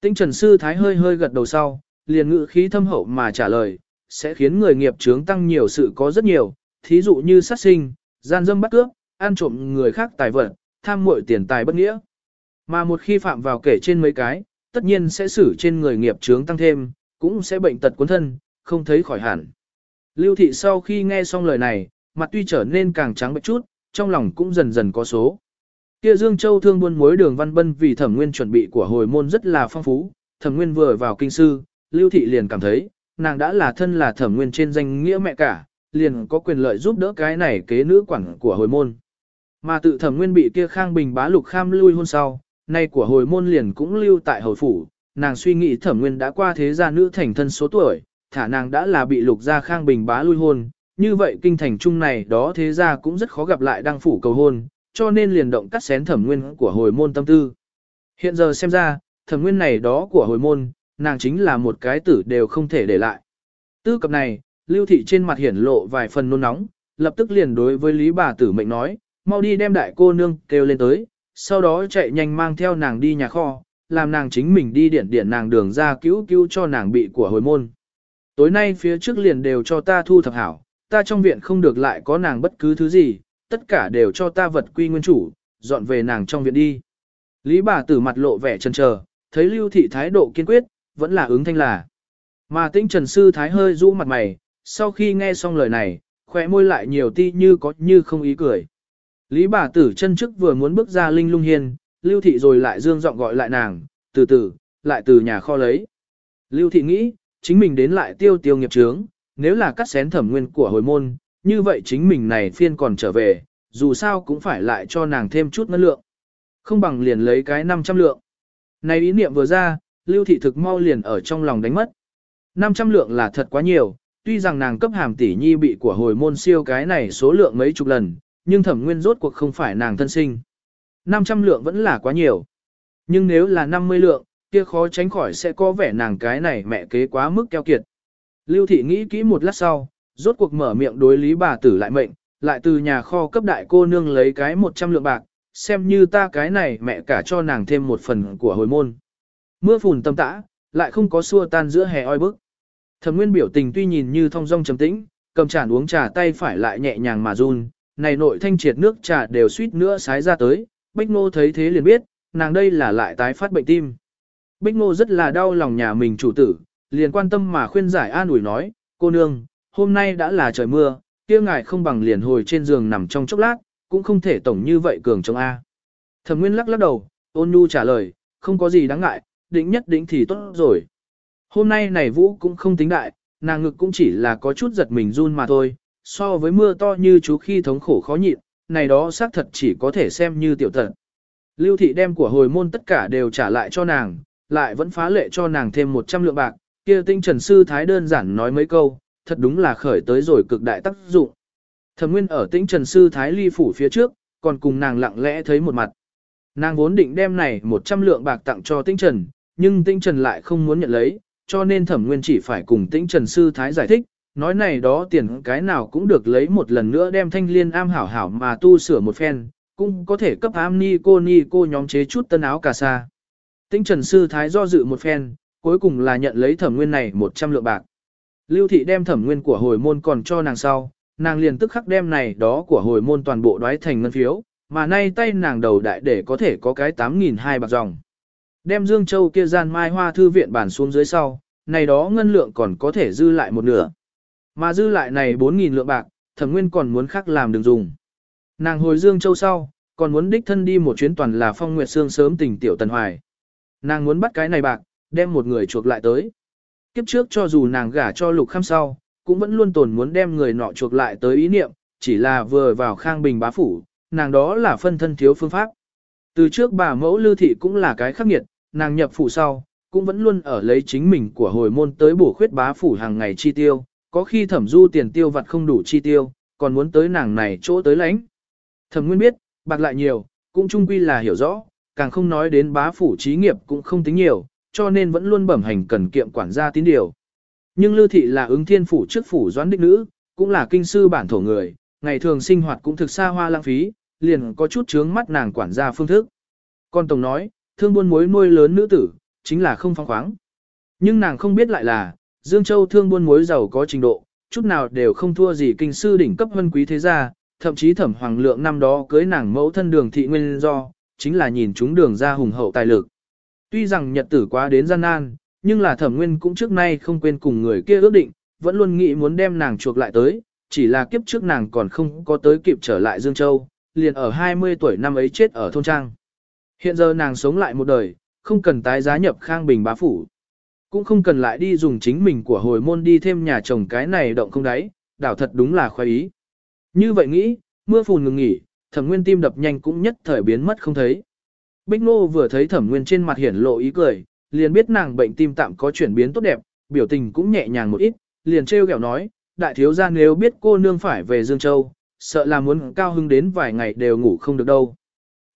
Tinh trần sư thái hơi hơi gật đầu sau, liền ngự khí thâm hậu mà trả lời, sẽ khiến người nghiệp chướng tăng nhiều sự có rất nhiều, thí dụ như sát sinh, gian dâm bắt cướp, ăn trộm người khác tài vật, tham muội tiền tài bất nghĩa. Mà một khi phạm vào kể trên mấy cái, tất nhiên sẽ xử trên người nghiệp chướng tăng thêm, cũng sẽ bệnh tật cuốn thân, không thấy khỏi hẳn. Lưu thị sau khi nghe xong lời này, mặt tuy trở nên càng trắng bệnh chút, trong lòng cũng dần dần có số. Kia Dương Châu thương buôn mối đường văn bân vì thẩm nguyên chuẩn bị của hồi môn rất là phong phú, thẩm nguyên vừa vào kinh sư, Lưu Thị liền cảm thấy, nàng đã là thân là thẩm nguyên trên danh nghĩa mẹ cả, liền có quyền lợi giúp đỡ cái này kế nữ quản của hồi môn. Mà tự thẩm nguyên bị kia khang bình bá lục kham lui hôn sau, nay của hồi môn liền cũng lưu tại hồi phủ, nàng suy nghĩ thẩm nguyên đã qua thế gia nữ thành thân số tuổi, thả nàng đã là bị lục gia khang bình bá lui hôn, như vậy kinh thành trung này đó thế gia cũng rất khó gặp lại đăng phủ cầu hôn, cho nên liền động cắt xén thẩm nguyên của hồi môn tâm tư. Hiện giờ xem ra, thẩm nguyên này đó của hồi môn, nàng chính là một cái tử đều không thể để lại. Tư cập này, lưu thị trên mặt hiển lộ vài phần nôn nóng, lập tức liền đối với lý bà tử mệnh nói, mau đi đem đại cô nương kêu lên tới, sau đó chạy nhanh mang theo nàng đi nhà kho, làm nàng chính mình đi điển điển nàng đường ra cứu cứu cho nàng bị của hồi môn. Tối nay phía trước liền đều cho ta thu thập hảo, ta trong viện không được lại có nàng bất cứ thứ gì, tất cả đều cho ta vật quy nguyên chủ, dọn về nàng trong viện đi. Lý bà tử mặt lộ vẻ chần chờ, thấy lưu thị thái độ kiên quyết, vẫn là ứng thanh là. Mà tinh trần sư thái hơi rũ mặt mày, sau khi nghe xong lời này, khỏe môi lại nhiều ti như có như không ý cười. Lý bà tử chân trước vừa muốn bước ra linh lung hiên, lưu thị rồi lại dương giọng gọi lại nàng, từ từ, lại từ nhà kho lấy. Lưu thị nghĩ, chính mình đến lại tiêu tiêu nghiệp trướng, nếu là cắt xén thẩm nguyên của hồi môn, như vậy chính mình này phiên còn trở về, dù sao cũng phải lại cho nàng thêm chút ngân lượng. Không bằng liền lấy cái 500 lượng. Này ý niệm vừa ra, lưu thị thực mau liền ở trong lòng đánh mất. 500 lượng là thật quá nhiều, tuy rằng nàng cấp hàm tỷ nhi bị của hồi môn siêu cái này số lượng mấy chục lần, nhưng thẩm nguyên rốt cuộc không phải nàng thân sinh. 500 lượng vẫn là quá nhiều. Nhưng nếu là 50 lượng, kia khó tránh khỏi sẽ có vẻ nàng cái này mẹ kế quá mức keo kiệt. Lưu thị nghĩ kỹ một lát sau, rốt cuộc mở miệng đối lý bà tử lại mệnh, lại từ nhà kho cấp đại cô nương lấy cái 100 lượng bạc, xem như ta cái này mẹ cả cho nàng thêm một phần của hồi môn. Mưa phùn tâm tã, lại không có xua tan giữa hè oi bức. Thẩm Nguyên biểu tình tuy nhìn như thong dong trầm tĩnh, cầm chản uống trà tay phải lại nhẹ nhàng mà run, này nội thanh triệt nước trà đều suýt nữa sái ra tới, Bích Ngô thấy thế liền biết, nàng đây là lại tái phát bệnh tim. Bích Ngô rất là đau lòng nhà mình chủ tử, liền quan tâm mà khuyên giải an ủi nói, cô nương, hôm nay đã là trời mưa, kia ngài không bằng liền hồi trên giường nằm trong chốc lát, cũng không thể tổng như vậy cường trong A. Thẩm Nguyên lắc lắc đầu, ôn nhu trả lời, không có gì đáng ngại, định nhất định thì tốt rồi. Hôm nay này vũ cũng không tính đại, nàng ngực cũng chỉ là có chút giật mình run mà thôi, so với mưa to như chú khi thống khổ khó nhịn, này đó xác thật chỉ có thể xem như tiểu tận. Lưu thị đem của hồi môn tất cả đều trả lại cho nàng, lại vẫn phá lệ cho nàng thêm 100 lượng bạc, kia tinh trần sư thái đơn giản nói mấy câu, thật đúng là khởi tới rồi cực đại tác dụng. Thẩm Nguyên ở tĩnh Trần Sư Thái Ly phủ phía trước, còn cùng nàng lặng lẽ thấy một mặt. Nàng vốn định đem này 100 lượng bạc tặng cho tĩnh Trần, nhưng tĩnh Trần lại không muốn nhận lấy, cho nên Thẩm Nguyên chỉ phải cùng tĩnh Trần Sư Thái giải thích, nói này đó tiền cái nào cũng được lấy một lần nữa đem thanh liên am hảo hảo mà tu sửa một phen, cũng có thể cấp am ni cô ni cô nhóm chế chút tân áo cà sa. tinh Trần Sư Thái do dự một phen, cuối cùng là nhận lấy Thẩm Nguyên này 100 lượng bạc. Lưu thị đem Thẩm Nguyên của hồi môn còn cho nàng sau, nàng liền tức khắc đem này đó của hồi môn toàn bộ đoái thành ngân phiếu, mà nay tay nàng đầu đại để có thể có cái 8.200 bạc dòng. Đem Dương Châu kia gian mai hoa thư viện bản xuống dưới sau, này đó ngân lượng còn có thể dư lại một nửa. Mà dư lại này 4.000 lượng bạc, thẩm nguyên còn muốn khác làm đừng dùng. Nàng hồi Dương Châu sau, còn muốn đích thân đi một chuyến toàn là phong nguyệt xương sớm tình tiểu tần hoài. Nàng muốn bắt cái này bạc, đem một người chuộc lại tới. Kiếp trước cho dù nàng gả cho lục khăm sau, cũng vẫn luôn tồn muốn đem người nọ chuộc lại tới ý niệm, chỉ là vừa vào khang bình bá phủ, nàng đó là phân thân thiếu phương pháp. Từ trước bà mẫu lưu thị cũng là cái khắc nghiệt, nàng nhập phủ sau, cũng vẫn luôn ở lấy chính mình của hồi môn tới bổ khuyết bá phủ hàng ngày chi tiêu, có khi thẩm du tiền tiêu vặt không đủ chi tiêu, còn muốn tới nàng này chỗ tới lãnh. Thẩm nguyên biết, bạc lại nhiều, cũng chung quy là hiểu rõ, càng không nói đến bá phủ trí nghiệp cũng không tính nhiều, cho nên vẫn luôn bẩm hành cần kiệm quản gia tín điều. Nhưng Lưu Thị là ứng thiên phủ trước phủ doãn đích nữ, cũng là kinh sư bản thổ người, ngày thường sinh hoạt cũng thực xa hoa lãng phí, liền có chút chướng mắt nàng quản gia phương thức. Con Tổng nói, thương buôn mối nuôi lớn nữ tử, chính là không phong khoáng. Nhưng nàng không biết lại là, Dương Châu thương buôn mối giàu có trình độ, chút nào đều không thua gì kinh sư đỉnh cấp vân quý thế gia, thậm chí thẩm hoàng lượng năm đó cưới nàng mẫu thân đường thị nguyên do, chính là nhìn chúng đường ra hùng hậu tài lực. Tuy rằng nhật tử quá đến gian nan, nhưng là thẩm nguyên cũng trước nay không quên cùng người kia ước định, vẫn luôn nghĩ muốn đem nàng chuộc lại tới, chỉ là kiếp trước nàng còn không có tới kịp trở lại Dương Châu, liền ở 20 tuổi năm ấy chết ở thôn trang. Hiện giờ nàng sống lại một đời, không cần tái giá nhập khang bình bá phủ. Cũng không cần lại đi dùng chính mình của hồi môn đi thêm nhà chồng cái này động không đáy, đảo thật đúng là khoái ý. Như vậy nghĩ, mưa phùn ngừng nghỉ, thẩm nguyên tim đập nhanh cũng nhất thời biến mất không thấy. Bích Ngô vừa thấy thẩm nguyên trên mặt hiển lộ ý cười, liền biết nàng bệnh tim tạm có chuyển biến tốt đẹp, biểu tình cũng nhẹ nhàng một ít, liền trêu ghẹo nói, đại thiếu gia nếu biết cô nương phải về Dương Châu, sợ là muốn cao hưng đến vài ngày đều ngủ không được đâu.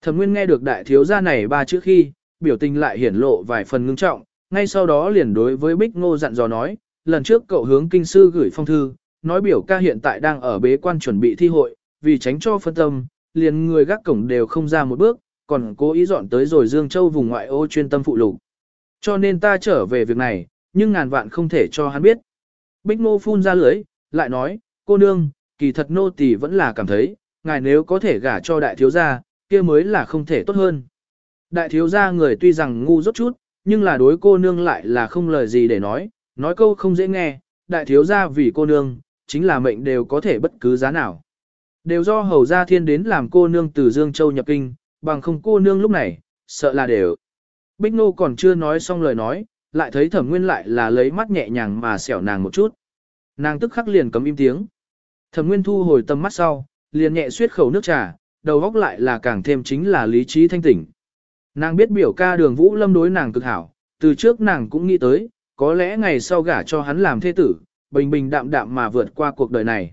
Thẩm Nguyên nghe được đại thiếu gia này ba chữ khi, biểu tình lại hiển lộ vài phần ngưng trọng, ngay sau đó liền đối với Bích Ngô dặn dò nói, lần trước cậu hướng kinh sư gửi phong thư, nói biểu ca hiện tại đang ở bế quan chuẩn bị thi hội, vì tránh cho phân tâm, liền người gác cổng đều không ra một bước, còn cố ý dọn tới rồi Dương Châu vùng ngoại ô chuyên tâm phụ lục. Cho nên ta trở về việc này, nhưng ngàn vạn không thể cho hắn biết. Bích Ngô phun ra lưới, lại nói, cô nương, kỳ thật nô tỳ vẫn là cảm thấy, ngài nếu có thể gả cho đại thiếu gia, kia mới là không thể tốt hơn. Đại thiếu gia người tuy rằng ngu rốt chút, nhưng là đối cô nương lại là không lời gì để nói, nói câu không dễ nghe, đại thiếu gia vì cô nương, chính là mệnh đều có thể bất cứ giá nào. Đều do hầu gia thiên đến làm cô nương từ Dương Châu nhập kinh, bằng không cô nương lúc này, sợ là đều. Bích Nô còn chưa nói xong lời nói, lại thấy thẩm nguyên lại là lấy mắt nhẹ nhàng mà xẻo nàng một chút. Nàng tức khắc liền cấm im tiếng. Thẩm nguyên thu hồi tầm mắt sau, liền nhẹ suyết khẩu nước trà, đầu góc lại là càng thêm chính là lý trí thanh tỉnh. Nàng biết biểu ca đường vũ lâm đối nàng cực hảo, từ trước nàng cũng nghĩ tới, có lẽ ngày sau gả cho hắn làm thế tử, bình bình đạm đạm mà vượt qua cuộc đời này.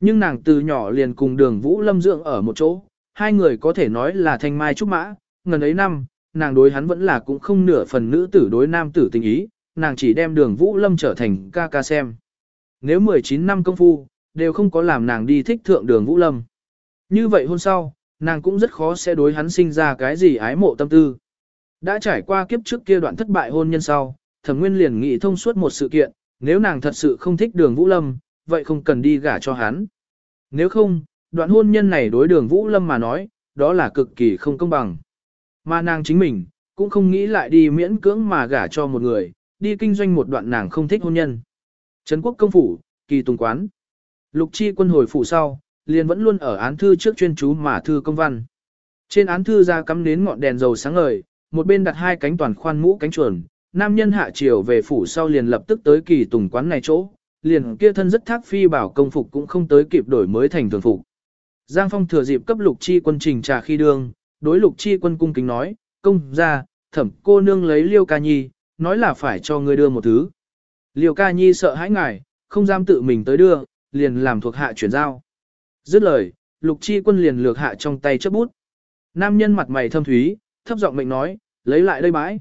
Nhưng nàng từ nhỏ liền cùng đường vũ lâm dưỡng ở một chỗ, hai người có thể nói là thanh mai trúc mã, ngần ấy năm, nàng đối hắn vẫn là cũng không nửa phần nữ tử đối nam tử tình ý, nàng chỉ đem đường Vũ Lâm trở thành ca ca xem. Nếu 19 năm công phu, đều không có làm nàng đi thích thượng đường Vũ Lâm. Như vậy hôm sau, nàng cũng rất khó sẽ đối hắn sinh ra cái gì ái mộ tâm tư. Đã trải qua kiếp trước kia đoạn thất bại hôn nhân sau, thẩm nguyên liền nghĩ thông suốt một sự kiện, nếu nàng thật sự không thích đường Vũ Lâm, vậy không cần đi gả cho hắn. Nếu không, đoạn hôn nhân này đối đường Vũ Lâm mà nói, đó là cực kỳ không công bằng. Mà nàng chính mình, cũng không nghĩ lại đi miễn cưỡng mà gả cho một người, đi kinh doanh một đoạn nàng không thích hôn nhân. Trấn quốc công phủ, kỳ tùng quán. Lục chi quân hồi phủ sau, liền vẫn luôn ở án thư trước chuyên chú mà thư công văn. Trên án thư ra cắm đến ngọn đèn dầu sáng ngời, một bên đặt hai cánh toàn khoan mũ cánh chuồn, nam nhân hạ triều về phủ sau liền lập tức tới kỳ tùng quán này chỗ, liền kia thân rất thác phi bảo công phục cũng không tới kịp đổi mới thành thường phục. Giang Phong thừa dịp cấp lục chi quân trình trà khi đương, đối lục chi quân cung kính nói, công ra, thẩm cô nương lấy liêu ca nhi, nói là phải cho ngươi đưa một thứ. Liêu ca nhi sợ hãi ngài, không dám tự mình tới đưa, liền làm thuộc hạ chuyển giao. Dứt lời, lục chi quân liền lược hạ trong tay chấp bút. Nam nhân mặt mày thâm thúy, thấp giọng mệnh nói, lấy lại đây bãi.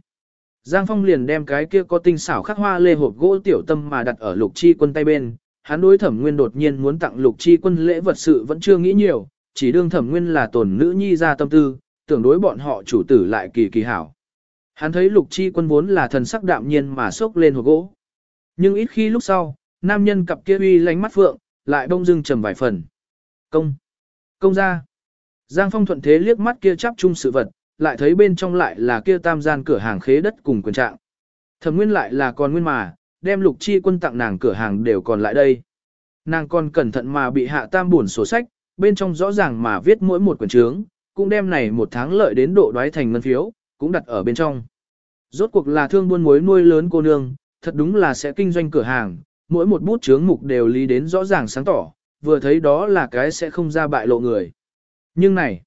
Giang Phong liền đem cái kia có tinh xảo khắc hoa lê hộp gỗ tiểu tâm mà đặt ở lục chi quân tay bên. Hắn đối thẩm nguyên đột nhiên muốn tặng lục chi quân lễ vật sự vẫn chưa nghĩ nhiều, chỉ đương thẩm nguyên là tổn nữ nhi ra tâm tư, tưởng đối bọn họ chủ tử lại kỳ kỳ hảo. Hắn thấy lục chi quân vốn là thần sắc đạm nhiên mà sốc lên hộp gỗ. Nhưng ít khi lúc sau, nam nhân cặp kia uy lánh mắt phượng, lại đông dưng trầm vài phần. Công! Công ra! Giang Phong thuận thế liếc mắt kia chắp chung sự vật, lại thấy bên trong lại là kia tam gian cửa hàng khế đất cùng quyền trạng. Thẩm nguyên lại là còn nguyên mà, đem lục chi quân tặng nàng cửa hàng đều còn lại đây. Nàng còn cẩn thận mà bị hạ tam buồn sổ sách, bên trong rõ ràng mà viết mỗi một quyển trướng, cũng đem này một tháng lợi đến độ đoái thành ngân phiếu, cũng đặt ở bên trong. Rốt cuộc là thương buôn muối nuôi lớn cô nương, thật đúng là sẽ kinh doanh cửa hàng, mỗi một bút trướng mục đều lý đến rõ ràng sáng tỏ, vừa thấy đó là cái sẽ không ra bại lộ người. Nhưng này,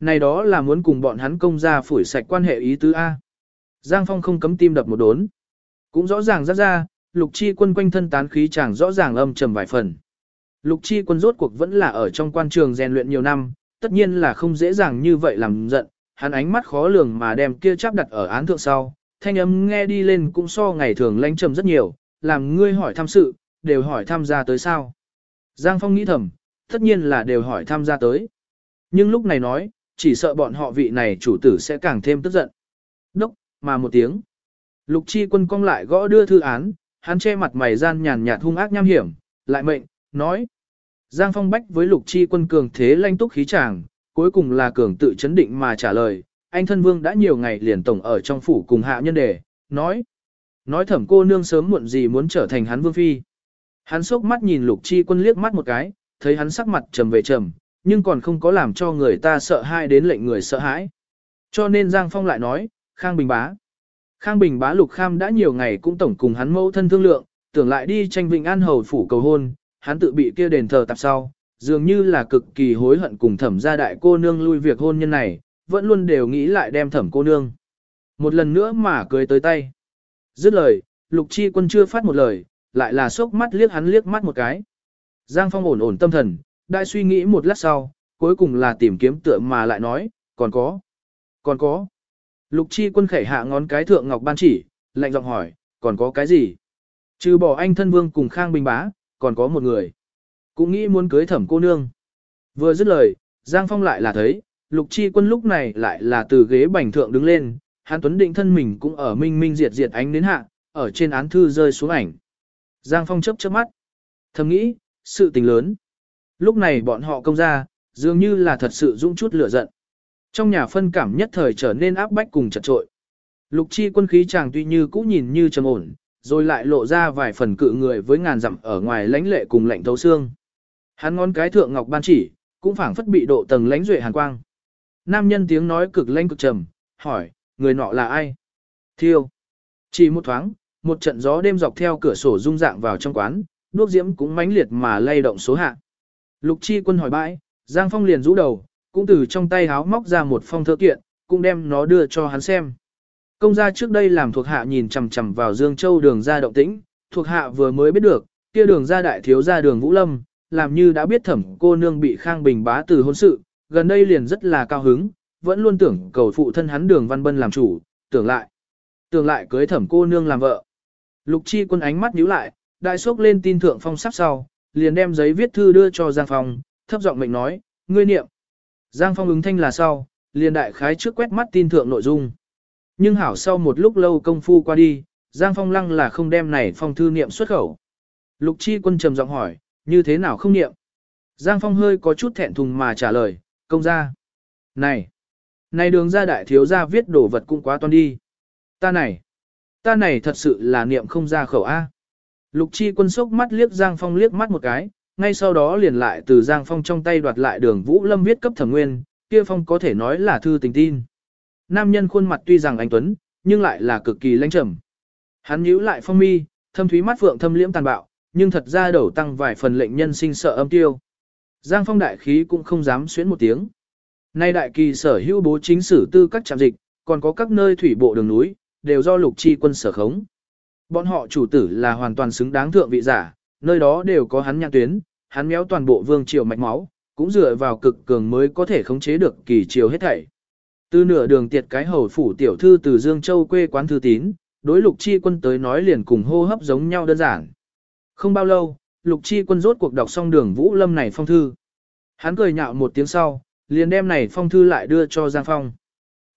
này đó là muốn cùng bọn hắn công ra phủi sạch quan hệ ý tứ A. Giang Phong không cấm tim đập một đốn. Cũng rõ ràng ra ra, lục chi quân quanh thân tán khí chẳng rõ ràng âm trầm vài phần. Lục chi quân rốt cuộc vẫn là ở trong quan trường rèn luyện nhiều năm, tất nhiên là không dễ dàng như vậy làm giận, hắn ánh mắt khó lường mà đem kia chắp đặt ở án thượng sau, thanh âm nghe đi lên cũng so ngày thường lãnh trầm rất nhiều, làm ngươi hỏi thăm sự, đều hỏi tham gia tới sao. Giang Phong nghĩ thầm, tất nhiên là đều hỏi tham gia tới. Nhưng lúc này nói, chỉ sợ bọn họ vị này chủ tử sẽ càng thêm tức giận. Đốc, mà một tiếng. Lục chi quân cong lại gõ đưa thư án, hắn che mặt mày gian nhàn nhạt hung ác nham hiểm, lại mệnh, nói. Giang Phong bách với lục chi quân cường thế lanh túc khí tràng, cuối cùng là cường tự chấn định mà trả lời, anh thân vương đã nhiều ngày liền tổng ở trong phủ cùng hạ nhân đề, nói. Nói thẩm cô nương sớm muộn gì muốn trở thành hắn vương phi. Hắn sốc mắt nhìn lục chi quân liếc mắt một cái, thấy hắn sắc mặt trầm về trầm, nhưng còn không có làm cho người ta sợ hãi đến lệnh người sợ hãi. Cho nên Giang Phong lại nói, Khang Bình Bá. Khang Bình Bá Lục Kham đã nhiều ngày cũng tổng cùng hắn mẫu thân thương lượng, tưởng lại đi tranh Vịnh An Hầu phủ cầu hôn, hắn tự bị kia đền thờ tạp sau, dường như là cực kỳ hối hận cùng thẩm gia đại cô nương lui việc hôn nhân này, vẫn luôn đều nghĩ lại đem thẩm cô nương. Một lần nữa mà cười tới tay. Dứt lời, Lục Chi quân chưa phát một lời, lại là sốc mắt liếc hắn liếc mắt một cái. Giang Phong ổn ổn tâm thần, đại suy nghĩ một lát sau, cuối cùng là tìm kiếm tựa mà lại nói, còn có, còn có. Lục chi quân khẩy hạ ngón cái thượng ngọc ban chỉ, lạnh giọng hỏi, còn có cái gì? Trừ bỏ anh thân vương cùng Khang Bình Bá, còn có một người. Cũng nghĩ muốn cưới thẩm cô nương. Vừa dứt lời, Giang Phong lại là thấy, lục chi quân lúc này lại là từ ghế bành thượng đứng lên, Hàn Tuấn định thân mình cũng ở minh minh diệt diệt ánh đến hạ, ở trên án thư rơi xuống ảnh. Giang Phong chớp chớp mắt. Thầm nghĩ, sự tình lớn. Lúc này bọn họ công ra, dường như là thật sự dũng chút lửa giận. Trong nhà phân cảm nhất thời trở nên áp bách cùng chật trội. Lục chi quân khí chàng tuy như cũ nhìn như trầm ổn, rồi lại lộ ra vài phần cự người với ngàn dặm ở ngoài lãnh lệ cùng lạnh thấu xương. Hắn ngón cái thượng ngọc ban chỉ, cũng phảng phất bị độ tầng lãnh duệ hàn quang. Nam nhân tiếng nói cực lãnh cực trầm, hỏi, người nọ là ai? Thiêu. Chỉ một thoáng, một trận gió đêm dọc theo cửa sổ rung dạng vào trong quán, đuốc diễm cũng mãnh liệt mà lay động số hạ. Lục chi quân hỏi bãi, Giang Phong liền rũ đầu, cũng từ trong tay háo móc ra một phong thư kiện, cũng đem nó đưa cho hắn xem. Công gia trước đây làm thuộc hạ nhìn chằm chằm vào Dương Châu đường ra động tĩnh, thuộc hạ vừa mới biết được, kia đường ra đại thiếu gia đường Vũ Lâm, làm như đã biết thẩm cô nương bị Khang Bình bá từ hôn sự, gần đây liền rất là cao hứng, vẫn luôn tưởng cầu phụ thân hắn đường Văn Bân làm chủ, tưởng lại, tưởng lại cưới thẩm cô nương làm vợ. Lục chi quân ánh mắt nhíu lại, đại sốc lên tin thượng phong sắp sau, liền đem giấy viết thư đưa cho Giang Phong, thấp giọng mệnh nói, ngươi niệm. Giang Phong ứng thanh là sau, liền đại khái trước quét mắt tin thượng nội dung. Nhưng hảo sau một lúc lâu công phu qua đi, Giang Phong lăng là không đem này phong thư niệm xuất khẩu. Lục chi quân trầm giọng hỏi, như thế nào không niệm? Giang Phong hơi có chút thẹn thùng mà trả lời, công gia, Này, này đường ra đại thiếu gia viết đồ vật cũng quá toan đi. Ta này, ta này thật sự là niệm không ra khẩu A. Lục chi quân sốc mắt liếc Giang Phong liếc mắt một cái, ngay sau đó liền lại từ Giang Phong trong tay đoạt lại đường Vũ Lâm viết cấp thẩm nguyên, kia Phong có thể nói là thư tình tin. Nam nhân khuôn mặt tuy rằng anh Tuấn, nhưng lại là cực kỳ lãnh trầm. Hắn nhíu lại phong mi, thâm thúy mắt phượng thâm liễm tàn bạo, nhưng thật ra đầu tăng vài phần lệnh nhân sinh sợ âm tiêu. Giang phong đại khí cũng không dám xuyến một tiếng. Nay đại kỳ sở hữu bố chính sử tư các trạm dịch, còn có các nơi thủy bộ đường núi, đều do lục chi quân sở khống. Bọn họ chủ tử là hoàn toàn xứng đáng thượng vị giả, nơi đó đều có hắn nhãn tuyến, hắn méo toàn bộ vương triều mạch máu, cũng dựa vào cực cường mới có thể khống chế được kỳ triều hết thảy. Từ nửa đường tiệt cái hầu phủ tiểu thư từ Dương Châu quê quán thư tín, đối lục chi quân tới nói liền cùng hô hấp giống nhau đơn giản. Không bao lâu, lục chi quân rốt cuộc đọc xong đường Vũ Lâm này phong thư. Hắn cười nhạo một tiếng sau, liền đem này phong thư lại đưa cho Giang Phong.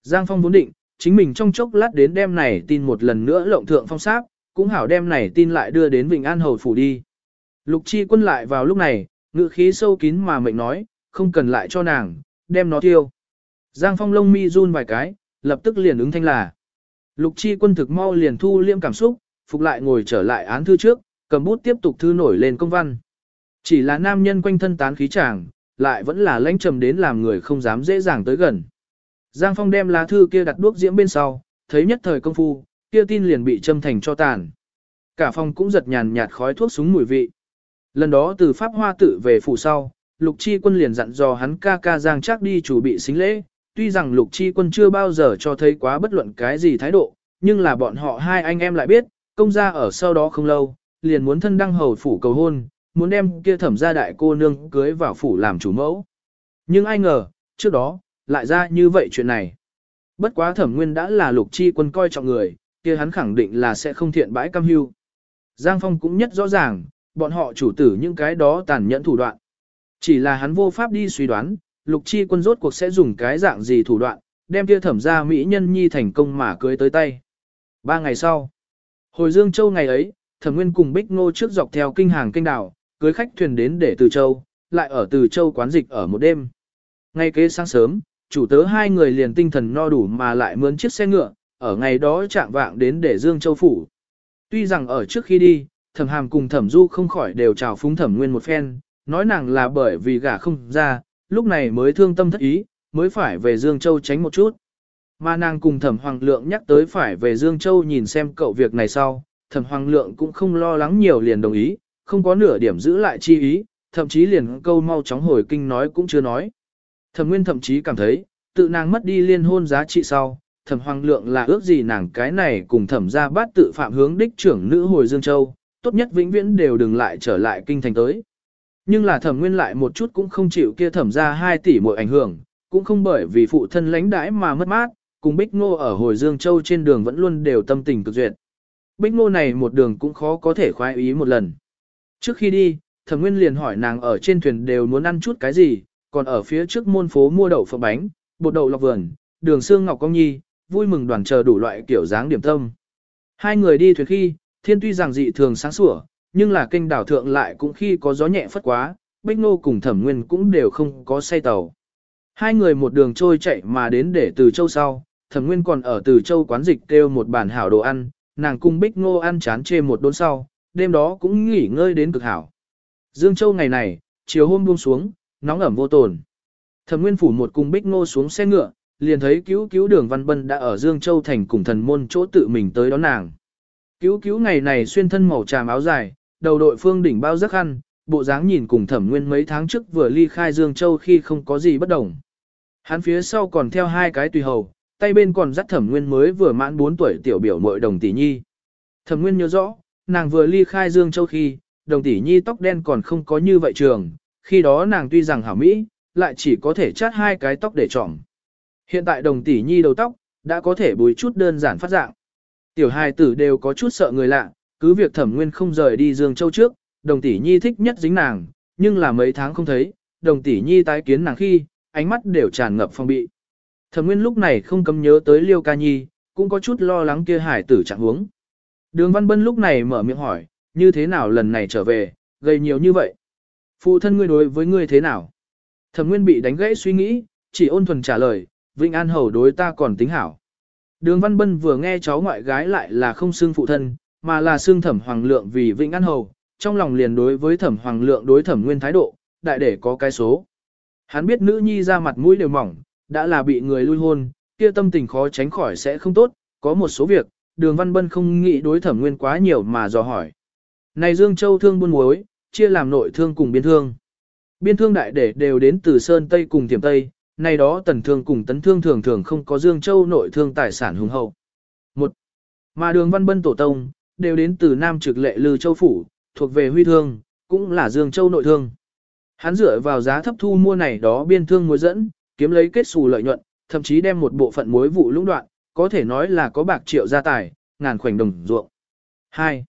Giang Phong vốn định, chính mình trong chốc lát đến đêm này tin một lần nữa lộng thượng phong sát, cũng hảo đem này tin lại đưa đến Vịnh An Hầu Phủ đi. Lục chi quân lại vào lúc này, ngự khí sâu kín mà mệnh nói, không cần lại cho nàng, đem nó tiêu. Giang Phong lông mi run vài cái, lập tức liền ứng thanh là. Lục chi quân thực mau liền thu liêm cảm xúc, phục lại ngồi trở lại án thư trước, cầm bút tiếp tục thư nổi lên công văn. Chỉ là nam nhân quanh thân tán khí chàng, lại vẫn là lãnh trầm đến làm người không dám dễ dàng tới gần. Giang Phong đem lá thư kia đặt đuốc diễm bên sau, thấy nhất thời công phu, kia tin liền bị châm thành cho tàn. Cả phòng cũng giật nhàn nhạt khói thuốc súng mùi vị. Lần đó từ Pháp Hoa tự về phủ sau, Lục Chi Quân liền dặn dò hắn ca ca Giang Trác đi chủ bị xính lễ, tuy rằng Lục Chi Quân chưa bao giờ cho thấy quá bất luận cái gì thái độ, nhưng là bọn họ hai anh em lại biết, công gia ở sau đó không lâu, liền muốn thân đăng hầu phủ cầu hôn, muốn đem kia thẩm gia đại cô nương cưới vào phủ làm chủ mẫu. Nhưng ai ngờ, trước đó, lại ra như vậy chuyện này. Bất quá thẩm nguyên đã là lục chi quân coi trọng người, kia hắn khẳng định là sẽ không thiện bãi cam hưu. Giang Phong cũng nhất rõ ràng, bọn họ chủ tử những cái đó tàn nhẫn thủ đoạn. Chỉ là hắn vô pháp đi suy đoán, lục chi quân rốt cuộc sẽ dùng cái dạng gì thủ đoạn, đem kia thẩm ra Mỹ nhân nhi thành công mà cưới tới tay. Ba ngày sau, hồi Dương Châu ngày ấy, thẩm nguyên cùng Bích Ngô trước dọc theo kinh hàng kinh đảo, cưới khách thuyền đến để Từ Châu, lại ở Từ Châu quán dịch ở một đêm. Ngay kế sáng sớm, chủ tớ hai người liền tinh thần no đủ mà lại mướn chiếc xe ngựa, ở ngày đó chạm vạng đến để Dương Châu phủ. Tuy rằng ở trước khi đi, thẩm hàm cùng thẩm du không khỏi đều chào phúng thẩm nguyên một phen, nói nàng là bởi vì gả không ra, lúc này mới thương tâm thất ý, mới phải về Dương Châu tránh một chút. Mà nàng cùng thẩm hoàng lượng nhắc tới phải về Dương Châu nhìn xem cậu việc này sau, thẩm hoàng lượng cũng không lo lắng nhiều liền đồng ý, không có nửa điểm giữ lại chi ý, thậm chí liền câu mau chóng hồi kinh nói cũng chưa nói. Thẩm Nguyên thậm chí cảm thấy, tự nàng mất đi liên hôn giá trị sau, thẩm hoàng lượng là ước gì nàng cái này cùng thẩm ra bát tự phạm hướng đích trưởng nữ hồi Dương Châu, tốt nhất vĩnh viễn đều đừng lại trở lại kinh thành tới. Nhưng là thẩm nguyên lại một chút cũng không chịu kia thẩm ra 2 tỷ mỗi ảnh hưởng, cũng không bởi vì phụ thân lãnh đãi mà mất mát, cùng Bích Ngô ở hồi Dương Châu trên đường vẫn luôn đều tâm tình cực duyệt. Bích Ngô này một đường cũng khó có thể khoái ý một lần. Trước khi đi, thẩm nguyên liền hỏi nàng ở trên thuyền đều muốn ăn chút cái gì, còn ở phía trước môn phố mua đậu phộng bánh, bột đậu lọc vườn, đường xương ngọc công nhi, vui mừng đoàn chờ đủ loại kiểu dáng điểm tâm. Hai người đi thuyền khi, thiên tuy rằng dị thường sáng sủa, nhưng là kênh đảo thượng lại cũng khi có gió nhẹ phất quá, Bích Nô cùng Thẩm Nguyên cũng đều không có say tàu. Hai người một đường trôi chạy mà đến để từ châu sau, Thẩm Nguyên còn ở từ châu quán dịch kêu một bản hảo đồ ăn, nàng cung Bích Nô ăn chán chê một đốn sau, đêm đó cũng nghỉ ngơi đến cực hảo. Dương Châu ngày này, chiều hôm buông xuống, nóng ẩm vô tồn. Thẩm Nguyên phủ một cung Bích Nô xuống xe ngựa, liền thấy cứu cứu đường Văn Bân đã ở Dương Châu thành cùng thần môn chỗ tự mình tới đón nàng. Cứu cứu ngày này xuyên thân màu trà áo dài, đầu đội phương đỉnh bao rất khăn, bộ dáng nhìn cùng thẩm nguyên mấy tháng trước vừa ly khai Dương Châu khi không có gì bất đồng. Hắn phía sau còn theo hai cái tùy hầu, tay bên còn dắt thẩm nguyên mới vừa mãn 4 tuổi tiểu biểu muội đồng tỷ nhi. Thẩm nguyên nhớ rõ, nàng vừa ly khai Dương Châu khi, đồng tỷ nhi tóc đen còn không có như vậy trường, khi đó nàng tuy rằng hảo Mỹ, lại chỉ có thể chát hai cái tóc để trỏm. Hiện tại đồng tỷ nhi đầu tóc, đã có thể bùi chút đơn giản phát dạng. Tiểu hài tử đều có chút sợ người lạ, cứ việc thẩm nguyên không rời đi Dương Châu trước, đồng tỷ nhi thích nhất dính nàng, nhưng là mấy tháng không thấy, đồng tỷ nhi tái kiến nàng khi, ánh mắt đều tràn ngập phong bị. Thẩm nguyên lúc này không cấm nhớ tới liêu ca nhi, cũng có chút lo lắng kia hải tử trạng huống. Đường Văn Bân lúc này mở miệng hỏi, như thế nào lần này trở về, gây nhiều như vậy. Phụ thân ngươi đối với ngươi thế nào? Thẩm nguyên bị đánh gãy suy nghĩ, chỉ ôn thuần trả lời, Vĩnh An Hầu đối ta còn tính hảo. Đường Văn Bân vừa nghe cháu ngoại gái lại là không xương phụ thân, mà là xương thẩm hoàng lượng vì Vĩnh An Hầu, trong lòng liền đối với thẩm hoàng lượng đối thẩm nguyên thái độ, đại để có cái số. Hắn biết nữ nhi ra mặt mũi đều mỏng, đã là bị người lui hôn, kia tâm tình khó tránh khỏi sẽ không tốt, có một số việc, đường văn bân không nghĩ đối thẩm nguyên quá nhiều mà dò hỏi. Này Dương Châu thương buôn muối, chia làm nội thương cùng biên thương. Biên thương đại để đều đến từ Sơn Tây cùng Tiềm Tây, này đó tần thương cùng tấn thương thường thường không có Dương Châu nội thương tài sản hùng hậu. Một, Mà đường văn bân tổ tông, đều đến từ Nam trực lệ Lư Châu Phủ, thuộc về huy thương, cũng là Dương Châu nội thương. Hắn dựa vào giá thấp thu mua này đó biên thương muối dẫn, kiếm lấy kết xù lợi nhuận, thậm chí đem một bộ phận muối vụ lũng đoạn, có thể nói là có bạc triệu gia tài, ngàn khoảnh đồng ruộng. 2.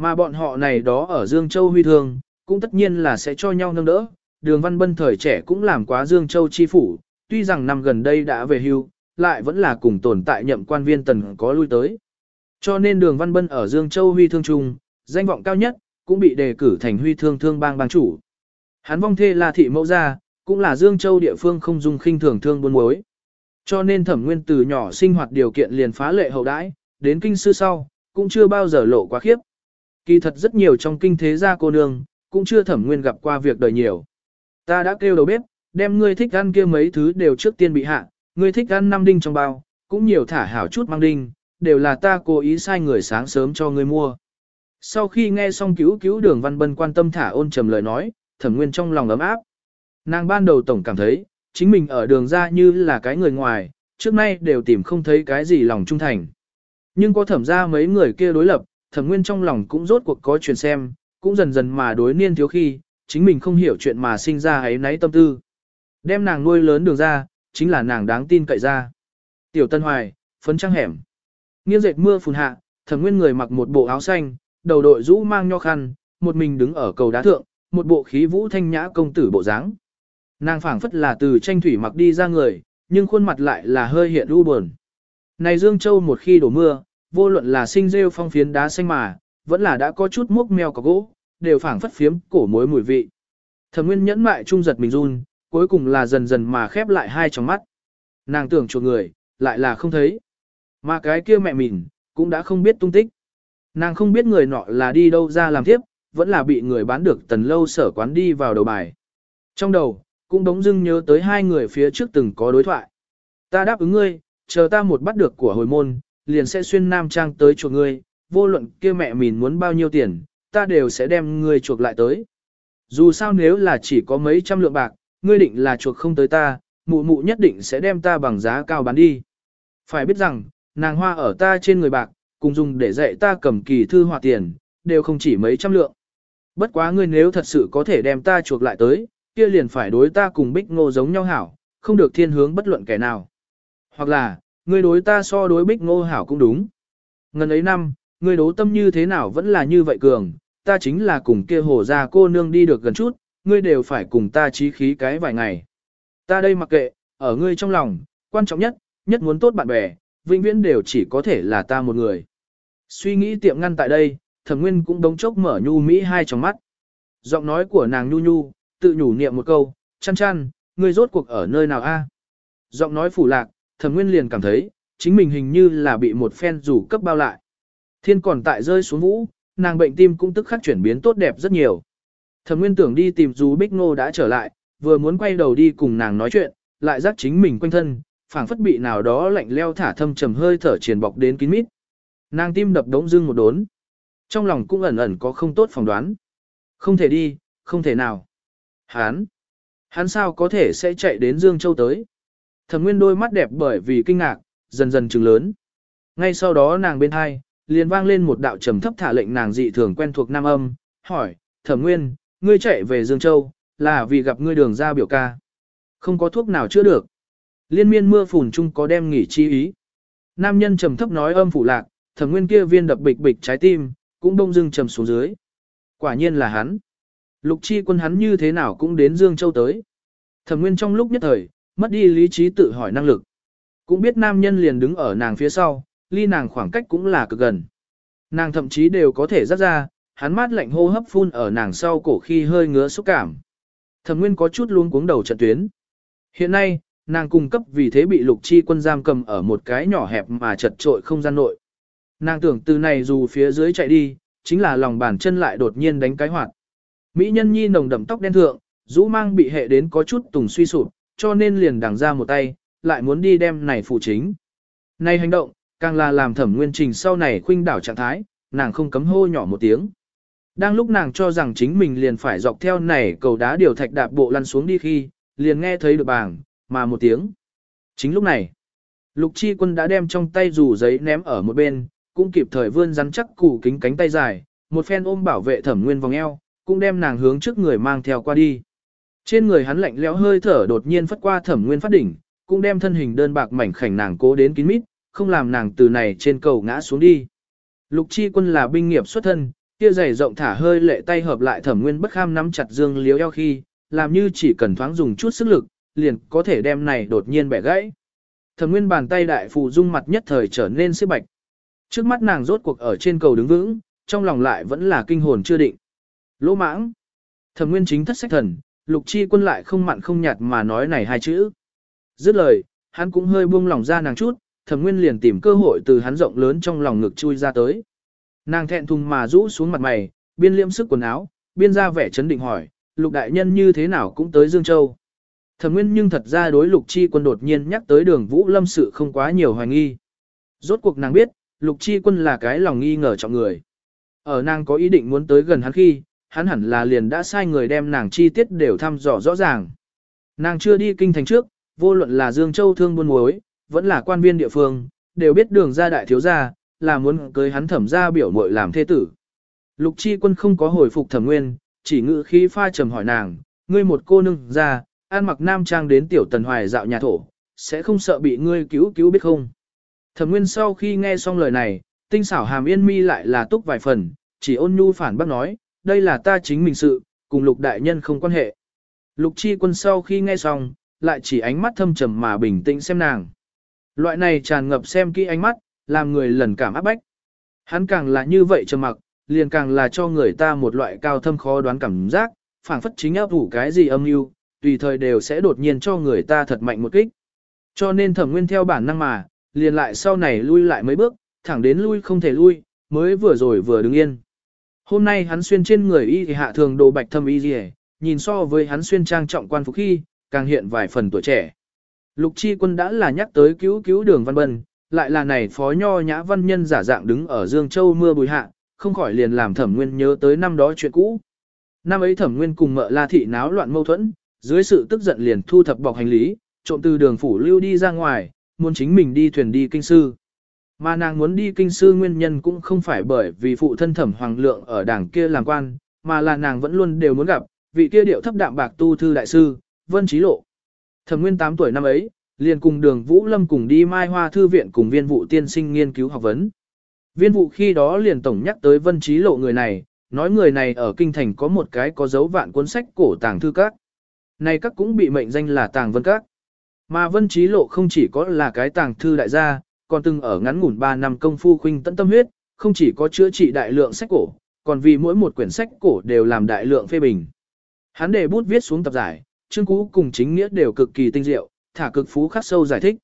Mà bọn họ này đó ở Dương Châu huy thương, cũng tất nhiên là sẽ cho nhau nâng đỡ. Đường Văn Bân thời trẻ cũng làm quá Dương Châu chi phủ, tuy rằng năm gần đây đã về hưu, lại vẫn là cùng tồn tại nhậm quan viên tần có lui tới. Cho nên đường Văn Bân ở Dương Châu huy thương trung, danh vọng cao nhất, cũng bị đề cử thành huy thương thương bang bang chủ. Hắn vong thê là thị mẫu gia, cũng là Dương Châu địa phương không dung khinh thường thương buôn mối. Cho nên thẩm nguyên từ nhỏ sinh hoạt điều kiện liền phá lệ hậu đãi, đến kinh sư sau, cũng chưa bao giờ lộ quá khiếp. Kỳ thật rất nhiều trong kinh thế gia cô nương, cũng chưa thẩm nguyên gặp qua việc đời nhiều. Ta đã kêu đầu bếp, đem ngươi thích ăn kia mấy thứ đều trước tiên bị hạ, ngươi thích ăn năm đinh trong bao, cũng nhiều thả hảo chút mang đinh, đều là ta cố ý sai người sáng sớm cho ngươi mua. Sau khi nghe xong cứu cứu đường văn bân quan tâm thả ôn trầm lời nói, thẩm nguyên trong lòng ấm áp. Nàng ban đầu tổng cảm thấy, chính mình ở đường ra như là cái người ngoài, trước nay đều tìm không thấy cái gì lòng trung thành. Nhưng có thẩm ra mấy người kia đối lập, thẩm nguyên trong lòng cũng rốt cuộc có chuyện xem, cũng dần dần mà đối niên thiếu khi, chính mình không hiểu chuyện mà sinh ra ấy nấy tâm tư. Đem nàng nuôi lớn đường ra, chính là nàng đáng tin cậy ra. Tiểu Tân Hoài, phấn trăng hẻm. Nghiêng dệt mưa phùn hạ, thẩm nguyên người mặc một bộ áo xanh, đầu đội rũ mang nho khăn, một mình đứng ở cầu đá thượng, một bộ khí vũ thanh nhã công tử bộ dáng. Nàng phảng phất là từ tranh thủy mặc đi ra người, nhưng khuôn mặt lại là hơi hiện u buồn. Này Dương Châu một khi đổ mưa, vô luận là sinh rêu phong phiến đá xanh mà, vẫn là đã có chút mốc meo có gỗ, đều phảng phất phiếm cổ mối mùi vị. Thẩm Nguyên nhẫn mại trung giật mình run, cuối cùng là dần dần mà khép lại hai tròng mắt. Nàng tưởng chuột người, lại là không thấy. Mà cái kia mẹ mình, cũng đã không biết tung tích. Nàng không biết người nọ là đi đâu ra làm tiếp, vẫn là bị người bán được tần lâu sở quán đi vào đầu bài. Trong đầu, cũng đống dưng nhớ tới hai người phía trước từng có đối thoại. Ta đáp ứng ngươi, chờ ta một bắt được của hồi môn, liền sẽ xuyên nam trang tới chuộc ngươi, vô luận kia mẹ mình muốn bao nhiêu tiền, ta đều sẽ đem ngươi chuộc lại tới. Dù sao nếu là chỉ có mấy trăm lượng bạc, ngươi định là chuộc không tới ta, mụ mụ nhất định sẽ đem ta bằng giá cao bán đi. Phải biết rằng, nàng hoa ở ta trên người bạc, cùng dùng để dạy ta cầm kỳ thư họa tiền, đều không chỉ mấy trăm lượng. Bất quá ngươi nếu thật sự có thể đem ta chuộc lại tới, kia liền phải đối ta cùng bích ngô giống nhau hảo, không được thiên hướng bất luận kẻ nào. Hoặc là, ngươi đối ta so đối bích ngô hảo cũng đúng. Ngần ấy năm, ngươi đố tâm như thế nào vẫn là như vậy cường, ta chính là cùng kia hồ ra cô nương đi được gần chút, ngươi đều phải cùng ta trí khí cái vài ngày. Ta đây mặc kệ, ở ngươi trong lòng, quan trọng nhất, nhất muốn tốt bạn bè, vĩnh viễn đều chỉ có thể là ta một người. Suy nghĩ tiệm ngăn tại đây, thẩm nguyên cũng đống chốc mở nhu mỹ hai trong mắt. Giọng nói của nàng nhu nhu, tự nhủ niệm một câu, chăn chăn, ngươi rốt cuộc ở nơi nào a? Giọng nói phủ lạc, thẩm nguyên liền cảm thấy, chính mình hình như là bị một phen rủ cấp bao lại. Thiên còn tại rơi xuống vũ, nàng bệnh tim cũng tức khắc chuyển biến tốt đẹp rất nhiều. Thẩm nguyên tưởng đi tìm dù Bích Ngô đã trở lại, vừa muốn quay đầu đi cùng nàng nói chuyện, lại giác chính mình quanh thân, phảng phất bị nào đó lạnh leo thả thâm trầm hơi thở triển bọc đến kín mít. Nàng tim đập đống dưng một đốn. Trong lòng cũng ẩn ẩn có không tốt phỏng đoán. Không thể đi, không thể nào. Hán, hắn sao có thể sẽ chạy đến Dương Châu tới. Thẩm nguyên đôi mắt đẹp bởi vì kinh ngạc, dần dần trừng lớn. Ngay sau đó nàng bên hai, liền vang lên một đạo trầm thấp thả lệnh nàng dị thường quen thuộc nam âm, hỏi, thẩm nguyên, ngươi chạy về Dương Châu, là vì gặp ngươi đường ra biểu ca. Không có thuốc nào chữa được. Liên miên mưa phùn chung có đem nghỉ chi ý. Nam nhân trầm thấp nói âm phủ lạc, thẩm nguyên kia viên đập bịch bịch trái tim, cũng đông dưng trầm xuống dưới. Quả nhiên là hắn. Lục chi quân hắn như thế nào cũng đến Dương Châu tới. Thẩm nguyên trong lúc nhất thời, mất đi lý trí tự hỏi năng lực. Cũng biết nam nhân liền đứng ở nàng phía sau, ly nàng khoảng cách cũng là cực gần. Nàng thậm chí đều có thể rắc ra, hắn mát lạnh hô hấp phun ở nàng sau cổ khi hơi ngứa xúc cảm. Thẩm Nguyên có chút luống cuống đầu trận tuyến. Hiện nay, nàng cung cấp vì thế bị lục chi quân giam cầm ở một cái nhỏ hẹp mà chật trội không gian nội. Nàng tưởng từ này dù phía dưới chạy đi, chính là lòng bàn chân lại đột nhiên đánh cái hoạt. Mỹ nhân nhi nồng đậm tóc đen thượng, rũ mang bị hệ đến có chút tùng suy sụp, cho nên liền đằng ra một tay, lại muốn đi đem này phụ chính. Này hành động, Càng là làm thẩm nguyên trình sau này khuynh đảo trạng thái, nàng không cấm hô nhỏ một tiếng. Đang lúc nàng cho rằng chính mình liền phải dọc theo này cầu đá điều thạch đạp bộ lăn xuống đi khi, liền nghe thấy được bảng, mà một tiếng. Chính lúc này, lục chi quân đã đem trong tay dù giấy ném ở một bên, cũng kịp thời vươn rắn chắc củ kính cánh tay dài, một phen ôm bảo vệ thẩm nguyên vòng eo, cũng đem nàng hướng trước người mang theo qua đi. Trên người hắn lạnh lẽo hơi thở đột nhiên phất qua thẩm nguyên phát đỉnh, cũng đem thân hình đơn bạc mảnh khảnh nàng cố đến kín mít, không làm nàng từ này trên cầu ngã xuống đi. Lục chi quân là binh nghiệp xuất thân, kia giày rộng thả hơi lệ tay hợp lại thẩm nguyên bất kham nắm chặt dương liếu eo khi, làm như chỉ cần thoáng dùng chút sức lực, liền có thể đem này đột nhiên bẻ gãy. Thẩm nguyên bàn tay đại phụ dung mặt nhất thời trở nên xếp bạch. Trước mắt nàng rốt cuộc ở trên cầu đứng vững, trong lòng lại vẫn là kinh hồn chưa định. Lỗ mãng. Thẩm nguyên chính thất sách thần, lục chi quân lại không mặn không nhạt mà nói này hai chữ. Dứt lời, hắn cũng hơi buông lòng ra nàng chút, thẩm nguyên liền tìm cơ hội từ hắn rộng lớn trong lòng ngực chui ra tới. Nàng thẹn thùng mà rũ xuống mặt mày, biên liễm sức quần áo, biên ra vẻ chấn định hỏi, lục đại nhân như thế nào cũng tới Dương Châu. Thẩm nguyên nhưng thật ra đối lục chi quân đột nhiên nhắc tới đường vũ lâm sự không quá nhiều hoài nghi. Rốt cuộc nàng biết, lục chi quân là cái lòng nghi ngờ trọng người. Ở nàng có ý định muốn tới gần hắn khi, hắn hẳn là liền đã sai người đem nàng chi tiết đều thăm dò rõ ràng. Nàng chưa đi kinh thành trước, vô luận là Dương Châu thương buôn muối, vẫn là quan viên địa phương, đều biết đường ra đại thiếu gia, là muốn cưới hắn thẩm ra biểu muội làm thế tử. Lục chi quân không có hồi phục thẩm nguyên, chỉ ngự khí pha trầm hỏi nàng, ngươi một cô nương ra, an mặc nam trang đến tiểu tần hoài dạo nhà thổ, sẽ không sợ bị ngươi cứu cứu biết không. Thẩm nguyên sau khi nghe xong lời này, tinh xảo hàm yên mi lại là túc vài phần, chỉ ôn nhu phản bác nói, đây là ta chính mình sự, cùng lục đại nhân không quan hệ. Lục chi quân sau khi nghe xong, lại chỉ ánh mắt thâm trầm mà bình tĩnh xem nàng. Loại này tràn ngập xem kỹ ánh mắt, làm người lần cảm áp bách. Hắn càng là như vậy trầm mặc, liền càng là cho người ta một loại cao thâm khó đoán cảm giác, phảng phất chính áp ủ cái gì âm mưu, tùy thời đều sẽ đột nhiên cho người ta thật mạnh một kích. Cho nên thẩm nguyên theo bản năng mà, liền lại sau này lui lại mấy bước, thẳng đến lui không thể lui, mới vừa rồi vừa đứng yên. Hôm nay hắn xuyên trên người y thì hạ thường đồ bạch thâm y gì nhìn so với hắn xuyên trang trọng quan phục khi, càng hiện vài phần tuổi trẻ. Lục chi quân đã là nhắc tới cứu cứu đường văn bân, lại là này phó nho nhã văn nhân giả dạng đứng ở Dương Châu mưa bùi hạ, không khỏi liền làm thẩm nguyên nhớ tới năm đó chuyện cũ. Năm ấy thẩm nguyên cùng mợ la thị náo loạn mâu thuẫn, dưới sự tức giận liền thu thập bọc hành lý, trộm từ đường phủ lưu đi ra ngoài, muốn chính mình đi thuyền đi kinh sư. Mà nàng muốn đi kinh sư nguyên nhân cũng không phải bởi vì phụ thân thẩm hoàng lượng ở đảng kia làm quan, mà là nàng vẫn luôn đều muốn gặp, vị kia điệu thấp đạm bạc tu thư đại sư, Vân Trí Lộ. Thẩm nguyên 8 tuổi năm ấy, liền cùng đường Vũ Lâm cùng đi Mai Hoa Thư viện cùng viên vụ tiên sinh nghiên cứu học vấn. Viên vụ khi đó liền tổng nhắc tới Vân Trí Lộ người này, nói người này ở kinh thành có một cái có dấu vạn cuốn sách cổ tàng thư các. Này các cũng bị mệnh danh là tàng vân các. Mà Vân Trí Lộ không chỉ có là cái tàng thư đại gia, còn từng ở ngắn ngủn 3 năm công phu khuynh tận tâm huyết, không chỉ có chữa trị đại lượng sách cổ, còn vì mỗi một quyển sách cổ đều làm đại lượng phê bình. Hắn để bút viết xuống tập giải, chương cũ cùng chính nghĩa đều cực kỳ tinh diệu, thả cực phú khắc sâu giải thích.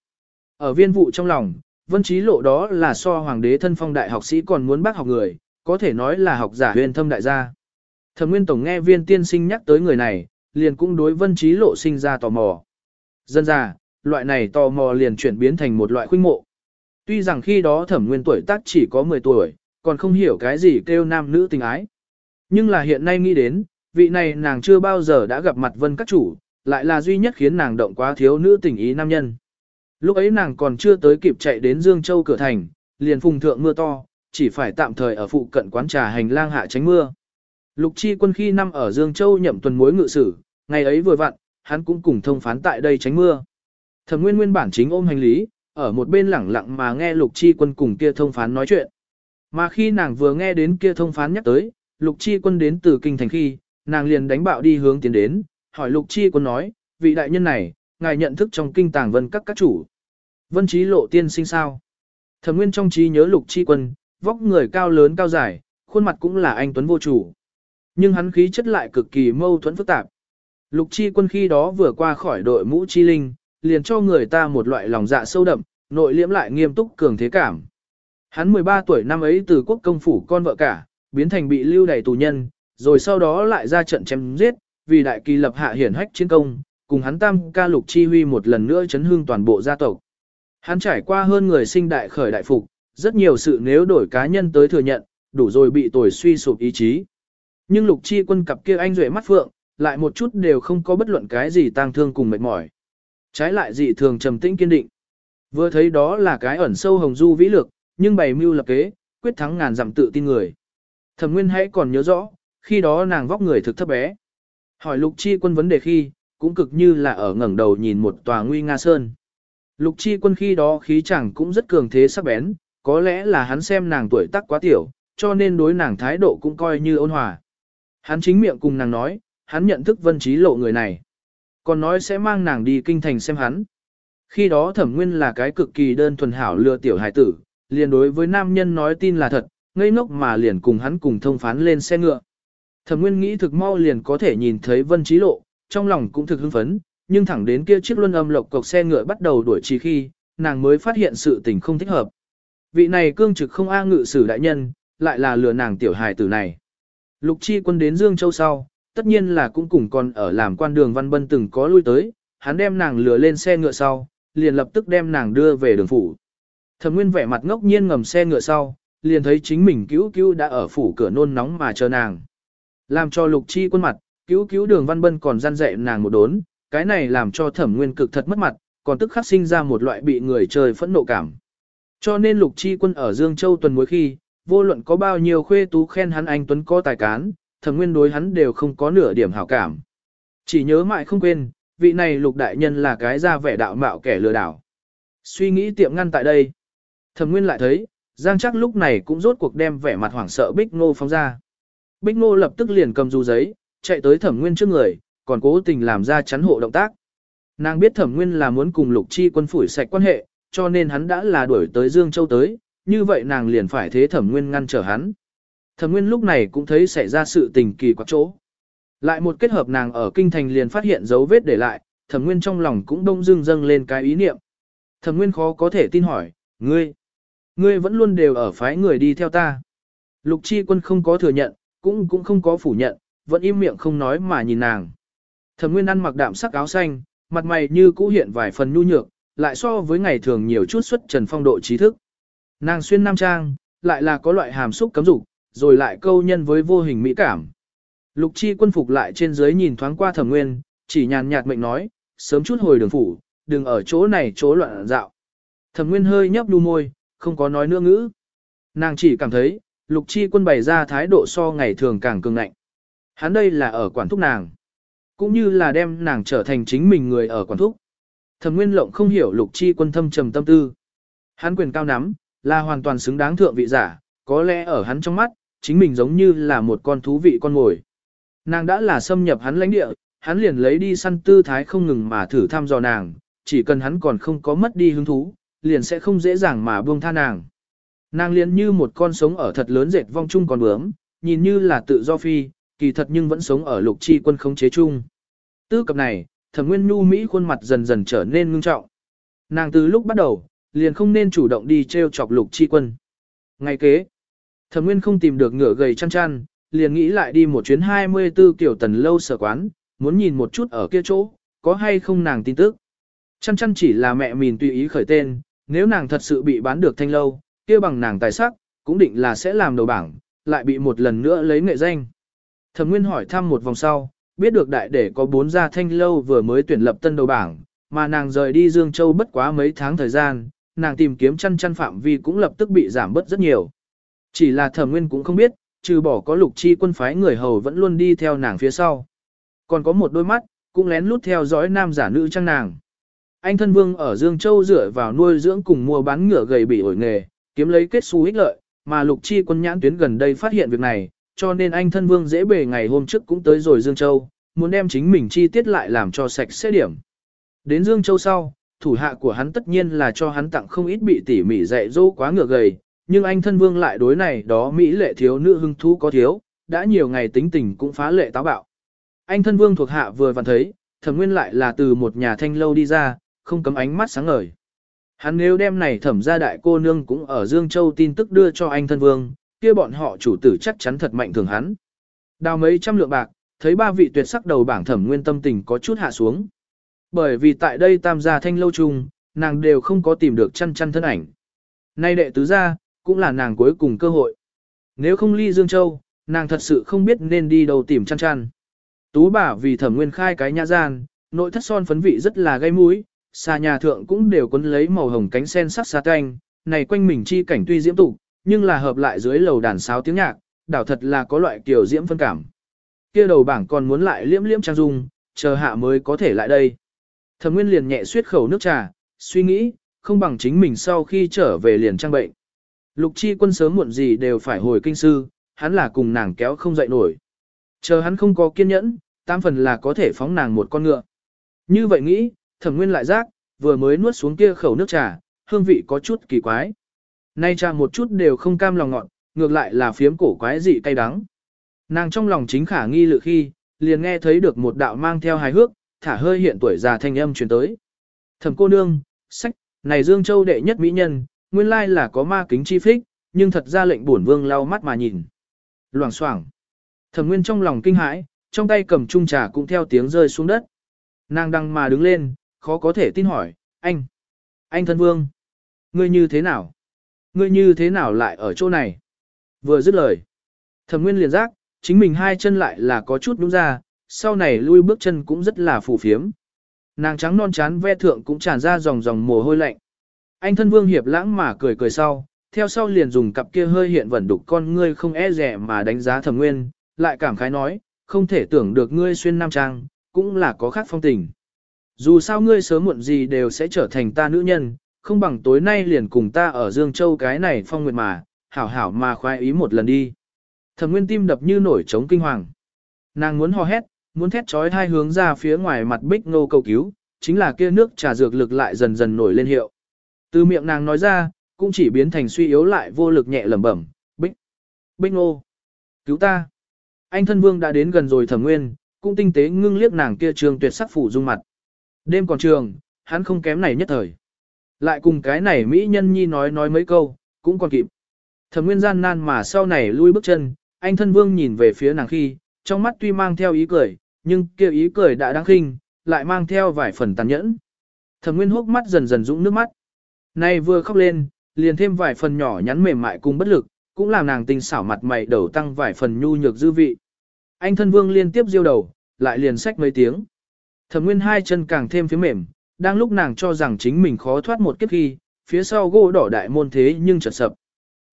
Ở viên vụ trong lòng, vân trí lộ đó là so hoàng đế thân phong đại học sĩ còn muốn bác học người, có thể nói là học giả huyền thâm đại gia. Thẩm Nguyên Tổng nghe viên tiên sinh nhắc tới người này, liền cũng đối vân trí lộ sinh ra tò mò. Dân ra, loại này tò mò liền chuyển biến thành một loại khuynh mộ. Tuy rằng khi đó thẩm nguyên tuổi tác chỉ có 10 tuổi, còn không hiểu cái gì kêu nam nữ tình ái. Nhưng là hiện nay nghĩ đến, vị này nàng chưa bao giờ đã gặp mặt vân các chủ, lại là duy nhất khiến nàng động quá thiếu nữ tình ý nam nhân. Lúc ấy nàng còn chưa tới kịp chạy đến Dương Châu cửa thành, liền phùng thượng mưa to, chỉ phải tạm thời ở phụ cận quán trà hành lang hạ tránh mưa. Lục chi quân khi năm ở Dương Châu nhậm tuần mối ngự sử, ngày ấy vừa vặn, hắn cũng cùng thông phán tại đây tránh mưa. Thẩm nguyên nguyên bản chính ôm hành lý, ở một bên lẳng lặng mà nghe lục chi quân cùng kia thông phán nói chuyện. Mà khi nàng vừa nghe đến kia thông phán nhắc tới, lục chi quân đến từ kinh thành khi, nàng liền đánh bạo đi hướng tiến đến, hỏi lục chi quân nói, vị đại nhân này, ngài nhận thức trong kinh tàng vân các các chủ. Vân trí lộ tiên sinh sao? Thẩm nguyên trong trí nhớ lục chi quân, vóc người cao lớn cao dài, khuôn mặt cũng là anh tuấn vô chủ. Nhưng hắn khí chất lại cực kỳ mâu thuẫn phức tạp. Lục chi quân khi đó vừa qua khỏi đội mũ chi linh, liền cho người ta một loại lòng dạ sâu đậm, nội liễm lại nghiêm túc cường thế cảm. Hắn 13 tuổi năm ấy từ quốc công phủ con vợ cả, biến thành bị lưu đày tù nhân, rồi sau đó lại ra trận chém giết, vì đại kỳ lập hạ hiển hách chiến công, cùng hắn tam ca lục chi huy một lần nữa chấn hương toàn bộ gia tộc. Hắn trải qua hơn người sinh đại khởi đại phục, rất nhiều sự nếu đổi cá nhân tới thừa nhận, đủ rồi bị tuổi suy sụp ý chí. Nhưng lục chi quân cặp kia anh duệ mắt phượng, lại một chút đều không có bất luận cái gì tang thương cùng mệt mỏi. Trái lại dị thường trầm tĩnh kiên định. Vừa thấy đó là cái ẩn sâu hồng du vĩ lực, nhưng bày mưu lập kế, quyết thắng ngàn dặm tự tin người. Thẩm Nguyên hãy còn nhớ rõ, khi đó nàng vóc người thực thấp bé. Hỏi Lục Chi Quân vấn đề khi, cũng cực như là ở ngẩng đầu nhìn một tòa nguy nga sơn. Lục Chi Quân khi đó khí chẳng cũng rất cường thế sắc bén, có lẽ là hắn xem nàng tuổi tác quá tiểu, cho nên đối nàng thái độ cũng coi như ôn hòa. Hắn chính miệng cùng nàng nói, hắn nhận thức vân trí lộ người này. Còn nói sẽ mang nàng đi kinh thành xem hắn. Khi đó thẩm nguyên là cái cực kỳ đơn thuần hảo lừa tiểu hải tử, liền đối với nam nhân nói tin là thật, ngây ngốc mà liền cùng hắn cùng thông phán lên xe ngựa. Thẩm nguyên nghĩ thực mau liền có thể nhìn thấy vân trí lộ, trong lòng cũng thực hưng phấn, nhưng thẳng đến kia chiếc luân âm lộc cộc xe ngựa bắt đầu đuổi trì khi, nàng mới phát hiện sự tình không thích hợp. Vị này cương trực không a ngự sử đại nhân, lại là lừa nàng tiểu hài tử này. Lục chi quân đến Dương Châu sau, tất nhiên là cũng cùng còn ở làm quan đường văn bân từng có lui tới, hắn đem nàng lừa lên xe ngựa sau, liền lập tức đem nàng đưa về đường phủ. Thẩm Nguyên vẻ mặt ngốc nhiên ngầm xe ngựa sau, liền thấy chính mình cứu cứu đã ở phủ cửa nôn nóng mà chờ nàng. Làm cho Lục Chi quân mặt, cứu cứu Đường Văn Bân còn gian dạy nàng một đốn, cái này làm cho Thẩm Nguyên cực thật mất mặt, còn tức khắc sinh ra một loại bị người trời phẫn nộ cảm. Cho nên Lục Chi quân ở Dương Châu tuần mỗi khi, vô luận có bao nhiêu khuê tú khen hắn anh tuấn có tài cán, Thẩm Nguyên đối hắn đều không có nửa điểm hảo cảm. Chỉ nhớ mãi không quên, vị này Lục đại nhân là cái ra vẻ đạo mạo kẻ lừa đảo. Suy nghĩ tiệm ngăn tại đây. Thẩm Nguyên lại thấy, Giang chắc lúc này cũng rốt cuộc đem vẻ mặt hoảng sợ Bích Ngô phóng ra. Bích Ngô lập tức liền cầm dù giấy, chạy tới Thẩm Nguyên trước người, còn cố tình làm ra chắn hộ động tác. Nàng biết Thẩm Nguyên là muốn cùng Lục Chi quân phủi sạch quan hệ, cho nên hắn đã là đuổi tới Dương Châu tới, như vậy nàng liền phải thế Thẩm Nguyên ngăn trở hắn. Thẩm Nguyên lúc này cũng thấy xảy ra sự tình kỳ quặc chỗ. Lại một kết hợp nàng ở kinh thành liền phát hiện dấu vết để lại, Thẩm Nguyên trong lòng cũng đông dưng dâng lên cái ý niệm. Thẩm Nguyên khó có thể tin hỏi, ngươi, Ngươi vẫn luôn đều ở phái người đi theo ta. Lục chi quân không có thừa nhận, cũng cũng không có phủ nhận, vẫn im miệng không nói mà nhìn nàng. Thẩm Nguyên ăn mặc đạm sắc áo xanh, mặt mày như cũ hiện vài phần nhu nhược, lại so với ngày thường nhiều chút xuất trần phong độ trí thức. Nàng xuyên nam trang, lại là có loại hàm xúc cấm dục, rồi lại câu nhân với vô hình mỹ cảm. Lục chi quân phục lại trên dưới nhìn thoáng qua thẩm nguyên, chỉ nhàn nhạt mệnh nói, sớm chút hồi đường phủ, đừng ở chỗ này chỗ loạn dạo. Thẩm nguyên hơi nhấp đu môi, không có nói nữa ngữ. Nàng chỉ cảm thấy, lục chi quân bày ra thái độ so ngày thường càng cường ngạnh. Hắn đây là ở quản thúc nàng. Cũng như là đem nàng trở thành chính mình người ở quản thúc. Thẩm Nguyên Lộng không hiểu lục chi quân thâm trầm tâm tư. Hắn quyền cao nắm, là hoàn toàn xứng đáng thượng vị giả, có lẽ ở hắn trong mắt, chính mình giống như là một con thú vị con ngồi. Nàng đã là xâm nhập hắn lãnh địa, hắn liền lấy đi săn tư thái không ngừng mà thử thăm dò nàng, chỉ cần hắn còn không có mất đi hứng thú, liền sẽ không dễ dàng mà buông tha nàng. Nàng liền như một con sống ở thật lớn dệt vong chung còn bướm, nhìn như là tự do phi, kỳ thật nhưng vẫn sống ở lục chi quân khống chế chung. Tư cập này, thẩm nguyên nhu Mỹ khuôn mặt dần dần trở nên ngưng trọng. Nàng từ lúc bắt đầu, liền không nên chủ động đi treo chọc lục chi quân. Ngày kế, thẩm nguyên không tìm được ngựa gầy chăn chăn, liền nghĩ lại đi một chuyến 24 kiểu tần lâu sở quán, muốn nhìn một chút ở kia chỗ, có hay không nàng tin tức. Chăn chăn chỉ là mẹ mình tùy ý khởi tên, nếu nàng thật sự bị bán được thanh lâu, kia bằng nàng tài sắc, cũng định là sẽ làm đầu bảng, lại bị một lần nữa lấy nghệ danh. Thẩm Nguyên hỏi thăm một vòng sau, biết được đại để có bốn gia thanh lâu vừa mới tuyển lập tân đầu bảng, mà nàng rời đi Dương Châu bất quá mấy tháng thời gian, nàng tìm kiếm chăn chăn phạm vi cũng lập tức bị giảm bớt rất nhiều. Chỉ là Thẩm Nguyên cũng không biết, trừ bỏ có lục chi quân phái người hầu vẫn luôn đi theo nàng phía sau. Còn có một đôi mắt, cũng lén lút theo dõi nam giả nữ trang nàng. Anh thân vương ở Dương Châu dựa vào nuôi dưỡng cùng mua bán ngựa gầy bị ổi nghề, kiếm lấy kết xu ích lợi, mà lục chi quân nhãn tuyến gần đây phát hiện việc này, cho nên anh thân vương dễ bề ngày hôm trước cũng tới rồi Dương Châu, muốn đem chính mình chi tiết lại làm cho sạch sẽ điểm. Đến Dương Châu sau, thủ hạ của hắn tất nhiên là cho hắn tặng không ít bị tỉ mỉ dạy dỗ quá ngựa gầy, nhưng anh thân vương lại đối này đó Mỹ lệ thiếu nữ hưng thú có thiếu, đã nhiều ngày tính tình cũng phá lệ táo bạo. Anh thân vương thuộc hạ vừa vặn thấy, thẩm nguyên lại là từ một nhà thanh lâu đi ra, không cấm ánh mắt sáng ngời. Hắn nếu đem này thẩm ra đại cô nương cũng ở Dương Châu tin tức đưa cho anh thân vương, kia bọn họ chủ tử chắc chắn thật mạnh thường hắn. Đào mấy trăm lượng bạc, thấy ba vị tuyệt sắc đầu bảng thẩm nguyên tâm tình có chút hạ xuống. Bởi vì tại đây tam gia thanh lâu chung, nàng đều không có tìm được chăn chăn thân ảnh. Nay đệ tứ gia cũng là nàng cuối cùng cơ hội. Nếu không ly Dương Châu, nàng thật sự không biết nên đi đâu tìm chăn chăn. Tú bà vì thẩm nguyên khai cái nhã gian, nội thất son phấn vị rất là gây mũi, xa nhà thượng cũng đều quấn lấy màu hồng cánh sen sắc xa canh, này quanh mình chi cảnh tuy diễm tục, nhưng là hợp lại dưới lầu đàn sáo tiếng nhạc, đảo thật là có loại kiểu diễm phân cảm. Kia đầu bảng còn muốn lại liễm liễm trang dung, chờ hạ mới có thể lại đây. Thẩm Nguyên liền nhẹ suyết khẩu nước trà, suy nghĩ, không bằng chính mình sau khi trở về liền trang bệnh. Lục chi quân sớm muộn gì đều phải hồi kinh sư, hắn là cùng nàng kéo không dậy nổi. Chờ hắn không có kiên nhẫn, tam phần là có thể phóng nàng một con ngựa. Như vậy nghĩ, thẩm nguyên lại giác, vừa mới nuốt xuống kia khẩu nước trà, hương vị có chút kỳ quái. Nay trà một chút đều không cam lòng ngọt, ngược lại là phiếm cổ quái dị cay đắng. Nàng trong lòng chính khả nghi lự khi, liền nghe thấy được một đạo mang theo hài hước, thả hơi hiện tuổi già thanh âm truyền tới. Thẩm cô nương, sách, này Dương Châu đệ nhất mỹ nhân, nguyên lai là có ma kính chi phích, nhưng thật ra lệnh bổn vương lau mắt mà nhìn. Loảng xoảng. Thẩm Nguyên trong lòng kinh hãi, trong tay cầm chung trà cũng theo tiếng rơi xuống đất. Nàng đăng mà đứng lên, khó có thể tin hỏi, anh, anh thân vương, ngươi như thế nào? Ngươi như thế nào lại ở chỗ này? Vừa dứt lời, thẩm nguyên liền giác, chính mình hai chân lại là có chút đúng ra, sau này lui bước chân cũng rất là phù phiếm. Nàng trắng non chán ve thượng cũng tràn ra dòng dòng mồ hôi lạnh. Anh thân vương hiệp lãng mà cười cười sau, theo sau liền dùng cặp kia hơi hiện vẩn đục con ngươi không e rẻ mà đánh giá thẩm nguyên, lại cảm khái nói, không thể tưởng được ngươi xuyên nam trang, cũng là có khác phong tình. Dù sao ngươi sớm muộn gì đều sẽ trở thành ta nữ nhân, không bằng tối nay liền cùng ta ở Dương Châu cái này phong nguyệt mà, hảo hảo mà khoái ý một lần đi. Thẩm nguyên tim đập như nổi trống kinh hoàng. Nàng muốn hò hét, muốn thét trói hai hướng ra phía ngoài mặt bích Ngô cầu cứu, chính là kia nước trà dược lực lại dần dần nổi lên hiệu. Từ miệng nàng nói ra, cũng chỉ biến thành suy yếu lại vô lực nhẹ lẩm bẩm, bích, bích ngô, cứu ta. Anh thân vương đã đến gần rồi thẩm nguyên, cũng tinh tế ngưng liếc nàng kia trường tuyệt sắc phủ dung mặt. Đêm còn trường, hắn không kém này nhất thời. Lại cùng cái này Mỹ nhân nhi nói nói mấy câu, cũng còn kịp. Thẩm nguyên gian nan mà sau này lui bước chân, anh thân vương nhìn về phía nàng khi, trong mắt tuy mang theo ý cười, nhưng kia ý cười đã đáng khinh, lại mang theo vài phần tàn nhẫn. Thẩm nguyên hốc mắt dần dần dũng nước mắt nay vừa khóc lên, liền thêm vài phần nhỏ nhắn mềm mại cùng bất lực, cũng làm nàng tình xảo mặt mày đầu tăng vài phần nhu nhược dư vị. Anh thân vương liên tiếp diêu đầu, lại liền sách mấy tiếng. Thẩm nguyên hai chân càng thêm phía mềm, đang lúc nàng cho rằng chính mình khó thoát một kiếp khi, phía sau gỗ đỏ đại môn thế nhưng chợt sập.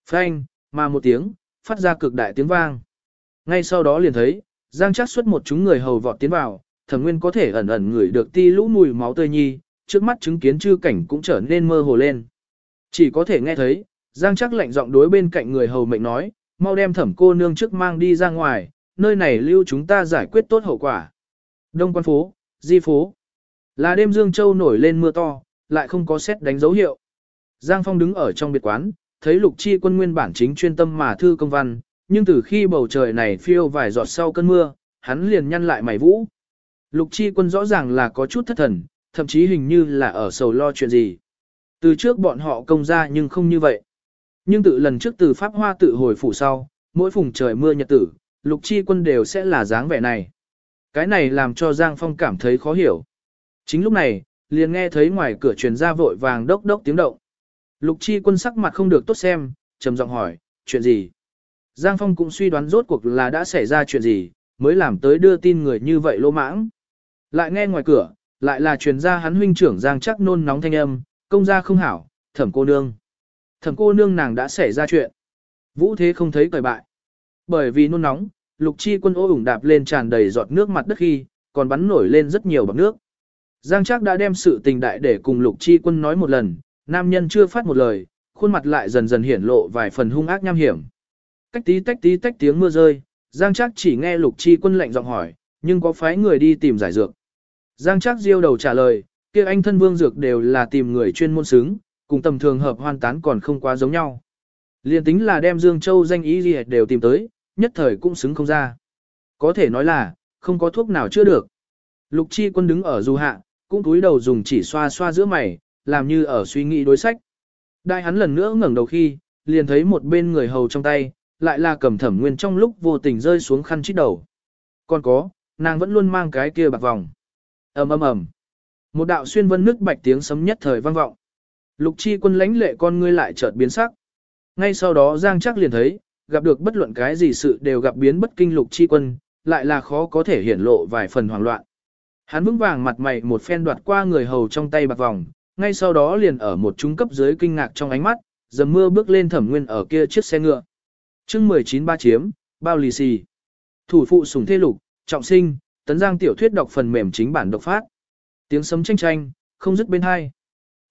Phanh, mà một tiếng, phát ra cực đại tiếng vang. Ngay sau đó liền thấy, Giang chắc xuất một chúng người hầu vọt tiến vào, thẩm nguyên có thể ẩn ẩn ngửi được ti lũ mùi máu tươi nhi, trước mắt chứng kiến chư cảnh cũng trở nên mơ hồ lên. Chỉ có thể nghe thấy, Giang chắc lạnh giọng đối bên cạnh người hầu mệnh nói, mau đem thẩm cô nương trước mang đi ra ngoài, nơi này lưu chúng ta giải quyết tốt hậu quả. Đông quan phố, di phố. Là đêm Dương Châu nổi lên mưa to, lại không có xét đánh dấu hiệu. Giang Phong đứng ở trong biệt quán, thấy lục chi quân nguyên bản chính chuyên tâm mà thư công văn, nhưng từ khi bầu trời này phiêu vài giọt sau cơn mưa, hắn liền nhăn lại mày vũ. Lục chi quân rõ ràng là có chút thất thần, thậm chí hình như là ở sầu lo chuyện gì. Từ trước bọn họ công ra nhưng không như vậy. Nhưng tự lần trước từ Pháp Hoa tự hồi phủ sau, mỗi phùng trời mưa nhật tử, lục chi quân đều sẽ là dáng vẻ này. Cái này làm cho Giang Phong cảm thấy khó hiểu. Chính lúc này, liền nghe thấy ngoài cửa truyền ra vội vàng đốc đốc tiếng động. Lục chi quân sắc mặt không được tốt xem, trầm giọng hỏi, chuyện gì? Giang Phong cũng suy đoán rốt cuộc là đã xảy ra chuyện gì, mới làm tới đưa tin người như vậy lô mãng. Lại nghe ngoài cửa, lại là truyền ra hắn huynh trưởng Giang chắc nôn nóng thanh âm, công gia không hảo, thẩm cô nương. Thẩm cô nương nàng đã xảy ra chuyện. Vũ thế không thấy cởi bại. Bởi vì nôn nóng, lục chi quân ô ủng đạp lên tràn đầy giọt nước mặt đất khi, còn bắn nổi lên rất nhiều bọc nước. Giang Trác đã đem sự tình đại để cùng lục chi quân nói một lần, nam nhân chưa phát một lời, khuôn mặt lại dần dần hiển lộ vài phần hung ác nham hiểm. Cách tí tách tí tách tiếng mưa rơi, Giang Trác chỉ nghe lục chi quân lệnh giọng hỏi, nhưng có phái người đi tìm giải dược. Giang Trác diêu đầu trả lời, kia anh thân vương dược đều là tìm người chuyên môn xứng, cùng tầm thường hợp hoàn tán còn không quá giống nhau. Liên tính là đem Dương Châu danh ý gì đều tìm tới, nhất thời cũng xứng không ra. Có thể nói là, không có thuốc nào chữa được. Lục chi quân đứng ở du hạ, cũng túi đầu dùng chỉ xoa xoa giữa mày, làm như ở suy nghĩ đối sách. Đại hắn lần nữa ngẩng đầu khi, liền thấy một bên người hầu trong tay, lại là cầm thẩm nguyên trong lúc vô tình rơi xuống khăn chít đầu. Còn có, nàng vẫn luôn mang cái kia bạc vòng ầm ầm ầm Một đạo xuyên vân nước bạch tiếng sấm nhất thời vang vọng. Lục chi quân lãnh lệ con ngươi lại chợt biến sắc. Ngay sau đó Giang Trác liền thấy, gặp được bất luận cái gì sự đều gặp biến bất kinh lục chi quân, lại là khó có thể hiển lộ vài phần hoảng loạn. Hắn vững vàng mặt mày một phen đoạt qua người hầu trong tay bạc vòng, ngay sau đó liền ở một trung cấp dưới kinh ngạc trong ánh mắt, dầm mưa bước lên thẩm nguyên ở kia chiếc xe ngựa. chương 19 ba chiếm, bao lì xì. Thủ phụ sùng thê lục, trọng sinh, tấn giang tiểu thuyết đọc phần mềm chính bản độc phát. Tiếng sấm tranh tranh, không dứt bên hai.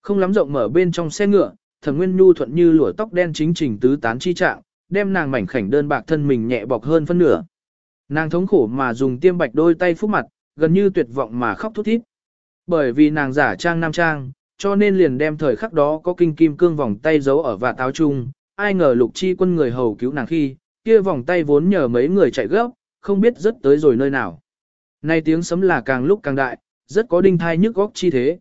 Không lắm rộng mở bên trong xe ngựa, thẩm nguyên nhu thuận như lụa tóc đen chính trình tứ tán chi trạng, đem nàng mảnh khảnh đơn bạc thân mình nhẹ bọc hơn phân nửa. Nàng thống khổ mà dùng tiêm bạch đôi tay phúc mặt, gần như tuyệt vọng mà khóc thút thít. Bởi vì nàng giả trang nam trang, cho nên liền đem thời khắc đó có kinh kim cương vòng tay giấu ở vạt áo chung, ai ngờ lục chi quân người hầu cứu nàng khi, kia vòng tay vốn nhờ mấy người chạy gấp, không biết rất tới rồi nơi nào. Nay tiếng sấm là càng lúc càng đại, rất có đinh thai nhức góc chi thế.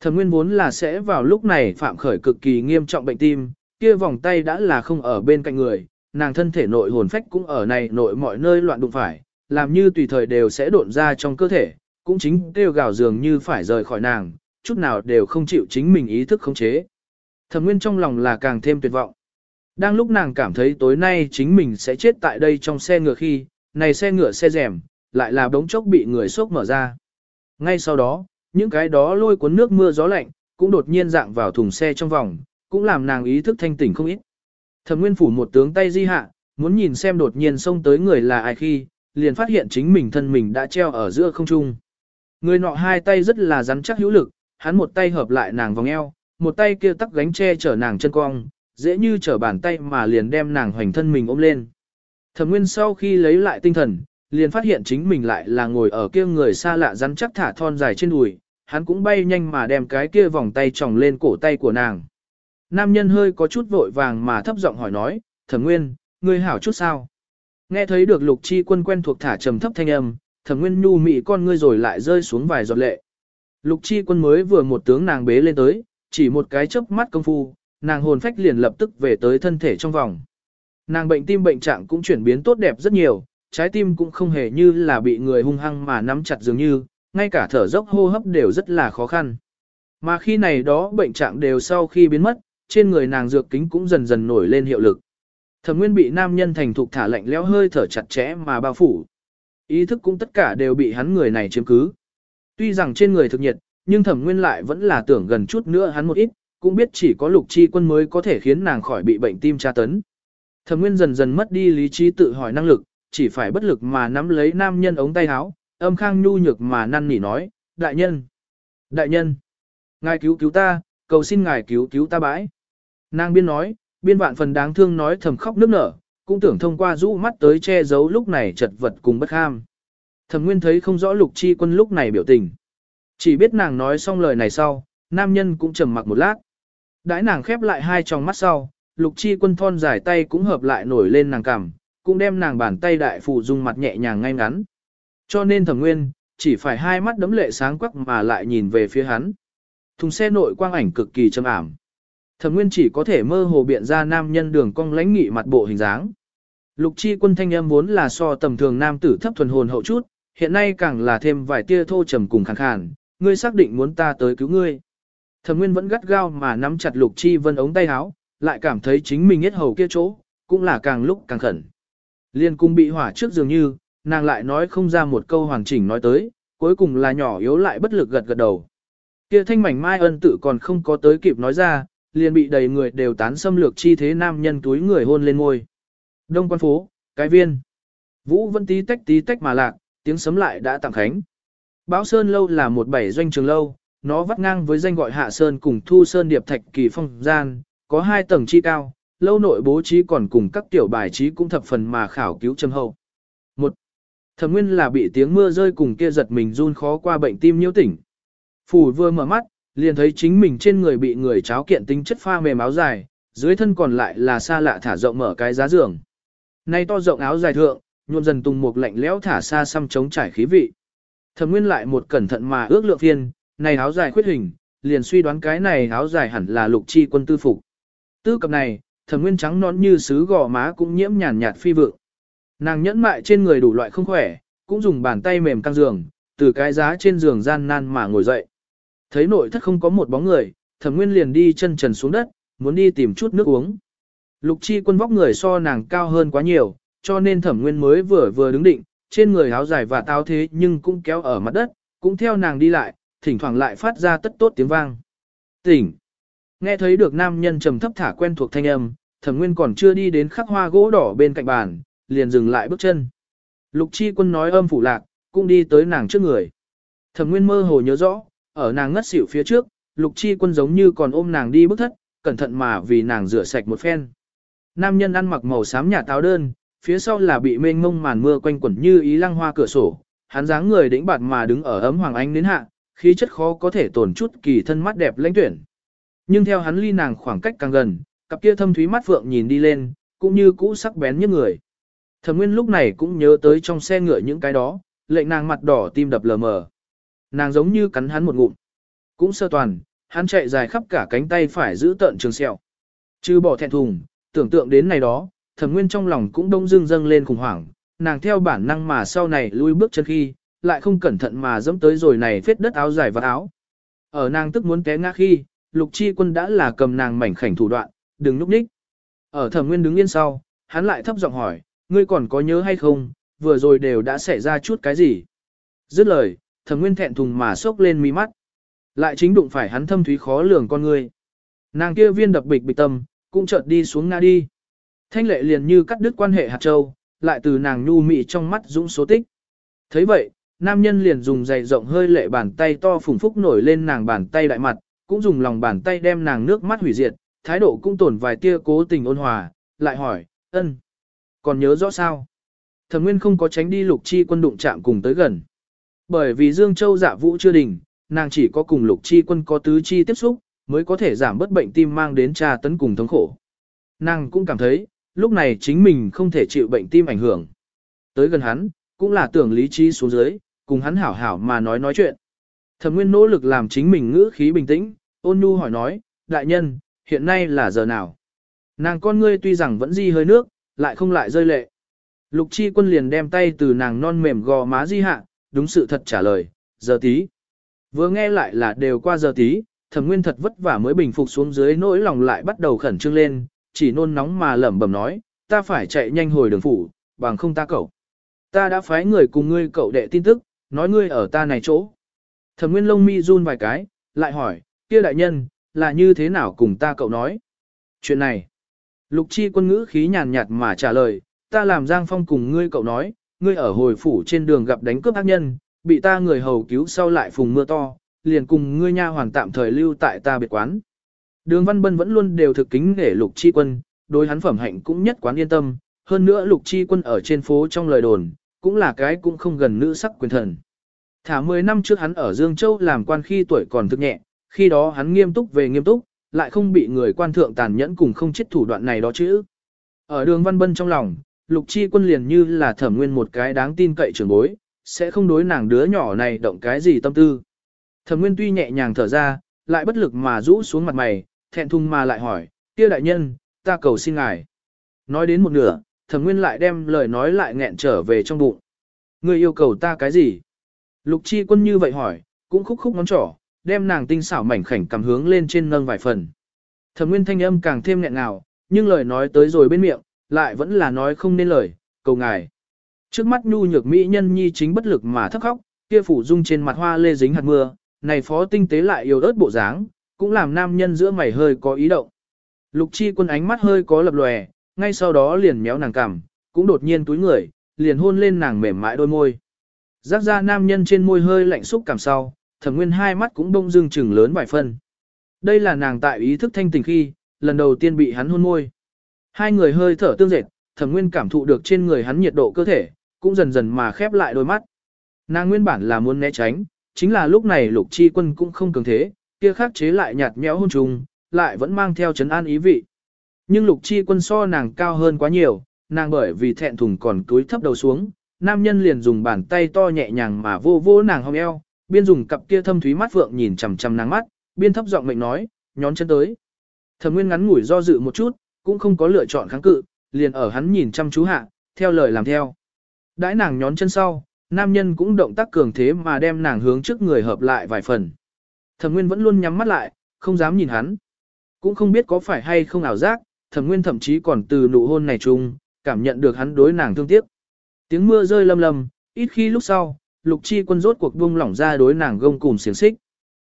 Thẩm nguyên vốn là sẽ vào lúc này phạm khởi cực kỳ nghiêm trọng bệnh tim, kia vòng tay đã là không ở bên cạnh người, nàng thân thể nội hồn phách cũng ở này nội mọi nơi loạn đụng phải, làm như tùy thời đều sẽ độn ra trong cơ thể, cũng chính kêu gào dường như phải rời khỏi nàng, chút nào đều không chịu chính mình ý thức khống chế. Thẩm nguyên trong lòng là càng thêm tuyệt vọng. Đang lúc nàng cảm thấy tối nay chính mình sẽ chết tại đây trong xe ngựa khi, này xe ngựa xe rèm, lại là đống chốc bị người sốc mở ra. Ngay sau đó, những cái đó lôi cuốn nước mưa gió lạnh, cũng đột nhiên dạng vào thùng xe trong vòng, cũng làm nàng ý thức thanh tỉnh không ít. Thẩm Nguyên phủ một tướng tay di hạ, muốn nhìn xem đột nhiên xông tới người là ai khi, liền phát hiện chính mình thân mình đã treo ở giữa không trung. Người nọ hai tay rất là rắn chắc hữu lực, hắn một tay hợp lại nàng vòng eo, một tay kia tắc gánh che chở nàng chân cong, dễ như trở bàn tay mà liền đem nàng hoành thân mình ôm lên. Thẩm Nguyên sau khi lấy lại tinh thần, liền phát hiện chính mình lại là ngồi ở kia người xa lạ rắn chắc thả thon dài trên đùi, hắn cũng bay nhanh mà đem cái kia vòng tay tròng lên cổ tay của nàng. Nam nhân hơi có chút vội vàng mà thấp giọng hỏi nói, thẩm nguyên, ngươi hảo chút sao? Nghe thấy được lục chi quân quen thuộc thả trầm thấp thanh âm, thẩm nguyên nhu mị con ngươi rồi lại rơi xuống vài giọt lệ. Lục chi quân mới vừa một tướng nàng bế lên tới, chỉ một cái chớp mắt công phu, nàng hồn phách liền lập tức về tới thân thể trong vòng. Nàng bệnh tim bệnh trạng cũng chuyển biến tốt đẹp rất nhiều, trái tim cũng không hề như là bị người hung hăng mà nắm chặt dường như, ngay cả thở dốc hô hấp đều rất là khó khăn. Mà khi này đó bệnh trạng đều sau khi biến mất, trên người nàng dược kính cũng dần dần nổi lên hiệu lực. Thẩm Nguyên bị nam nhân thành thục thả lạnh lẽo hơi thở chặt chẽ mà bao phủ. Ý thức cũng tất cả đều bị hắn người này chiếm cứ. Tuy rằng trên người thực nhiệt, nhưng Thẩm Nguyên lại vẫn là tưởng gần chút nữa hắn một ít, cũng biết chỉ có Lục Chi Quân mới có thể khiến nàng khỏi bị bệnh tim tra tấn. Thẩm Nguyên dần dần mất đi lý trí tự hỏi năng lực, chỉ phải bất lực mà nắm lấy nam nhân ống tay áo, âm khang nhu nhược mà năn nỉ nói, đại nhân, đại nhân, ngài cứu cứu ta, cầu xin ngài cứu cứu ta bãi. Nàng biên nói, biên vạn phần đáng thương nói thầm khóc nước nở, cũng tưởng thông qua rũ mắt tới che giấu lúc này chật vật cùng bất ham. Thẩm Nguyên thấy không rõ Lục Chi Quân lúc này biểu tình. Chỉ biết nàng nói xong lời này sau, nam nhân cũng trầm mặc một lát. Đãi nàng khép lại hai tròng mắt sau, Lục Chi Quân thon dài tay cũng hợp lại nổi lên nàng cằm, cũng đem nàng bàn tay đại phụ dung mặt nhẹ nhàng ngay ngắn. Cho nên Thẩm Nguyên chỉ phải hai mắt đấm lệ sáng quắc mà lại nhìn về phía hắn. Thùng xe nội quang ảnh cực kỳ trầm ảm. Thẩm Nguyên chỉ có thể mơ hồ biện ra nam nhân đường cong lãnh nghị mặt bộ hình dáng. Lục chi quân thanh âm vốn là so tầm thường nam tử thấp thuần hồn hậu chút, hiện nay càng là thêm vài tia thô trầm cùng khàn khàn, ngươi xác định muốn ta tới cứu ngươi. Thẩm Nguyên vẫn gắt gao mà nắm chặt Lục Chi Vân ống tay áo, lại cảm thấy chính mình hết hầu kia chỗ, cũng là càng lúc càng khẩn. Liên cung bị hỏa trước dường như, nàng lại nói không ra một câu hoàn chỉnh nói tới, cuối cùng là nhỏ yếu lại bất lực gật gật đầu. Kia thanh mảnh mai ân tự còn không có tới kịp nói ra, liền bị đầy người đều tán xâm lược chi thế nam nhân túi người hôn lên ngôi. Đông quan phố, cái viên. Vũ vẫn tí tách tí tách mà lạc, tiếng sấm lại đã tặng khánh. Báo Sơn lâu là một bảy doanh trường lâu, nó vắt ngang với danh gọi Hạ Sơn cùng Thu Sơn Điệp Thạch Kỳ Phong Gian, có hai tầng chi cao, lâu nội bố trí còn cùng các tiểu bài trí cũng thập phần mà khảo cứu châm hậu. Một, thẩm nguyên là bị tiếng mưa rơi cùng kia giật mình run khó qua bệnh tim nhiễu tỉnh. Phủ vừa mở mắt, liền thấy chính mình trên người bị người cháo kiện tính chất pha mềm áo dài, dưới thân còn lại là xa lạ thả rộng mở cái giá giường. Nay to rộng áo dài thượng, nhuộm dần tùng một lạnh lẽo thả xa xăm chống trải khí vị. Thẩm Nguyên lại một cẩn thận mà ước lượng phiên, này áo dài khuyết hình, liền suy đoán cái này áo dài hẳn là lục chi quân tư phục. Tư cập này, Thẩm Nguyên trắng nón như sứ gò má cũng nhiễm nhàn nhạt phi vượng. Nàng nhẫn mại trên người đủ loại không khỏe, cũng dùng bàn tay mềm căng giường, từ cái giá trên giường gian nan mà ngồi dậy. Thấy nội thất không có một bóng người, thẩm nguyên liền đi chân trần xuống đất, muốn đi tìm chút nước uống. Lục chi quân vóc người so nàng cao hơn quá nhiều, cho nên thẩm nguyên mới vừa vừa đứng định, trên người áo dài và táo thế nhưng cũng kéo ở mặt đất, cũng theo nàng đi lại, thỉnh thoảng lại phát ra tất tốt tiếng vang. Tỉnh! Nghe thấy được nam nhân trầm thấp thả quen thuộc thanh âm, thẩm nguyên còn chưa đi đến khắc hoa gỗ đỏ bên cạnh bàn, liền dừng lại bước chân. Lục chi quân nói âm phủ lạc, cũng đi tới nàng trước người. Thẩm nguyên mơ hồ nhớ rõ, ở nàng ngất xỉu phía trước, lục chi quân giống như còn ôm nàng đi bước thất, cẩn thận mà vì nàng rửa sạch một phen. Nam nhân ăn mặc màu xám nhà táo đơn, phía sau là bị mênh mông màn mưa quanh quẩn như ý lăng hoa cửa sổ, hắn dáng người đĩnh bạt mà đứng ở ấm hoàng ánh đến hạ, khí chất khó có thể tổn chút kỳ thân mắt đẹp lãnh tuyển. Nhưng theo hắn ly nàng khoảng cách càng gần, cặp kia thâm thúy mắt phượng nhìn đi lên, cũng như cũ sắc bén như người. Thẩm Nguyên lúc này cũng nhớ tới trong xe ngựa những cái đó, lệnh nàng mặt đỏ tim đập lờ mờ. Nàng giống như cắn hắn một ngụm. Cũng sơ toàn, hắn chạy dài khắp cả cánh tay phải giữ tận trường sẹo. Chứ bỏ thẹn thùng, tưởng tượng đến này đó, Thẩm Nguyên trong lòng cũng đông dưng dâng lên khủng hoảng, nàng theo bản năng mà sau này lui bước chân khi, lại không cẩn thận mà dẫm tới rồi này phết đất áo dài và áo. Ở nàng tức muốn té ngã khi, Lục Chi Quân đã là cầm nàng mảnh khảnh thủ đoạn, đừng núp ních. Ở Thẩm Nguyên đứng yên sau, hắn lại thấp giọng hỏi, ngươi còn có nhớ hay không, vừa rồi đều đã xảy ra chút cái gì. Dứt lời, Thẩm Nguyên thẹn thùng mà sốc lên mi mắt. Lại chính đụng phải hắn thâm thúy khó lường con ngươi. Nàng kia viên đập bịch bịch tâm, cũng chợt đi xuống ngã đi. Thanh lệ liền như cắt đứt quan hệ hạt châu, lại từ nàng nhu mị trong mắt dũng số tích. thấy vậy, nam nhân liền dùng dày rộng hơi lệ bàn tay to phùng phúc nổi lên nàng bàn tay đại mặt, cũng dùng lòng bàn tay đem nàng nước mắt hủy diệt, thái độ cũng tổn vài tia cố tình ôn hòa, lại hỏi, ân, còn nhớ rõ sao? Thẩm Nguyên không có tránh đi lục chi quân đụng chạm cùng tới gần. Bởi vì Dương Châu dạ vũ chưa đỉnh, nàng chỉ có cùng lục chi quân có tứ chi tiếp xúc, mới có thể giảm bớt bệnh tim mang đến tra tấn cùng thống khổ. Nàng cũng cảm thấy, lúc này chính mình không thể chịu bệnh tim ảnh hưởng. Tới gần hắn, cũng là tưởng lý trí xuống dưới, cùng hắn hảo hảo mà nói nói chuyện. Thẩm Nguyên nỗ lực làm chính mình ngữ khí bình tĩnh, ôn nhu hỏi nói, đại nhân, hiện nay là giờ nào? Nàng con ngươi tuy rằng vẫn di hơi nước, lại không lại rơi lệ. Lục chi quân liền đem tay từ nàng non mềm gò má di hạ, đúng sự thật trả lời, giờ tí. Vừa nghe lại là đều qua giờ tí, thẩm nguyên thật vất vả mới bình phục xuống dưới nỗi lòng lại bắt đầu khẩn trương lên, chỉ nôn nóng mà lẩm bẩm nói, ta phải chạy nhanh hồi đường phủ, bằng không ta cậu. Ta đã phái người cùng ngươi cậu đệ tin tức, nói ngươi ở ta này chỗ. Thẩm nguyên lông mi run vài cái, lại hỏi, kia đại nhân, là như thế nào cùng ta cậu nói? Chuyện này, lục chi quân ngữ khí nhàn nhạt mà trả lời, ta làm giang phong cùng ngươi cậu nói, ngươi ở hồi phủ trên đường gặp đánh cướp ác nhân, bị ta người hầu cứu sau lại phùng mưa to, liền cùng ngươi nha hoàn tạm thời lưu tại ta biệt quán. Đường Văn Bân vẫn luôn đều thực kính để Lục Chi Quân, đối hắn phẩm hạnh cũng nhất quán yên tâm, hơn nữa Lục Chi Quân ở trên phố trong lời đồn, cũng là cái cũng không gần nữ sắc quyền thần. Thả 10 năm trước hắn ở Dương Châu làm quan khi tuổi còn thực nhẹ, khi đó hắn nghiêm túc về nghiêm túc, lại không bị người quan thượng tàn nhẫn cùng không chết thủ đoạn này đó chứ. Ở đường Văn Bân trong lòng, Lục Chi Quân liền như là thẩm nguyên một cái đáng tin cậy trưởng bối, sẽ không đối nàng đứa nhỏ này động cái gì tâm tư. Thẩm nguyên tuy nhẹ nhàng thở ra, lại bất lực mà rũ xuống mặt mày, thẹn thùng mà lại hỏi, kia đại nhân, ta cầu xin ngài. Nói đến một nửa, thẩm nguyên lại đem lời nói lại nghẹn trở về trong bụng. Người yêu cầu ta cái gì? Lục chi quân như vậy hỏi, cũng khúc khúc ngón trỏ, đem nàng tinh xảo mảnh khảnh cầm hướng lên trên nâng vài phần. Thẩm nguyên thanh âm càng thêm nghẹn ngào, nhưng lời nói tới rồi bên miệng, lại vẫn là nói không nên lời, cầu ngài. Trước mắt nhu nhược mỹ nhân nhi chính bất lực mà thấp khóc, kia phủ dung trên mặt hoa lê dính hạt mưa, này phó tinh tế lại yêu ớt bộ dáng, cũng làm nam nhân giữa mày hơi có ý động. Lục chi quân ánh mắt hơi có lập lòe, ngay sau đó liền méo nàng cằm, cũng đột nhiên túi người, liền hôn lên nàng mềm mại đôi môi. Giác ra nam nhân trên môi hơi lạnh xúc cảm sau, thẩm nguyên hai mắt cũng bông dưng chừng lớn vài phân. Đây là nàng tại ý thức thanh tình khi, lần đầu tiên bị hắn hôn môi. Hai người hơi thở tương dệt, thẩm nguyên cảm thụ được trên người hắn nhiệt độ cơ thể, cũng dần dần mà khép lại đôi mắt. Nàng nguyên bản là muốn né tránh, chính là lúc này lục chi quân cũng không cường thế, kia khắc chế lại nhạt nhẽo hôn trùng, lại vẫn mang theo chấn an ý vị. Nhưng lục chi quân so nàng cao hơn quá nhiều, nàng bởi vì thẹn thùng còn cúi thấp đầu xuống, nam nhân liền dùng bàn tay to nhẹ nhàng mà vô vô nàng hông eo, biên dùng cặp kia thâm thúy mắt vượng nhìn chằm chằm nàng mắt, biên thấp giọng mệnh nói, nhón chân tới. Thẩm Nguyên ngắn ngủi do dự một chút, cũng không có lựa chọn kháng cự, liền ở hắn nhìn chăm chú hạ, theo lời làm theo. Đãi nàng nhón chân sau, nam nhân cũng động tác cường thế mà đem nàng hướng trước người hợp lại vài phần. Thẩm Nguyên vẫn luôn nhắm mắt lại, không dám nhìn hắn. Cũng không biết có phải hay không ảo giác, Thẩm Nguyên thậm chí còn từ nụ hôn này chung, cảm nhận được hắn đối nàng thương tiếc. Tiếng mưa rơi lầm lầm ít khi lúc sau, Lục Chi Quân rốt cuộc buông lỏng ra đối nàng gông cùm xiềng xích.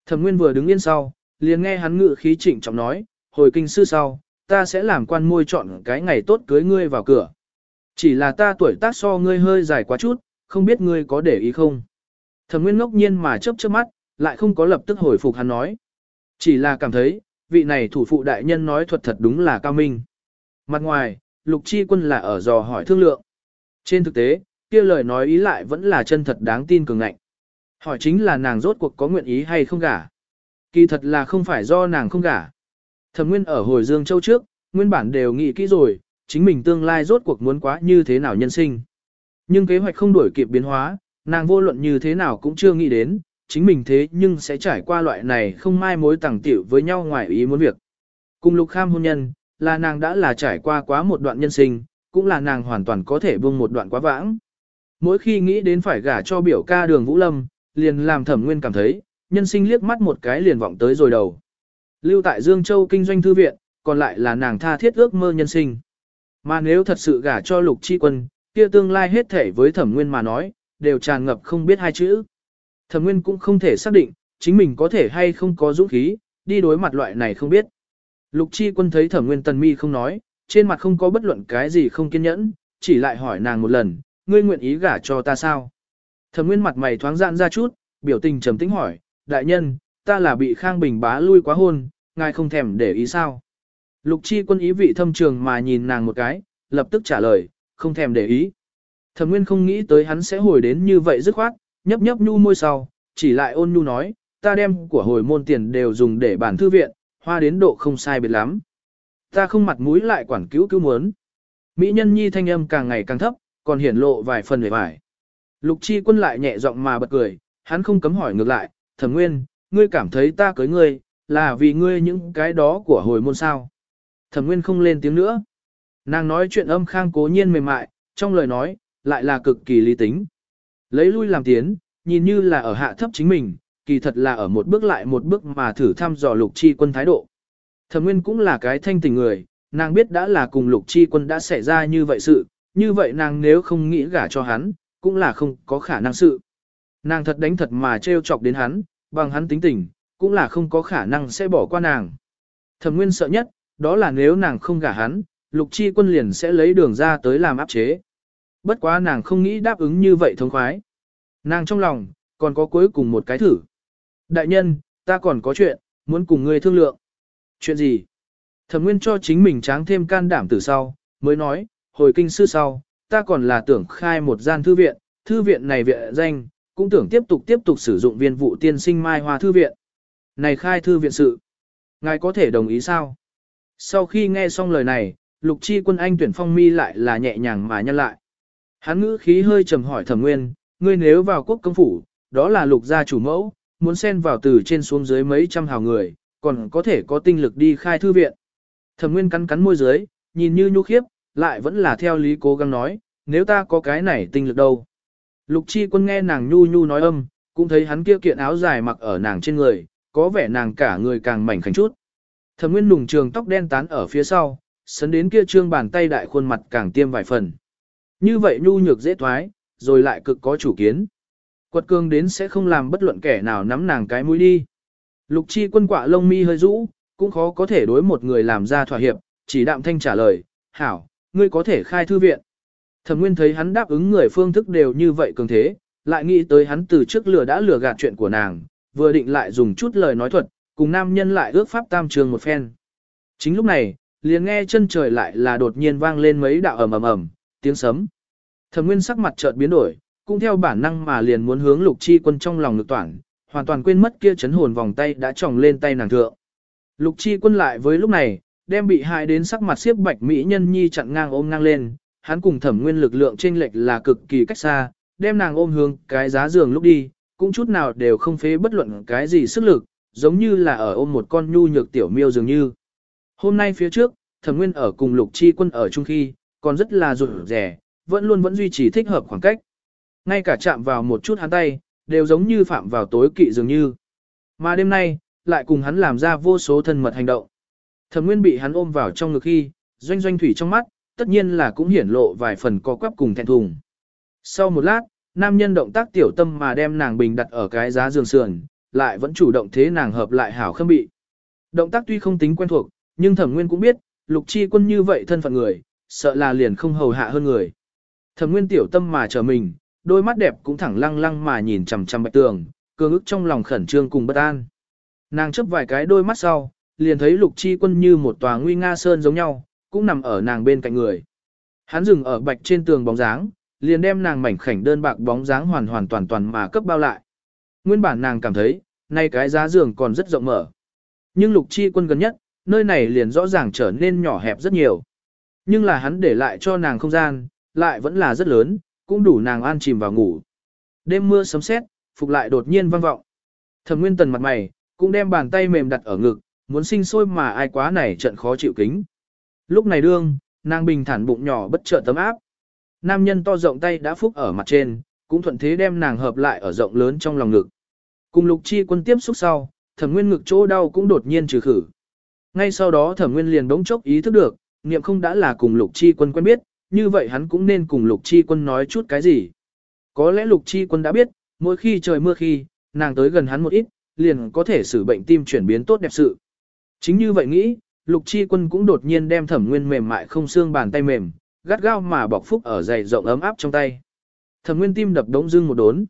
Thẩm Nguyên vừa đứng yên sau, liền nghe hắn ngự khí trịnh trọng nói, hồi kinh sư sau, ta sẽ làm quan môi chọn cái ngày tốt cưới ngươi vào cửa. Chỉ là ta tuổi tác so ngươi hơi dài quá chút, không biết ngươi có để ý không. Thẩm Nguyên ngốc nhiên mà chớp chớp mắt, lại không có lập tức hồi phục hắn nói. Chỉ là cảm thấy, vị này thủ phụ đại nhân nói thuật thật đúng là cao minh. Mặt ngoài, Lục Chi Quân là ở dò hỏi thương lượng. Trên thực tế, kia lời nói ý lại vẫn là chân thật đáng tin cường ngạnh. Hỏi chính là nàng rốt cuộc có nguyện ý hay không gả. Kỳ thật là không phải do nàng không gả. Thẩm Nguyên ở hồi Dương Châu trước, nguyên bản đều nghĩ kỹ rồi, chính mình tương lai rốt cuộc muốn quá như thế nào nhân sinh. Nhưng kế hoạch không đổi kịp biến hóa, nàng vô luận như thế nào cũng chưa nghĩ đến, chính mình thế nhưng sẽ trải qua loại này không mai mối tàng tiểu với nhau ngoài ý muốn việc. Cùng lục kham hôn nhân, là nàng đã là trải qua quá một đoạn nhân sinh, cũng là nàng hoàn toàn có thể buông một đoạn quá vãng. Mỗi khi nghĩ đến phải gả cho biểu ca đường Vũ Lâm, liền làm thẩm nguyên cảm thấy, nhân sinh liếc mắt một cái liền vọng tới rồi đầu. Lưu tại Dương Châu kinh doanh thư viện, còn lại là nàng tha thiết ước mơ nhân sinh. Mà nếu thật sự gả cho lục chi quân, kia tương lai hết thể với thẩm nguyên mà nói, đều tràn ngập không biết hai chữ. Thẩm nguyên cũng không thể xác định, chính mình có thể hay không có dũng khí, đi đối mặt loại này không biết. Lục chi quân thấy thẩm nguyên tần mi không nói, trên mặt không có bất luận cái gì không kiên nhẫn, chỉ lại hỏi nàng một lần, ngươi nguyện ý gả cho ta sao? Thẩm nguyên mặt mày thoáng giãn ra chút, biểu tình trầm tĩnh hỏi, đại nhân, ta là bị Khang Bình bá lui quá hôn, ngài không thèm để ý sao? Lục chi quân ý vị thâm trường mà nhìn nàng một cái, lập tức trả lời, không thèm để ý. Thẩm Nguyên không nghĩ tới hắn sẽ hồi đến như vậy dứt khoát, nhấp nhấp nhu môi sau, chỉ lại ôn nhu nói, ta đem của hồi môn tiền đều dùng để bản thư viện, hoa đến độ không sai biệt lắm. Ta không mặt mũi lại quản cứu cứu muốn. Mỹ nhân nhi thanh âm càng ngày càng thấp, còn hiển lộ vài phần về vải. Lục chi quân lại nhẹ giọng mà bật cười, hắn không cấm hỏi ngược lại, thẩm nguyên, ngươi cảm thấy ta cưới ngươi, là vì ngươi những cái đó của hồi môn sao. Thẩm nguyên không lên tiếng nữa. Nàng nói chuyện âm khang cố nhiên mềm mại, trong lời nói, lại là cực kỳ lý tính. Lấy lui làm tiến, nhìn như là ở hạ thấp chính mình, kỳ thật là ở một bước lại một bước mà thử thăm dò lục chi quân thái độ. Thẩm nguyên cũng là cái thanh tình người, nàng biết đã là cùng lục chi quân đã xảy ra như vậy sự, như vậy nàng nếu không nghĩ gả cho hắn, cũng là không có khả năng sự. Nàng thật đánh thật mà trêu chọc đến hắn, bằng hắn tính tình, cũng là không có khả năng sẽ bỏ qua nàng. Thẩm nguyên sợ nhất, đó là nếu nàng không gả hắn, lục chi quân liền sẽ lấy đường ra tới làm áp chế. Bất quá nàng không nghĩ đáp ứng như vậy thông khoái. Nàng trong lòng, còn có cuối cùng một cái thử. Đại nhân, ta còn có chuyện, muốn cùng ngươi thương lượng. Chuyện gì? Thẩm Nguyên cho chính mình tráng thêm can đảm từ sau, mới nói, hồi kinh sư sau, ta còn là tưởng khai một gian thư viện, thư viện này viện danh, cũng tưởng tiếp tục tiếp tục sử dụng viên vụ tiên sinh mai hoa thư viện. Này khai thư viện sự, ngài có thể đồng ý sao? Sau khi nghe xong lời này, lục chi quân anh tuyển phong mi lại là nhẹ nhàng mà nhăn lại. Hắn ngữ khí hơi trầm hỏi thẩm nguyên, ngươi nếu vào quốc công phủ, đó là lục gia chủ mẫu, muốn xen vào từ trên xuống dưới mấy trăm hào người, còn có thể có tinh lực đi khai thư viện. Thẩm nguyên cắn cắn môi dưới, nhìn như nhu khiếp, lại vẫn là theo lý cố gắng nói, nếu ta có cái này tinh lực đâu. Lục chi quân nghe nàng nhu nhu nói âm, cũng thấy hắn kia kiện áo dài mặc ở nàng trên người, có vẻ nàng cả người càng mảnh khảnh chút. Thẩm nguyên nùng trường tóc đen tán ở phía sau, sấn đến kia trương bàn tay đại khuôn mặt càng tiêm vài phần. Như vậy nhu nhược dễ thoái, rồi lại cực có chủ kiến. Quật cương đến sẽ không làm bất luận kẻ nào nắm nàng cái mũi đi. Lục chi quân quạ lông mi hơi rũ, cũng khó có thể đối một người làm ra thỏa hiệp, chỉ đạm thanh trả lời, hảo, ngươi có thể khai thư viện. Thẩm Nguyên thấy hắn đáp ứng người phương thức đều như vậy cường thế, lại nghĩ tới hắn từ trước lừa đã lừa gạt chuyện của nàng, vừa định lại dùng chút lời nói thuật, cùng nam nhân lại ước pháp tam trường một phen. Chính lúc này, liền nghe chân trời lại là đột nhiên vang lên mấy đạo ầm ầm ầm, tiếng sấm. Thẩm Nguyên sắc mặt chợt biến đổi, cũng theo bản năng mà liền muốn hướng Lục Chi Quân trong lòng lực toàn, hoàn toàn quên mất kia chấn hồn vòng tay đã tròng lên tay nàng thượng. Lục Chi Quân lại với lúc này, đem bị hại đến sắc mặt siếp bạch mỹ nhân nhi chặn ngang ôm ngang lên, hắn cùng Thẩm Nguyên lực lượng chênh lệch là cực kỳ cách xa, đem nàng ôm hướng cái giá giường lúc đi, cũng chút nào đều không phế bất luận cái gì sức lực, giống như là ở ôm một con nhu nhược tiểu miêu dường như. Hôm nay phía trước, Thẩm Nguyên ở cùng Lục Chi Quân ở chung khi, còn rất là rụt rẻ, vẫn luôn vẫn duy trì thích hợp khoảng cách. Ngay cả chạm vào một chút hắn tay, đều giống như phạm vào tối kỵ dường như. Mà đêm nay, lại cùng hắn làm ra vô số thân mật hành động. Thẩm Nguyên bị hắn ôm vào trong ngực khi, doanh doanh thủy trong mắt, tất nhiên là cũng hiển lộ vài phần co quắp cùng thẹn thùng. Sau một lát, nam nhân động tác tiểu tâm mà đem nàng bình đặt ở cái giá giường sườn, lại vẫn chủ động thế nàng hợp lại hảo khâm bị. Động tác tuy không tính quen thuộc, nhưng Thẩm Nguyên cũng biết, Lục Chi Quân như vậy thân phận người, sợ là liền không hầu hạ hơn người. Thẩm Nguyên tiểu tâm mà chờ mình, đôi mắt đẹp cũng thẳng lăng lăng mà nhìn chằm chằm Bạch Tường, cương ức trong lòng khẩn trương cùng bất an. Nàng chấp vài cái đôi mắt sau, liền thấy Lục Chi Quân như một tòa nguy nga sơn giống nhau, cũng nằm ở nàng bên cạnh người. Hắn dừng ở bạch trên tường bóng dáng, liền đem nàng mảnh khảnh đơn bạc bóng dáng hoàn hoàn toàn toàn mà cấp bao lại. Nguyên bản nàng cảm thấy, nay cái giá giường còn rất rộng mở. Nhưng Lục Chi Quân gần nhất, nơi này liền rõ ràng trở nên nhỏ hẹp rất nhiều. Nhưng là hắn để lại cho nàng không gian, lại vẫn là rất lớn, cũng đủ nàng an chìm vào ngủ. Đêm mưa sấm sét, phục lại đột nhiên vang vọng. Thẩm Nguyên Tần mặt mày, cũng đem bàn tay mềm đặt ở ngực, muốn sinh sôi mà ai quá này trận khó chịu kính. Lúc này đương, nàng bình thản bụng nhỏ bất chợt tấm áp. Nam nhân to rộng tay đã phúc ở mặt trên, cũng thuận thế đem nàng hợp lại ở rộng lớn trong lòng ngực. Cùng lục chi quân tiếp xúc sau, thẩm nguyên ngực chỗ đau cũng đột nhiên trừ khử. Ngay sau đó thẩm nguyên liền đống chốc ý thức được, niệm không đã là cùng lục chi quân quen biết, như vậy hắn cũng nên cùng lục chi quân nói chút cái gì. Có lẽ lục chi quân đã biết, mỗi khi trời mưa khi, nàng tới gần hắn một ít, liền có thể xử bệnh tim chuyển biến tốt đẹp sự. Chính như vậy nghĩ, lục chi quân cũng đột nhiên đem thẩm nguyên mềm mại không xương bàn tay mềm, gắt gao mà bọc phúc ở dày rộng ấm áp trong tay. Thẩm nguyên tim đập đống dưng một đốn.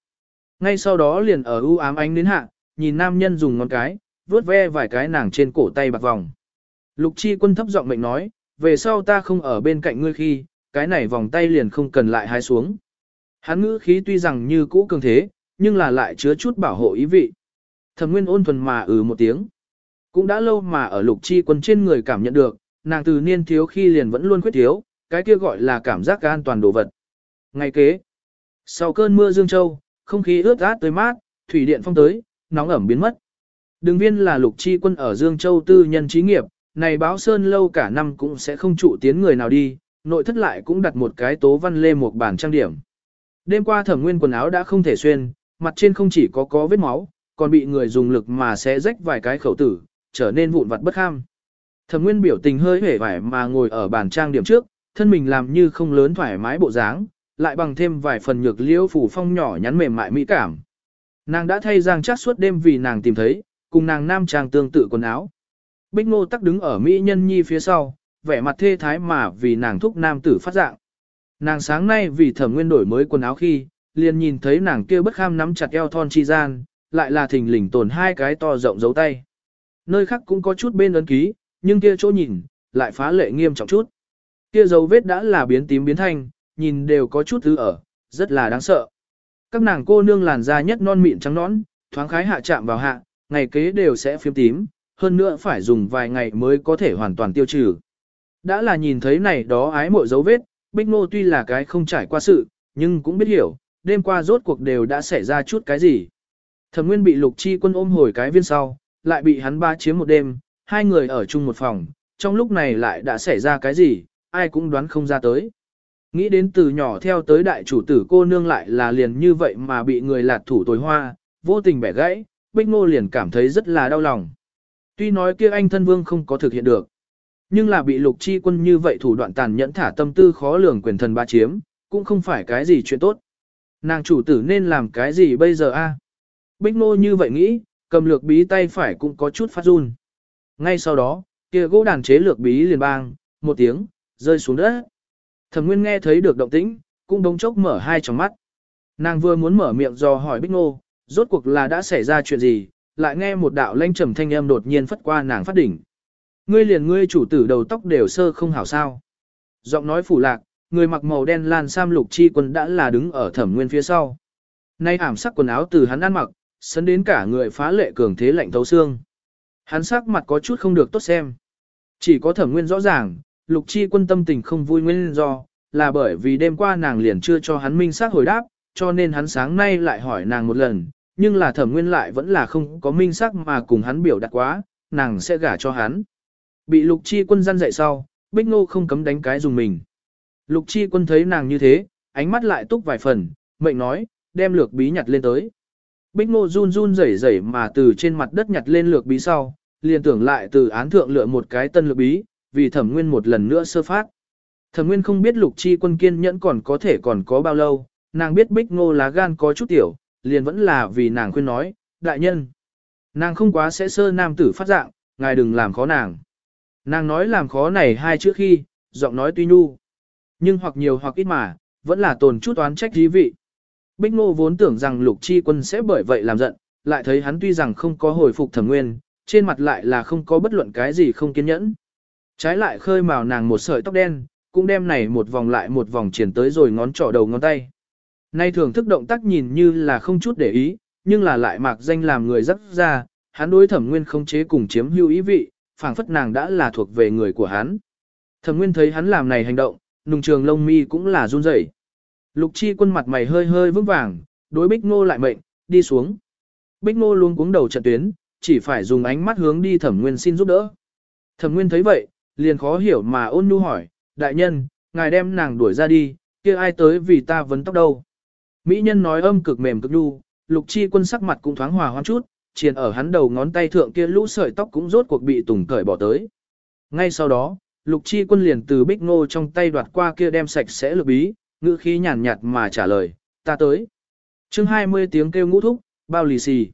Ngay sau đó liền ở u ám ánh đến hạ, nhìn nam nhân dùng ngón cái, vuốt ve vài cái nàng trên cổ tay bạc vòng. Lục chi quân thấp giọng mệnh nói, về sau ta không ở bên cạnh ngươi khi, cái này vòng tay liền không cần lại hái xuống. Hắn ngữ khí tuy rằng như cũ cường thế, nhưng là lại chứa chút bảo hộ ý vị. Thẩm nguyên ôn thuần mà ừ một tiếng. Cũng đã lâu mà ở lục chi quân trên người cảm nhận được, nàng từ niên thiếu khi liền vẫn luôn khuyết thiếu, cái kia gọi là cảm giác an toàn đồ vật. Ngày kế, sau cơn mưa Dương Châu, không khí ướt át tới mát, thủy điện phong tới, nóng ẩm biến mất. Đường viên là lục chi quân ở Dương Châu tư nhân trí nghiệp, này báo sơn lâu cả năm cũng sẽ không trụ tiến người nào đi, nội thất lại cũng đặt một cái tố văn lê một bản trang điểm. Đêm qua thẩm nguyên quần áo đã không thể xuyên, mặt trên không chỉ có có vết máu, còn bị người dùng lực mà sẽ rách vài cái khẩu tử, trở nên vụn vặt bất kham. Thẩm Nguyên biểu tình hơi hể vải mà ngồi ở bàn trang điểm trước, thân mình làm như không lớn thoải mái bộ dáng, lại bằng thêm vài phần nhược liễu phủ phong nhỏ nhắn mềm mại mỹ cảm. Nàng đã thay giang chắc suốt đêm vì nàng tìm thấy, cùng nàng nam trang tương tự quần áo. Bích Ngô tắc đứng ở Mỹ nhân nhi phía sau, vẻ mặt thê thái mà vì nàng thúc nam tử phát dạng. Nàng sáng nay vì thẩm nguyên đổi mới quần áo khi, liền nhìn thấy nàng kia bất kham nắm chặt eo thon chi gian, lại là thình lình tồn hai cái to rộng dấu tay. Nơi khác cũng có chút bên ấn ký, nhưng kia chỗ nhìn, lại phá lệ nghiêm trọng chút. Kia dấu vết đã là biến tím biến thanh, nhìn đều có chút thứ ở, rất là đáng sợ. Các nàng cô nương làn da nhất non mịn trắng nõn, thoáng khái hạ chạm vào hạ, ngày kế đều sẽ phiếm tím, hơn nữa phải dùng vài ngày mới có thể hoàn toàn tiêu trừ. Đã là nhìn thấy này đó ái mộ dấu vết, Bích Nô tuy là cái không trải qua sự, nhưng cũng biết hiểu, đêm qua rốt cuộc đều đã xảy ra chút cái gì. Thẩm Nguyên bị Lục Chi Quân ôm hồi cái viên sau, lại bị hắn ba chiếm một đêm, hai người ở chung một phòng, trong lúc này lại đã xảy ra cái gì, ai cũng đoán không ra tới. Nghĩ đến từ nhỏ theo tới đại chủ tử cô nương lại là liền như vậy mà bị người lạt thủ tối hoa, vô tình bẻ gãy, Bích Ngô liền cảm thấy rất là đau lòng. Tuy nói kia anh thân vương không có thực hiện được, nhưng là bị lục chi quân như vậy thủ đoạn tàn nhẫn thả tâm tư khó lường quyền thần ba chiếm, cũng không phải cái gì chuyện tốt. Nàng chủ tử nên làm cái gì bây giờ a? Bích Ngô như vậy nghĩ, cầm lược bí tay phải cũng có chút phát run. Ngay sau đó, kia gỗ đàn chế lược bí liền bang, một tiếng, rơi xuống đất. Thẩm Nguyên nghe thấy được động tĩnh, cũng đống chốc mở hai tròng mắt. Nàng vừa muốn mở miệng dò hỏi Bích ngô, rốt cuộc là đã xảy ra chuyện gì, lại nghe một đạo lanh trầm thanh âm đột nhiên phất qua nàng phát đỉnh. Ngươi liền ngươi chủ tử đầu tóc đều sơ không hảo sao. Giọng nói phủ lạc, người mặc màu đen lan sam lục chi quân đã là đứng ở thẩm nguyên phía sau. Nay ảm sắc quần áo từ hắn ăn mặc, sấn đến cả người phá lệ cường thế lạnh thấu xương. Hắn sắc mặt có chút không được tốt xem. Chỉ có thẩm nguyên rõ ràng, lục chi quân tâm tình không vui nguyên do, là bởi vì đêm qua nàng liền chưa cho hắn minh xác hồi đáp, cho nên hắn sáng nay lại hỏi nàng một lần, nhưng là thẩm nguyên lại vẫn là không có minh xác mà cùng hắn biểu đạt quá, nàng sẽ gả cho hắn. Bị lục chi quân gian dậy sau, bích ngô không cấm đánh cái dùng mình. Lục chi quân thấy nàng như thế, ánh mắt lại túc vài phần, mệnh nói, đem lược bí nhặt lên tới. Bích ngô run run rẩy rẩy mà từ trên mặt đất nhặt lên lược bí sau, liền tưởng lại từ án thượng lựa một cái tân lược bí, vì thẩm nguyên một lần nữa sơ phát. Thẩm nguyên không biết lục chi quân kiên nhẫn còn có thể còn có bao lâu, nàng biết bích ngô lá gan có chút tiểu, liền vẫn là vì nàng khuyên nói, đại nhân. Nàng không quá sẽ sơ nam tử phát dạng, ngài đừng làm khó nàng. Nàng nói làm khó này hai chữ khi, giọng nói tuy nhu. Nhưng hoặc nhiều hoặc ít mà, vẫn là tồn chút oán trách dí vị. Bích Ngô vốn tưởng rằng Lục Chi Quân sẽ bởi vậy làm giận, lại thấy hắn tuy rằng không có hồi phục thẩm nguyên, trên mặt lại là không có bất luận cái gì không kiên nhẫn. Trái lại khơi màu nàng một sợi tóc đen, cũng đem này một vòng lại một vòng triển tới rồi ngón trỏ đầu ngón tay. Nay thường thức động tác nhìn như là không chút để ý, nhưng là lại mạc danh làm người rất ra, hắn đối thẩm nguyên không chế cùng chiếm hữu ý vị, phảng phất nàng đã là thuộc về người của hắn. Thẩm nguyên thấy hắn làm này hành động, nùng trường lông mi cũng là run rẩy. Lục chi quân mặt mày hơi hơi vững vàng, đối bích ngô lại mệnh, đi xuống. Bích ngô luôn cuống đầu trận tuyến, chỉ phải dùng ánh mắt hướng đi thẩm nguyên xin giúp đỡ. Thẩm nguyên thấy vậy, liền khó hiểu mà ôn nhu hỏi, đại nhân, ngài đem nàng đuổi ra đi, kia ai tới vì ta vấn tóc đâu. Mỹ nhân nói âm cực mềm cực nhu, lục chi quân sắc mặt cũng thoáng hòa hoãn chút, triền ở hắn đầu ngón tay thượng kia lũ sợi tóc cũng rốt cuộc bị tùng cởi bỏ tới. Ngay sau đó, lục chi quân liền từ bích ngô trong tay đoạt qua kia đem sạch sẽ lực bí, ngữ khí nhàn nhạt mà trả lời, ta tới. chương 20 tiếng kêu ngũ thúc, bao lì xì.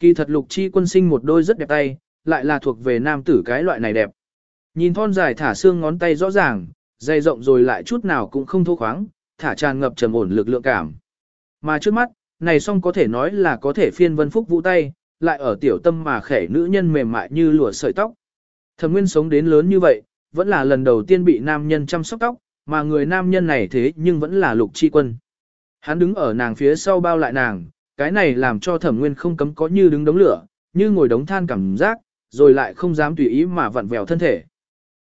Kỳ thật lục chi quân sinh một đôi rất đẹp tay, lại là thuộc về nam tử cái loại này đẹp. Nhìn thon dài thả xương ngón tay rõ ràng, dày rộng rồi lại chút nào cũng không thô khoáng, thả tràn ngập trầm ổn lực lượng cảm. Mà trước mắt, này song có thể nói là có thể phiên vân phúc vũ tay, lại ở tiểu tâm mà khẻ nữ nhân mềm mại như lụa sợi tóc. Thẩm Nguyên sống đến lớn như vậy, vẫn là lần đầu tiên bị nam nhân chăm sóc tóc, mà người nam nhân này thế nhưng vẫn là lục chi quân. Hắn đứng ở nàng phía sau bao lại nàng, cái này làm cho thẩm nguyên không cấm có như đứng đống lửa, như ngồi đống than cảm giác, rồi lại không dám tùy ý mà vặn vẹo thân thể.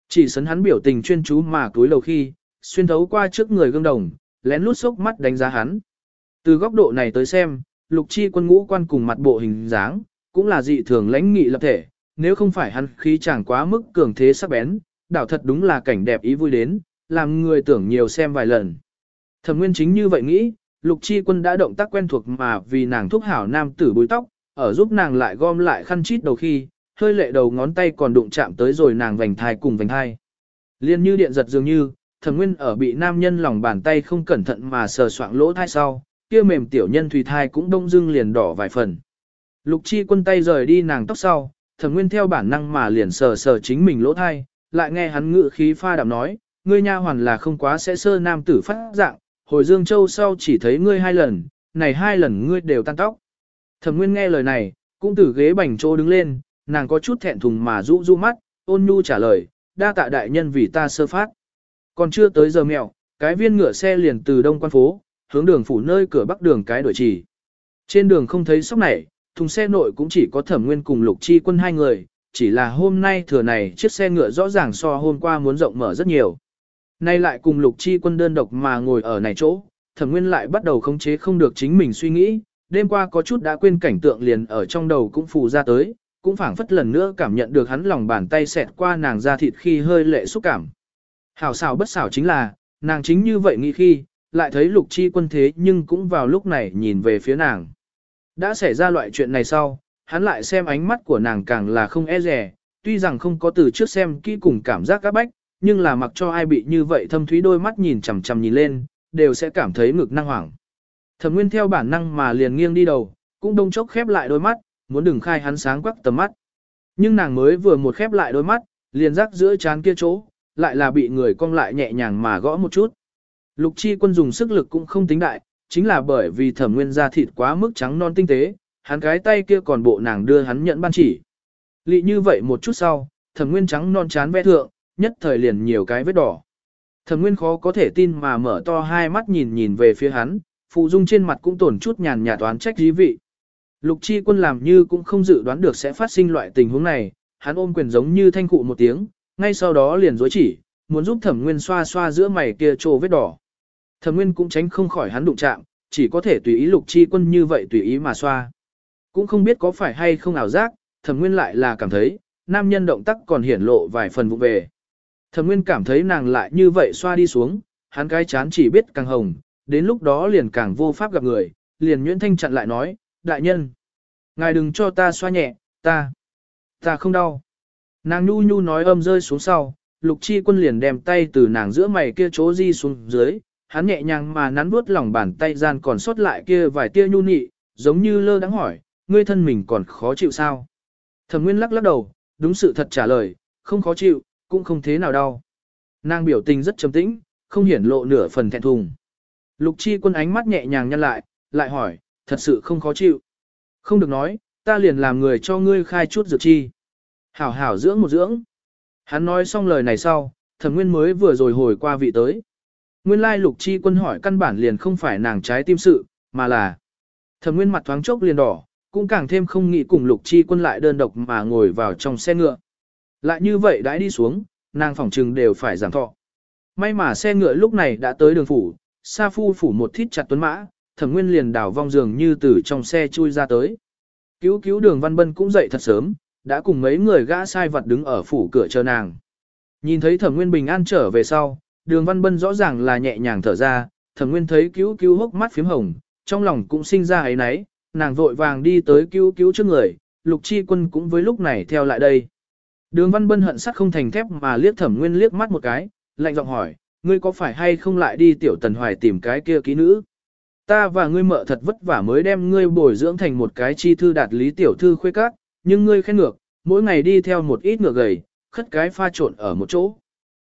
Chỉ sấn hắn biểu tình chuyên chú mà túi lầu khi, xuyên thấu qua trước người gương đồng, lén lút sốc mắt đánh giá hắn. Từ góc độ này tới xem, lục chi quân ngũ quan cùng mặt bộ hình dáng, cũng là dị thường lãnh nghị lập thể, nếu không phải hắn khí chẳng quá mức cường thế sắc bén, đảo thật đúng là cảnh đẹp ý vui đến, làm người tưởng nhiều xem vài lần. Thẩm Nguyên chính như vậy nghĩ, Lục Chi Quân đã động tác quen thuộc mà vì nàng thúc hảo nam tử búi tóc, ở giúp nàng lại gom lại khăn chít đầu khi, hơi lệ đầu ngón tay còn đụng chạm tới rồi nàng vành thai cùng vành thai. Liên như điện giật dường như, Thẩm Nguyên ở bị nam nhân lòng bàn tay không cẩn thận mà sờ soạng lỗ thai sau, kia mềm tiểu nhân thủy thai cũng đông dưng liền đỏ vài phần. Lục Chi Quân tay rời đi nàng tóc sau, Thẩm Nguyên theo bản năng mà liền sờ sờ chính mình lỗ thai, lại nghe hắn ngự khí pha đạm nói, ngươi nha hoàn là không quá sẽ sơ nam tử phát dạng, hồi Dương Châu sau chỉ thấy ngươi hai lần, này hai lần ngươi đều tan tóc. Thẩm Nguyên nghe lời này, cũng từ ghế bành chỗ đứng lên, nàng có chút thẹn thùng mà rũ rũ mắt, ôn nhu trả lời, đa tạ đại nhân vì ta sơ phát. Còn chưa tới giờ mẹo, cái viên ngựa xe liền từ đông quan phố, hướng đường phủ nơi cửa bắc đường cái đổi chỉ. Trên đường không thấy sóc này, thùng xe nội cũng chỉ có thẩm nguyên cùng lục chi quân hai người, chỉ là hôm nay thừa này chiếc xe ngựa rõ ràng so hôm qua muốn rộng mở rất nhiều. Nay lại cùng lục chi quân đơn độc mà ngồi ở này chỗ, thẩm nguyên lại bắt đầu khống chế không được chính mình suy nghĩ, đêm qua có chút đã quên cảnh tượng liền ở trong đầu cũng phù ra tới, cũng phảng phất lần nữa cảm nhận được hắn lòng bàn tay xẹt qua nàng da thịt khi hơi lệ xúc cảm. Hảo xảo bất xảo chính là, nàng chính như vậy nghĩ khi, lại thấy lục chi quân thế nhưng cũng vào lúc này nhìn về phía nàng. Đã xảy ra loại chuyện này sau, hắn lại xem ánh mắt của nàng càng là không e rẻ, tuy rằng không có từ trước xem kỹ cùng cảm giác các bách, nhưng là mặc cho ai bị như vậy thâm thúy đôi mắt nhìn chằm chằm nhìn lên, đều sẽ cảm thấy ngực năng hoảng. Thẩm Nguyên theo bản năng mà liền nghiêng đi đầu, cũng đông chốc khép lại đôi mắt, muốn đừng khai hắn sáng quắc tầm mắt. Nhưng nàng mới vừa một khép lại đôi mắt, liền rắc giữa chán kia chỗ, lại là bị người cong lại nhẹ nhàng mà gõ một chút. Lục Chi Quân dùng sức lực cũng không tính đại, chính là bởi vì Thẩm Nguyên da thịt quá mức trắng non tinh tế, hắn cái tay kia còn bộ nàng đưa hắn nhận ban chỉ. Lị như vậy một chút sau, Thẩm Nguyên trắng non chán vẽ thượng, nhất thời liền nhiều cái vết đỏ. Thẩm Nguyên khó có thể tin mà mở to hai mắt nhìn nhìn về phía hắn, phụ dung trên mặt cũng tổn chút nhàn nhạt toán trách dí vị. Lục chi quân làm như cũng không dự đoán được sẽ phát sinh loại tình huống này, hắn ôm quyền giống như thanh cụ một tiếng, ngay sau đó liền dối chỉ, muốn giúp thẩm nguyên xoa xoa giữa mày kia trô vết đỏ. Thẩm nguyên cũng tránh không khỏi hắn đụng chạm, chỉ có thể tùy ý lục chi quân như vậy tùy ý mà xoa. Cũng không biết có phải hay không ảo giác, thẩm nguyên lại là cảm thấy, nam nhân động tác còn hiển lộ vài phần vụ về. Thẩm Nguyên cảm thấy nàng lại như vậy xoa đi xuống, hắn cái chán chỉ biết càng hồng, đến lúc đó liền càng vô pháp gặp người, liền Nguyễn Thanh chặn lại nói, đại nhân. Ngài đừng cho ta xoa nhẹ, ta, ta không đau. Nàng nhu nhu nói âm rơi xuống sau, lục chi quân liền đem tay từ nàng giữa mày kia chỗ di xuống dưới, hắn nhẹ nhàng mà nắn nuốt lòng bàn tay gian còn sót lại kia vài tia nhu nị, giống như lơ đắng hỏi, ngươi thân mình còn khó chịu sao? Thẩm Nguyên lắc lắc đầu, đúng sự thật trả lời, không khó chịu, cũng không thế nào đau. Nàng biểu tình rất trầm tĩnh, không hiển lộ nửa phần thẹn thùng. Lục chi quân ánh mắt nhẹ nhàng nhăn lại, lại hỏi, thật sự không khó chịu. Không được nói, ta liền làm người cho ngươi khai chút dược chi. Hảo hảo dưỡng một dưỡng. Hắn nói xong lời này sau, thẩm nguyên mới vừa rồi hồi qua vị tới. Nguyên lai lục chi quân hỏi căn bản liền không phải nàng trái tim sự, mà là thẩm nguyên mặt thoáng chốc liền đỏ, cũng càng thêm không nghĩ cùng lục chi quân lại đơn độc mà ngồi vào trong xe ngựa. Lại như vậy đãi đi xuống, nàng phỏng trừng đều phải giảm thọ. May mà xe ngựa lúc này đã tới đường phủ, Sa Phu phủ một thít chặt tuấn mã, thẩm nguyên liền đảo vong giường như từ trong xe chui ra tới. Cứu cứu đường văn bân cũng dậy thật sớm, đã cùng mấy người gã sai vật đứng ở phủ cửa chờ nàng. Nhìn thấy thẩm nguyên bình an trở về sau, đường văn bân rõ ràng là nhẹ nhàng thở ra, thẩm nguyên thấy cứu cứu hốc mắt phím hồng, trong lòng cũng sinh ra ấy náy, nàng vội vàng đi tới cứu cứu trước người, lục chi quân cũng với lúc này theo lại đây. Đường văn bân hận sắt không thành thép mà liếc thẩm nguyên liếc mắt một cái, lạnh giọng hỏi, ngươi có phải hay không lại đi tiểu tần hoài tìm cái kia ký nữ? Ta và ngươi mợ thật vất vả mới đem ngươi bồi dưỡng thành một cái chi thư đạt lý tiểu thư khuê các, nhưng ngươi khen ngược, mỗi ngày đi theo một ít ngược gầy, khất cái pha trộn ở một chỗ.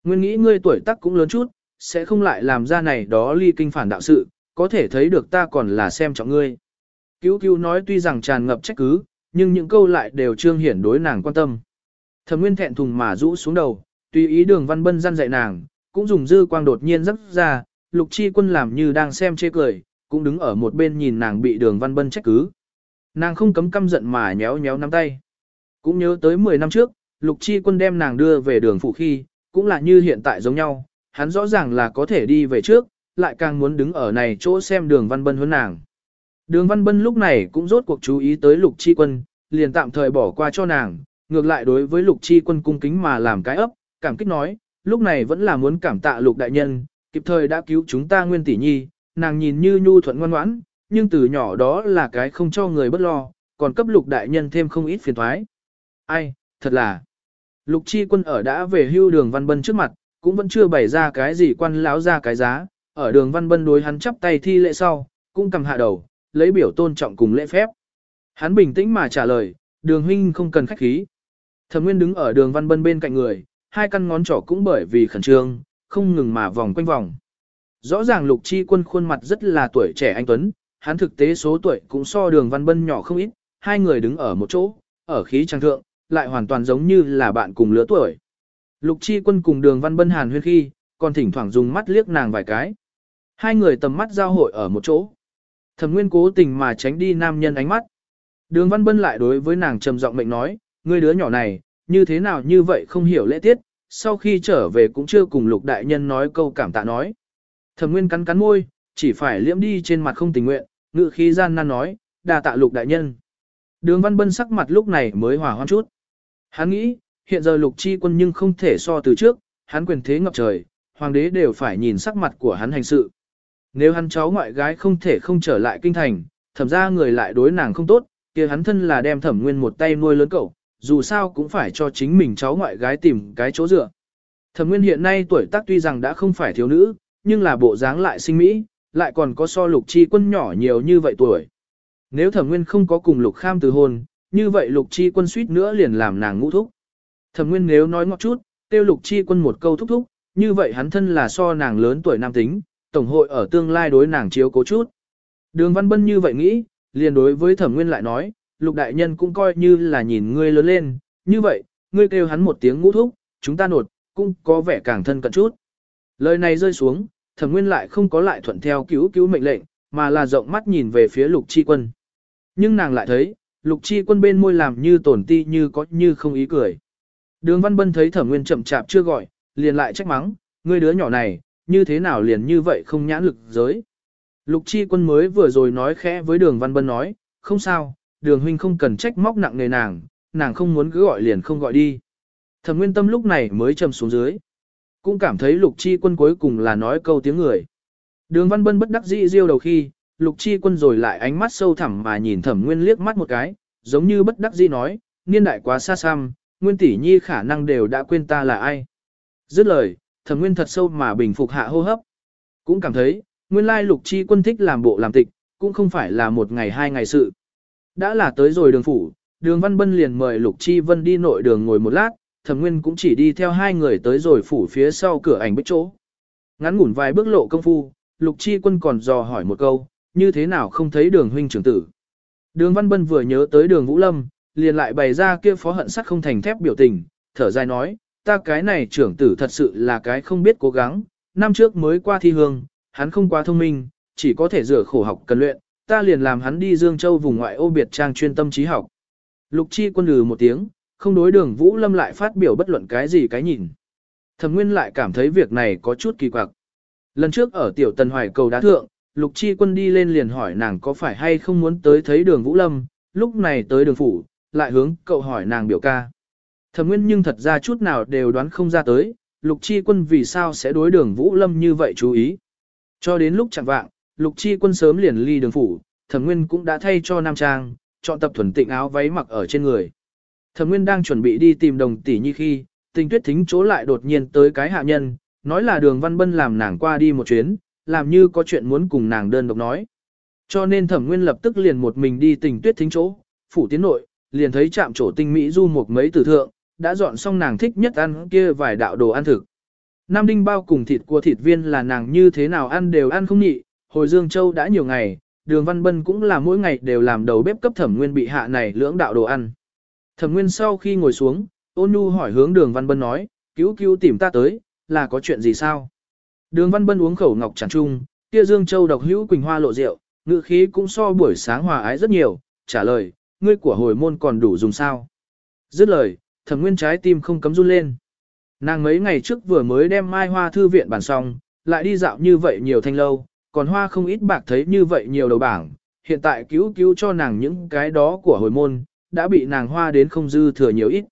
Nguyên nghĩ ngươi tuổi tác cũng lớn chút, sẽ không lại làm ra này đó ly kinh phản đạo sự, có thể thấy được ta còn là xem trọng ngươi. Cứu cứu nói tuy rằng tràn ngập trách cứ, nhưng những câu lại đều trương hiển đối nàng quan tâm. Thẩm Nguyên thẹn thùng mà rũ xuống đầu, tùy ý Đường Văn Bân răn dạy nàng, cũng dùng dư quang đột nhiên rắc ra, Lục Chi Quân làm như đang xem chê cười, cũng đứng ở một bên nhìn nàng bị Đường Văn Bân trách cứ. Nàng không cấm căm giận mà nhéo nhéo nắm tay. Cũng nhớ tới 10 năm trước, Lục Chi Quân đem nàng đưa về đường phụ khi, cũng là như hiện tại giống nhau, hắn rõ ràng là có thể đi về trước, lại càng muốn đứng ở này chỗ xem đường Văn Bân hơn nàng. Đường Văn Bân lúc này cũng rốt cuộc chú ý tới Lục Chi Quân, liền tạm thời bỏ qua cho nàng, ngược lại đối với Lục Chi Quân cung kính mà làm cái ấp, cảm kích nói, lúc này vẫn là muốn cảm tạ Lục Đại Nhân, kịp thời đã cứu chúng ta nguyên tỷ nhi, nàng nhìn như nhu thuận ngoan ngoãn, nhưng từ nhỏ đó là cái không cho người bất lo, còn cấp Lục Đại Nhân thêm không ít phiền thoái. Ai, thật là. Lục Chi Quân ở đã về hưu đường Văn Bân trước mặt, cũng vẫn chưa bày ra cái gì quan láo ra cái giá, ở đường Văn Bân đối hắn chắp tay thi lễ sau, cũng cầm hạ đầu, lấy biểu tôn trọng cùng lễ phép. Hắn bình tĩnh mà trả lời, đường huynh không cần khách khí. Thẩm Nguyên đứng ở đường Văn Bân bên cạnh người, hai căn ngón trỏ cũng bởi vì khẩn trương, không ngừng mà vòng quanh vòng. Rõ ràng Lục Chi Quân khuôn mặt rất là tuổi trẻ anh tuấn, hắn thực tế số tuổi cũng so đường Văn Bân nhỏ không ít, hai người đứng ở một chỗ, ở khí trang thượng, lại hoàn toàn giống như là bạn cùng lứa tuổi. Lục Chi Quân cùng đường Văn Bân hàn huyên khi, còn thỉnh thoảng dùng mắt liếc nàng vài cái. Hai người tầm mắt giao hội ở một chỗ. Thẩm Nguyên cố tình mà tránh đi nam nhân ánh mắt. Đường Văn Bân lại đối với nàng trầm giọng mệnh nói, ngươi đứa nhỏ này, như thế nào như vậy không hiểu lễ tiết, sau khi trở về cũng chưa cùng lục đại nhân nói câu cảm tạ nói. Thẩm Nguyên cắn cắn môi, chỉ phải liễm đi trên mặt không tình nguyện, ngự khí gian nan nói, đà tạ lục đại nhân. Đường Văn Bân sắc mặt lúc này mới hòa hoan chút. Hắn nghĩ, hiện giờ lục chi quân nhưng không thể so từ trước, hắn quyền thế ngập trời, hoàng đế đều phải nhìn sắc mặt của hắn hành sự. Nếu hắn cháu ngoại gái không thể không trở lại kinh thành, thẩm ra người lại đối nàng không tốt, kia hắn thân là đem thẩm nguyên một tay nuôi lớn cậu, dù sao cũng phải cho chính mình cháu ngoại gái tìm cái chỗ dựa. Thẩm nguyên hiện nay tuổi tác tuy rằng đã không phải thiếu nữ, nhưng là bộ dáng lại sinh mỹ, lại còn có so lục chi quân nhỏ nhiều như vậy tuổi. Nếu thẩm nguyên không có cùng lục kham từ hôn, như vậy lục chi quân suýt nữa liền làm nàng ngũ thúc. Thẩm nguyên nếu nói ngọt chút, tiêu lục chi quân một câu thúc thúc, như vậy hắn thân là so nàng lớn tuổi nam tính, tổng hội ở tương lai đối nàng chiếu cố chút. Đường Văn Bân như vậy nghĩ, liền đối với thẩm nguyên lại nói, lục đại nhân cũng coi như là nhìn ngươi lớn lên, như vậy, ngươi kêu hắn một tiếng ngũ thúc, chúng ta nột, cũng có vẻ càng thân cận chút. Lời này rơi xuống, thẩm nguyên lại không có lại thuận theo cứu cứu mệnh lệnh, mà là rộng mắt nhìn về phía lục chi quân. Nhưng nàng lại thấy, lục chi quân bên môi làm như tổn ti như có như không ý cười. Đường Văn Bân thấy thẩm nguyên chậm chạp chưa gọi, liền lại trách mắng, ngươi đứa nhỏ này, như thế nào liền như vậy không nhãn lực giới. Lục chi quân mới vừa rồi nói khẽ với đường Văn Bân nói, không sao, đường huynh không cần trách móc nặng nề nàng, nàng không muốn cứ gọi liền không gọi đi. Thẩm nguyên tâm lúc này mới trầm xuống dưới. Cũng cảm thấy lục chi quân cuối cùng là nói câu tiếng người. Đường Văn Bân bất đắc dĩ riêu đầu khi, lục chi quân rồi lại ánh mắt sâu thẳm mà nhìn thẩm nguyên liếc mắt một cái, giống như bất đắc dĩ nói, niên đại quá xa xăm, nguyên tỷ nhi khả năng đều đã quên ta là ai. Dứt lời, thẩm nguyên thật sâu mà bình phục hạ hô hấp. Cũng cảm thấy, nguyên lai lục chi quân thích làm bộ làm tịch, cũng không phải là một ngày hai ngày sự. Đã là tới rồi đường phủ, đường văn bân liền mời lục chi vân đi nội đường ngồi một lát, thẩm nguyên cũng chỉ đi theo hai người tới rồi phủ phía sau cửa ảnh bích chỗ. Ngắn ngủn vài bước lộ công phu, lục chi quân còn dò hỏi một câu, như thế nào không thấy đường huynh trưởng tử. Đường văn bân vừa nhớ tới đường vũ lâm, liền lại bày ra kia phó hận sắt không thành thép biểu tình, thở dài nói, ta cái này trưởng tử thật sự là cái không biết cố gắng, năm trước mới qua thi hương, hắn không quá thông minh, chỉ có thể rửa khổ học cần luyện, ta liền làm hắn đi Dương Châu vùng ngoại ô biệt trang chuyên tâm trí học. Lục chi quân lừ một tiếng, không đối đường Vũ Lâm lại phát biểu bất luận cái gì cái nhìn. Thẩm Nguyên lại cảm thấy việc này có chút kỳ quặc. Lần trước ở tiểu tần hoài cầu đá thượng, Lục Chi Quân đi lên liền hỏi nàng có phải hay không muốn tới thấy đường Vũ Lâm, lúc này tới đường phủ, lại hướng cậu hỏi nàng biểu ca. Thẩm Nguyên nhưng thật ra chút nào đều đoán không ra tới, Lục Chi Quân vì sao sẽ đối đường Vũ Lâm như vậy chú ý. Cho đến lúc chẳng vạng, Lục Chi Quân sớm liền ly đường phủ, Thẩm Nguyên cũng đã thay cho Nam Trang, chọn tập thuần tịnh áo váy mặc ở trên người. Thẩm Nguyên đang chuẩn bị đi tìm đồng tỷ nhi khi, tình tuyết thính chỗ lại đột nhiên tới cái hạ nhân, nói là đường văn bân làm nàng qua đi một chuyến, làm như có chuyện muốn cùng nàng đơn độc nói. Cho nên thẩm nguyên lập tức liền một mình đi tình tuyết thính chỗ, phủ tiến nội, liền thấy chạm chỗ tinh mỹ du một mấy tử thượng, đã dọn xong nàng thích nhất ăn kia vài đạo đồ ăn thực. Nam đinh bao cùng thịt cua thịt viên là nàng như thế nào ăn đều ăn không nhị, hồi Dương Châu đã nhiều ngày, đường văn bân cũng là mỗi ngày đều làm đầu bếp cấp thẩm nguyên bị hạ này lưỡng đạo đồ ăn. Thẩm nguyên sau khi ngồi xuống, ôn nhu hỏi hướng đường văn bân nói, cứu cứu tìm ta tới, là có chuyện gì sao? Đường văn bân uống khẩu ngọc tràn trung, kia Dương Châu độc hữu quỳnh hoa lộ rượu, ngự khí cũng so buổi sáng hòa ái rất nhiều, trả lời, ngươi của hồi môn còn đủ dùng sao? Dứt lời, thẩm nguyên trái tim không cấm run lên. Nàng mấy ngày trước vừa mới đem mai hoa thư viện bàn xong, lại đi dạo như vậy nhiều thanh lâu, còn hoa không ít bạc thấy như vậy nhiều đầu bảng, hiện tại cứu cứu cho nàng những cái đó của hồi môn, đã bị nàng hoa đến không dư thừa nhiều ít.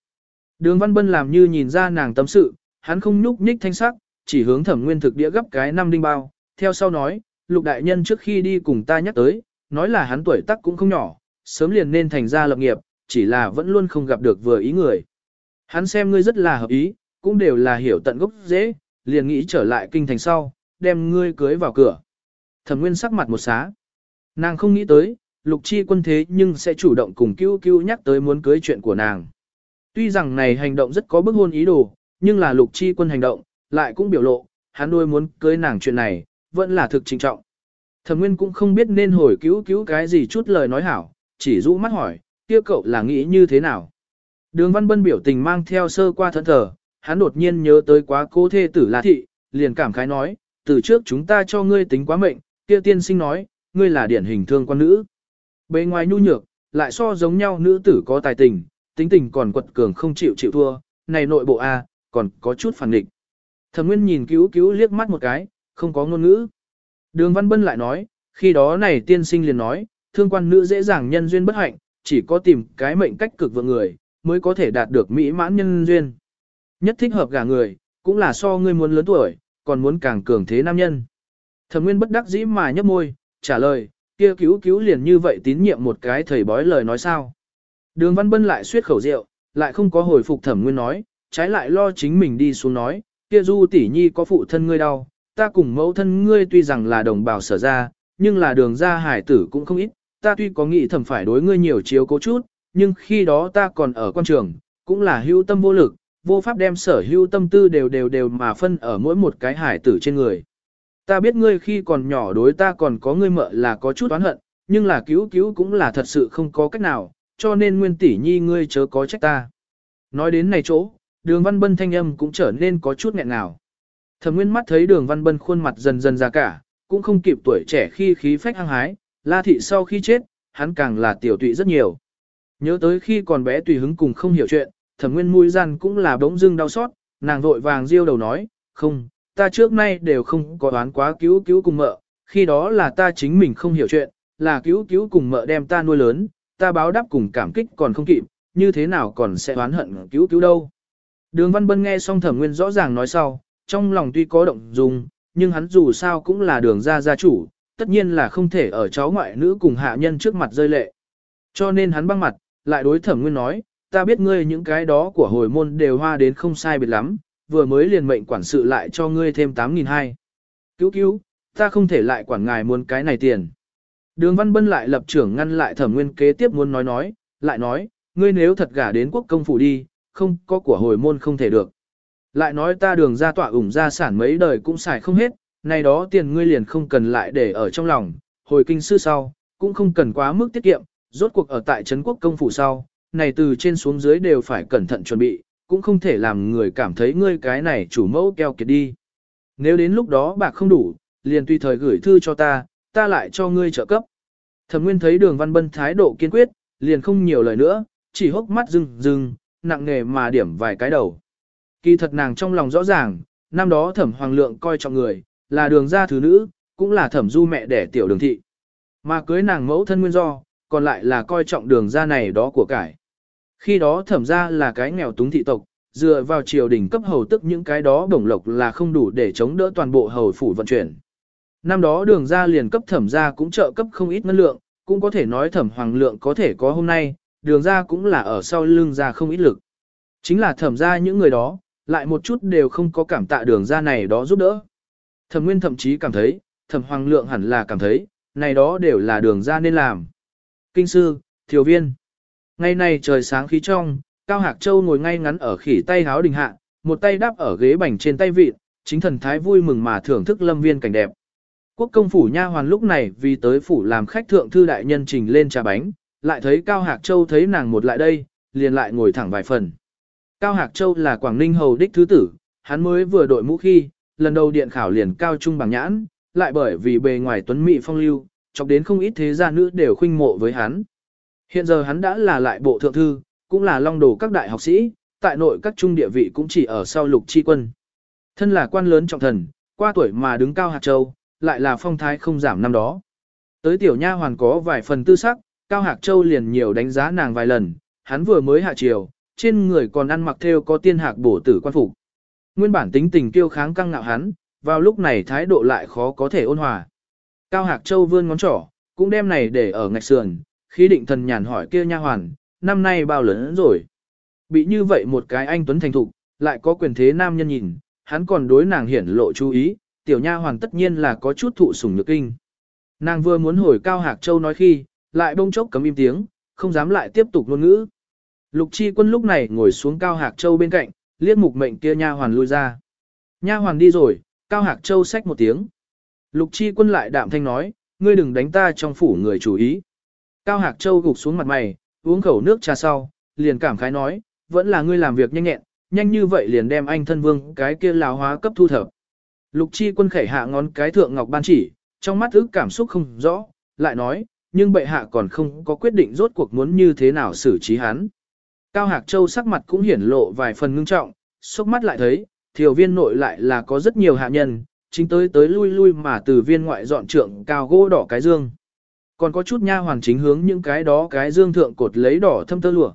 Đường Văn Bân làm như nhìn ra nàng tâm sự, hắn không nhúc nhích thanh sắc, chỉ hướng thẩm nguyên thực đĩa gấp cái năm đinh bao, theo sau nói, lục đại nhân trước khi đi cùng ta nhắc tới, nói là hắn tuổi tác cũng không nhỏ, sớm liền nên thành ra lập nghiệp, chỉ là vẫn luôn không gặp được vừa ý người. Hắn xem ngươi rất là hợp ý, cũng đều là hiểu tận gốc dễ, liền nghĩ trở lại kinh thành sau, đem ngươi cưới vào cửa. Thẩm nguyên sắc mặt một xá. Nàng không nghĩ tới, lục chi quân thế nhưng sẽ chủ động cùng cứu cứu nhắc tới muốn cưới chuyện của nàng. Tuy rằng này hành động rất có bức hôn ý đồ, nhưng là lục chi quân hành động, lại cũng biểu lộ, hắn đôi muốn cưới nàng chuyện này, vẫn là thực trình trọng. Thẩm Nguyên cũng không biết nên hồi cứu cứu cái gì chút lời nói hảo, chỉ rũ mắt hỏi, kia cậu là nghĩ như thế nào. Đường Văn Bân biểu tình mang theo sơ qua thẫn thờ, hắn đột nhiên nhớ tới quá cô thê tử La Thị, liền cảm khái nói, từ trước chúng ta cho ngươi tính quá mệnh, kia tiên sinh nói, ngươi là điển hình thương quan nữ. Bề ngoài nhu nhược, lại so giống nhau nữ tử có tài tình, tính tình còn quật cường không chịu chịu thua, này nội bộ A, còn có chút phản nghịch. Thẩm Nguyên nhìn cứu cứu liếc mắt một cái, không có ngôn ngữ. Đường Văn Bân lại nói, khi đó này tiên sinh liền nói, thương quan nữ dễ dàng nhân duyên bất hạnh, chỉ có tìm cái mệnh cách cực vượng người, mới có thể đạt được mỹ mãn nhân duyên. Nhất thích hợp gả người, cũng là so ngươi muốn lớn tuổi, còn muốn càng cường thế nam nhân. Thẩm Nguyên bất đắc dĩ mà nhấp môi, trả lời, kia cứu cứu liền như vậy tín nhiệm một cái thầy bói lời nói sao. Đường Văn Bân lại suýt khẩu rượu, lại không có hồi phục Thẩm Nguyên nói, trái lại lo chính mình đi xuống nói, kia du tỷ nhi có phụ thân ngươi đau, ta cùng mẫu thân ngươi tuy rằng là đồng bào sở ra, nhưng là đường ra hải tử cũng không ít, ta tuy có nghĩ thẩm phải đối ngươi nhiều chiếu cố chút, nhưng khi đó ta còn ở quan trường, cũng là hưu tâm vô lực, vô pháp đem sở hưu tâm tư đều đều đều mà phân ở mỗi một cái hải tử trên người. Ta biết ngươi khi còn nhỏ đối ta còn có ngươi mợ là có chút oán hận, nhưng là cứu cứu cũng là thật sự không có cách nào, cho nên nguyên tỷ nhi ngươi chớ có trách ta. Nói đến này chỗ, đường văn bân thanh âm cũng trở nên có chút nghẹn ngào. Thẩm nguyên mắt thấy đường văn bân khuôn mặt dần dần ra cả, cũng không kịp tuổi trẻ khi khí phách hăng hái, la thị sau khi chết, hắn càng là tiểu tụy rất nhiều. Nhớ tới khi còn bé tùy hứng cùng không hiểu chuyện, thẩm nguyên mũi gian cũng là bỗng dưng đau xót, nàng vội vàng riêu đầu nói, không, ta trước nay đều không có đoán quá cứu cứu cùng mợ, khi đó là ta chính mình không hiểu chuyện, là cứu cứu cùng mợ đem ta nuôi lớn, ta báo đáp cùng cảm kích còn không kịp, như thế nào còn sẽ oán hận cứu cứu đâu. Đường Văn Bân nghe xong thẩm nguyên rõ ràng nói sau, trong lòng tuy có động dung, nhưng hắn dù sao cũng là đường gia gia chủ, tất nhiên là không thể ở cháu ngoại nữ cùng hạ nhân trước mặt rơi lệ. Cho nên hắn băng mặt, lại đối thẩm nguyên nói, ta biết ngươi những cái đó của hồi môn đều hoa đến không sai biệt lắm, vừa mới liền mệnh quản sự lại cho ngươi thêm 8.200. Cứu cứu, ta không thể lại quản ngài muốn cái này tiền. Đường Văn Bân lại lập trưởng ngăn lại thẩm nguyên kế tiếp muốn nói nói, lại nói, ngươi nếu thật gả đến quốc công phủ đi, không có của hồi môn không thể được. Lại nói ta đường ra tỏa ủng gia sản mấy đời cũng xài không hết, này đó tiền ngươi liền không cần lại để ở trong lòng, hồi kinh sư sau, cũng không cần quá mức tiết kiệm, rốt cuộc ở tại Trấn quốc công phủ sau, này từ trên xuống dưới đều phải cẩn thận chuẩn bị, cũng không thể làm người cảm thấy ngươi cái này chủ mẫu keo kiệt đi. Nếu đến lúc đó bạc không đủ, liền tùy thời gửi thư cho ta, ta lại cho ngươi trợ cấp. Thẩm Nguyên thấy Đường Văn Bân thái độ kiên quyết, liền không nhiều lời nữa, chỉ hốc mắt rưng rưng, nặng nề mà điểm vài cái đầu. Kỳ thật nàng trong lòng rõ ràng, năm đó Thẩm Hoàng Lượng coi trọng người, là đường gia thứ nữ, cũng là Thẩm Du mẹ đẻ tiểu đường thị. Mà cưới nàng mẫu thân nguyên do, còn lại là coi trọng đường gia này đó của cải. Khi đó Thẩm gia là cái nghèo túng thị tộc, dựa vào triều đình cấp hầu tức những cái đó đồng lộc là không đủ để chống đỡ toàn bộ hầu phủ vận chuyển. Năm đó đường ra liền cấp thẩm ra cũng trợ cấp không ít ngân lượng, cũng có thể nói thẩm hoàng lượng có thể có hôm nay, đường ra cũng là ở sau lưng ra không ít lực. Chính là thẩm ra những người đó, lại một chút đều không có cảm tạ đường ra này đó giúp đỡ. Thẩm nguyên thậm chí cảm thấy, thẩm hoàng lượng hẳn là cảm thấy, này đó đều là đường ra nên làm. Kinh sư, thiếu viên. Ngày này trời sáng khí trong, Cao Hạc Châu ngồi ngay ngắn ở khỉ tay háo đình hạ, một tay đắp ở ghế bành trên tay vịt, chính thần thái vui mừng mà thưởng thức lâm viên cảnh đẹp. Quốc công phủ nha hoàn lúc này vì tới phủ làm khách thượng thư đại nhân trình lên trà bánh, lại thấy Cao Hạc Châu thấy nàng một lại đây, liền lại ngồi thẳng vài phần. Cao Hạc Châu là Quảng Ninh hầu đích thứ tử, hắn mới vừa đội mũ khi, lần đầu điện khảo liền cao trung bằng nhãn, lại bởi vì bề ngoài tuấn mỹ phong lưu, chọc đến không ít thế gia nữ đều khuynh mộ với hắn. Hiện giờ hắn đã là lại bộ thượng thư, cũng là long đồ các đại học sĩ, tại nội các trung địa vị cũng chỉ ở sau lục chi quân. Thân là quan lớn trọng thần, qua tuổi mà đứng cao hạt châu, lại là phong thái không giảm năm đó. Tới tiểu nha hoàn có vài phần tư sắc, Cao Hạc Châu liền nhiều đánh giá nàng vài lần, hắn vừa mới hạ triều, trên người còn ăn mặc theo có tiên hạc bổ tử quan phục. Nguyên bản tính tình kiêu kháng căng ngạo hắn, vào lúc này thái độ lại khó có thể ôn hòa. Cao Hạc Châu vươn ngón trỏ, cũng đem này để ở ngạch sườn, khí định thần nhàn hỏi kia nha hoàn, năm nay bao lớn rồi. Bị như vậy một cái anh tuấn thành thục, lại có quyền thế nam nhân nhìn, hắn còn đối nàng hiển lộ chú ý, tiểu nha hoàn tất nhiên là có chút thụ sủng nhược kinh. Nàng vừa muốn hồi cao hạc châu nói khi, lại bông chốc cấm im tiếng, không dám lại tiếp tục ngôn ngữ. Lục chi quân lúc này ngồi xuống cao hạc châu bên cạnh, liếc mục mệnh kia nha hoàn lui ra. Nha hoàn đi rồi, cao hạc châu xách một tiếng. Lục chi quân lại đạm thanh nói, ngươi đừng đánh ta trong phủ người chủ ý. Cao hạc châu gục xuống mặt mày, uống khẩu nước trà sau, liền cảm khái nói, vẫn là ngươi làm việc nhanh nhẹn, nhanh như vậy liền đem anh thân vương cái kia lão hóa cấp thu thập. Lục chi quân khẩy hạ ngón cái thượng ngọc ban chỉ, trong mắt ức cảm xúc không rõ, lại nói, nhưng bệ hạ còn không có quyết định rốt cuộc muốn như thế nào xử trí hắn. Cao Hạc Châu sắc mặt cũng hiển lộ vài phần ngưng trọng, sốc mắt lại thấy, thiểu viên nội lại là có rất nhiều hạ nhân, chính tới tới lui lui mà từ viên ngoại dọn trượng cao gỗ đỏ cái dương. Còn có chút nha hoàn chính hướng những cái đó cái dương thượng cột lấy đỏ thâm tơ lụa.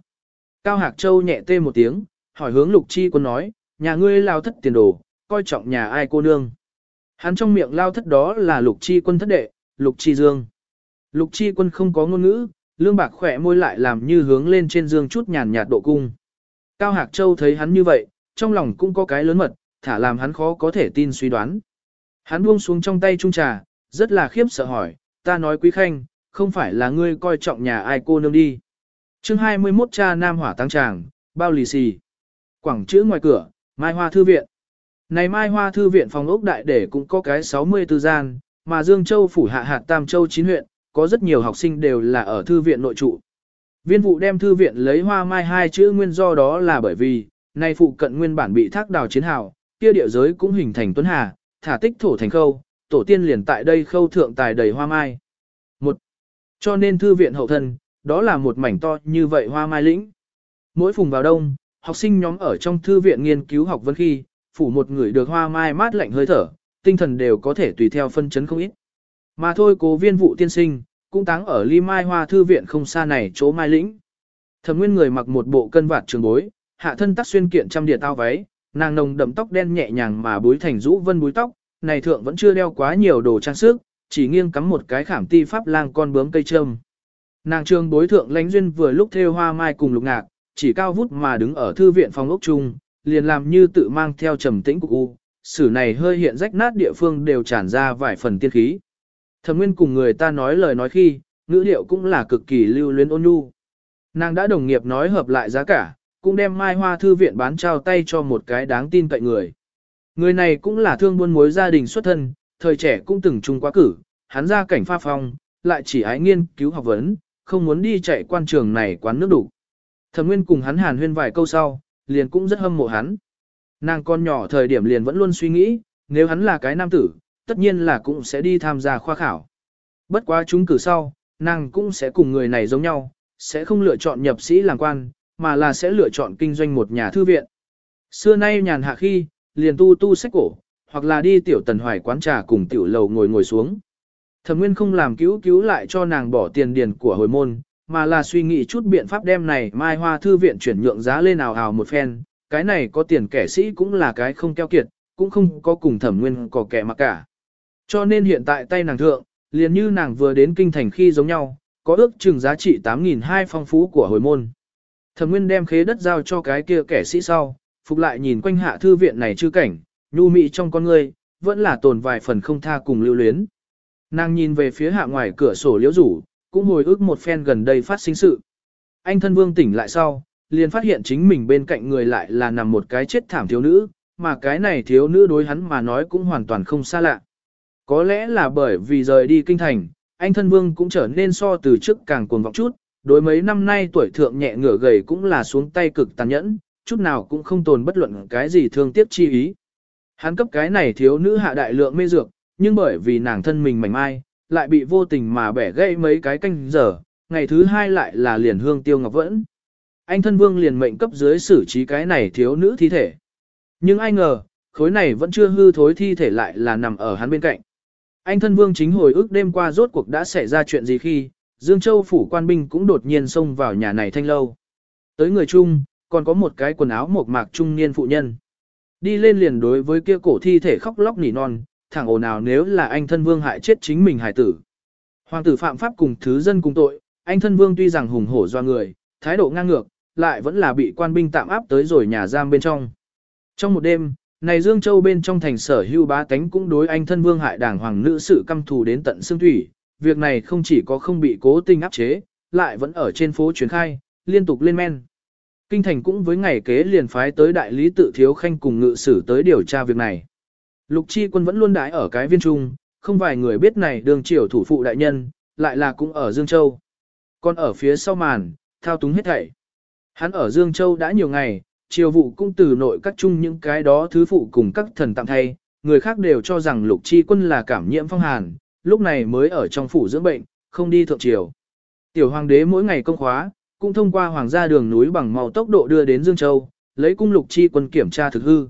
Cao Hạc Châu nhẹ tê một tiếng, hỏi hướng Lục Chi quân nói, nhà ngươi lao thất tiền đồ, coi trọng nhà ai cô nương. Hắn trong miệng lao thất đó là Lục Chi quân thất đệ, Lục Chi Dương. Lục Chi quân không có ngôn ngữ, lương bạc khỏe môi lại làm như hướng lên trên dương chút nhàn nhạt độ cung. Cao Hạc Châu thấy hắn như vậy, trong lòng cũng có cái lớn mật, thả làm hắn khó có thể tin suy đoán. Hắn buông xuống trong tay trung trà, rất là khiếp sợ hỏi, ta nói quý khanh, không phải là ngươi coi trọng nhà ai cô nương đi. chương 21 cha nam hỏa tăng tràng, bao lì xì. Quảng chữ ngoài cửa, Mai Hoa Thư Viện. Này Mai Hoa Thư Viện phòng ốc đại để cũng có cái 64 gian, mà Dương Châu phủ hạ hạt Tam Châu chín huyện, có rất nhiều học sinh đều là ở thư viện nội trụ. Viên vụ đem thư viện lấy hoa mai hai chữ nguyên do đó là bởi vì, nay phụ cận nguyên bản bị thác đào chiến hào, kia địa giới cũng hình thành tuấn hà, thả tích thổ thành khâu, tổ tiên liền tại đây khâu thượng tài đầy hoa mai. Cho nên thư viện hậu thân, đó là một mảnh to như vậy hoa mai lĩnh. Mỗi phùng vào đông, học sinh nhóm ở trong thư viện nghiên cứu học vấn khi, phủ một người được hoa mai mát lạnh hơi thở, tinh thần đều có thể tùy theo phân chấn không ít. Mà thôi cố viên vụ tiên sinh, cũng táng ở ly mai hoa thư viện không xa này chỗ mai lĩnh. Thẩm nguyên người mặc một bộ cân vạt trường bối, hạ thân tắc xuyên kiện trăm địa tao váy, nàng nồng đậm tóc đen nhẹ nhàng mà búi thành rũ vân búi tóc, này thượng vẫn chưa đeo quá nhiều đồ trang sức, chỉ nghiêng cắm một cái khảm ti pháp lang con bướm cây trâm. Nàng trường bối thượng lãnh duyên vừa lúc theo hoa mai cùng lục ngạc, chỉ cao vút mà đứng ở thư viện phòng ốc trung, liền làm như tự mang theo trầm tĩnh của u, sử này hơi hiện rách nát địa phương đều tràn ra vài phần tiên khí. Thẩm Nguyên cùng người ta nói lời nói khi, ngữ điệu cũng là cực kỳ lưu luyến ôn nhu. Nàng đã đồng nghiệp nói hợp lại giá cả, cũng đem Mai Hoa thư viện bán trao tay cho một cái đáng tin cậy người. Người này cũng là thương buôn mối gia đình xuất thân, thời trẻ cũng từng chung quá cử, hắn ra cảnh pha phong, lại chỉ ái nghiên cứu học vấn, không muốn đi chạy quan trường này quán nước đủ. Thẩm Nguyên cùng hắn hàn huyên vài câu sau, liền cũng rất hâm mộ hắn. Nàng con nhỏ thời điểm liền vẫn luôn suy nghĩ, nếu hắn là cái nam tử, tất nhiên là cũng sẽ đi tham gia khoa khảo. Bất quá chúng cử sau, nàng cũng sẽ cùng người này giống nhau, sẽ không lựa chọn nhập sĩ làm quan, mà là sẽ lựa chọn kinh doanh một nhà thư viện. Xưa nay nhàn hạ khi, liền tu tu sách cổ, hoặc là đi tiểu tần hoài quán trà cùng tiểu lầu ngồi ngồi xuống. Thẩm Nguyên không làm cứu cứu lại cho nàng bỏ tiền điền của hồi môn, mà là suy nghĩ chút biện pháp đem này mai hoa thư viện chuyển nhượng giá lên nào hào một phen, cái này có tiền kẻ sĩ cũng là cái không keo kiệt, cũng không có cùng thẩm nguyên có kẻ mà cả. Cho nên hiện tại tay nàng thượng, liền như nàng vừa đến kinh thành khi giống nhau, có ước chừng giá trị 8.200 phong phú của hồi môn. Thẩm nguyên đem khế đất giao cho cái kia kẻ sĩ sau, phục lại nhìn quanh hạ thư viện này chư cảnh, nhu mị trong con người, vẫn là tồn vài phần không tha cùng lưu luyến. Nàng nhìn về phía hạ ngoài cửa sổ liễu rủ, cũng hồi ức một phen gần đây phát sinh sự. Anh thân vương tỉnh lại sau, liền phát hiện chính mình bên cạnh người lại là nằm một cái chết thảm thiếu nữ, mà cái này thiếu nữ đối hắn mà nói cũng hoàn toàn không xa lạ. Có lẽ là bởi vì rời đi kinh thành, anh thân vương cũng trở nên so từ trước càng cuồng vọng chút, đối mấy năm nay tuổi thượng nhẹ ngửa gầy cũng là xuống tay cực tàn nhẫn, chút nào cũng không tồn bất luận cái gì thương tiếc chi ý. Hắn cấp cái này thiếu nữ hạ đại lượng mê dược, nhưng bởi vì nàng thân mình mảnh mai, lại bị vô tình mà bẻ gãy mấy cái canh giờ, ngày thứ hai lại là liền hương tiêu ngọc vẫn. Anh thân vương liền mệnh cấp dưới xử trí cái này thiếu nữ thi thể. Nhưng ai ngờ, khối này vẫn chưa hư thối thi thể lại là nằm ở hắn bên cạnh. Anh thân vương chính hồi ức đêm qua rốt cuộc đã xảy ra chuyện gì khi, Dương Châu phủ quan binh cũng đột nhiên xông vào nhà này thanh lâu. Tới người chung, còn có một cái quần áo mộc mạc trung niên phụ nhân. Đi lên liền đối với kia cổ thi thể khóc lóc nỉ non, thẳng ồn nào nếu là anh thân vương hại chết chính mình hải tử. Hoàng tử phạm pháp cùng thứ dân cùng tội, anh thân vương tuy rằng hùng hổ do người, thái độ ngang ngược, lại vẫn là bị quan binh tạm áp tới rồi nhà giam bên trong. Trong một đêm, này Dương Châu bên trong thành sở hưu bá tánh cũng đối anh thân vương hại đảng hoàng nữ sự căm thù đến tận xương thủy, việc này không chỉ có không bị cố tình áp chế, lại vẫn ở trên phố truyền khai, liên tục lên men. Kinh thành cũng với ngày kế liền phái tới đại lý tự thiếu khanh cùng ngự sử tới điều tra việc này. Lục chi quân vẫn luôn đãi ở cái viên trung, không vài người biết này đường triều thủ phụ đại nhân, lại là cũng ở Dương Châu. Còn ở phía sau màn, thao túng hết thảy. Hắn ở Dương Châu đã nhiều ngày, triều vụ cũng từ nội các chung những cái đó thứ phụ cùng các thần tạm thay, người khác đều cho rằng lục chi quân là cảm nhiễm phong hàn, lúc này mới ở trong phủ dưỡng bệnh, không đi thượng triều. Tiểu hoàng đế mỗi ngày công khóa, cũng thông qua hoàng gia đường núi bằng màu tốc độ đưa đến Dương Châu, lấy cung lục chi quân kiểm tra thực hư.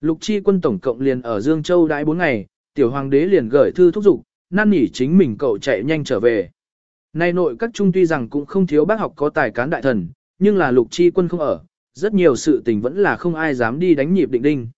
Lục chi quân tổng cộng liền ở Dương Châu đãi 4 ngày, tiểu hoàng đế liền gửi thư thúc giục, năn nỉ chính mình cậu chạy nhanh trở về. Nay nội các trung tuy rằng cũng không thiếu bác học có tài cán đại thần, nhưng là lục chi quân không ở, rất nhiều sự tình vẫn là không ai dám đi đánh nhịp định đinh.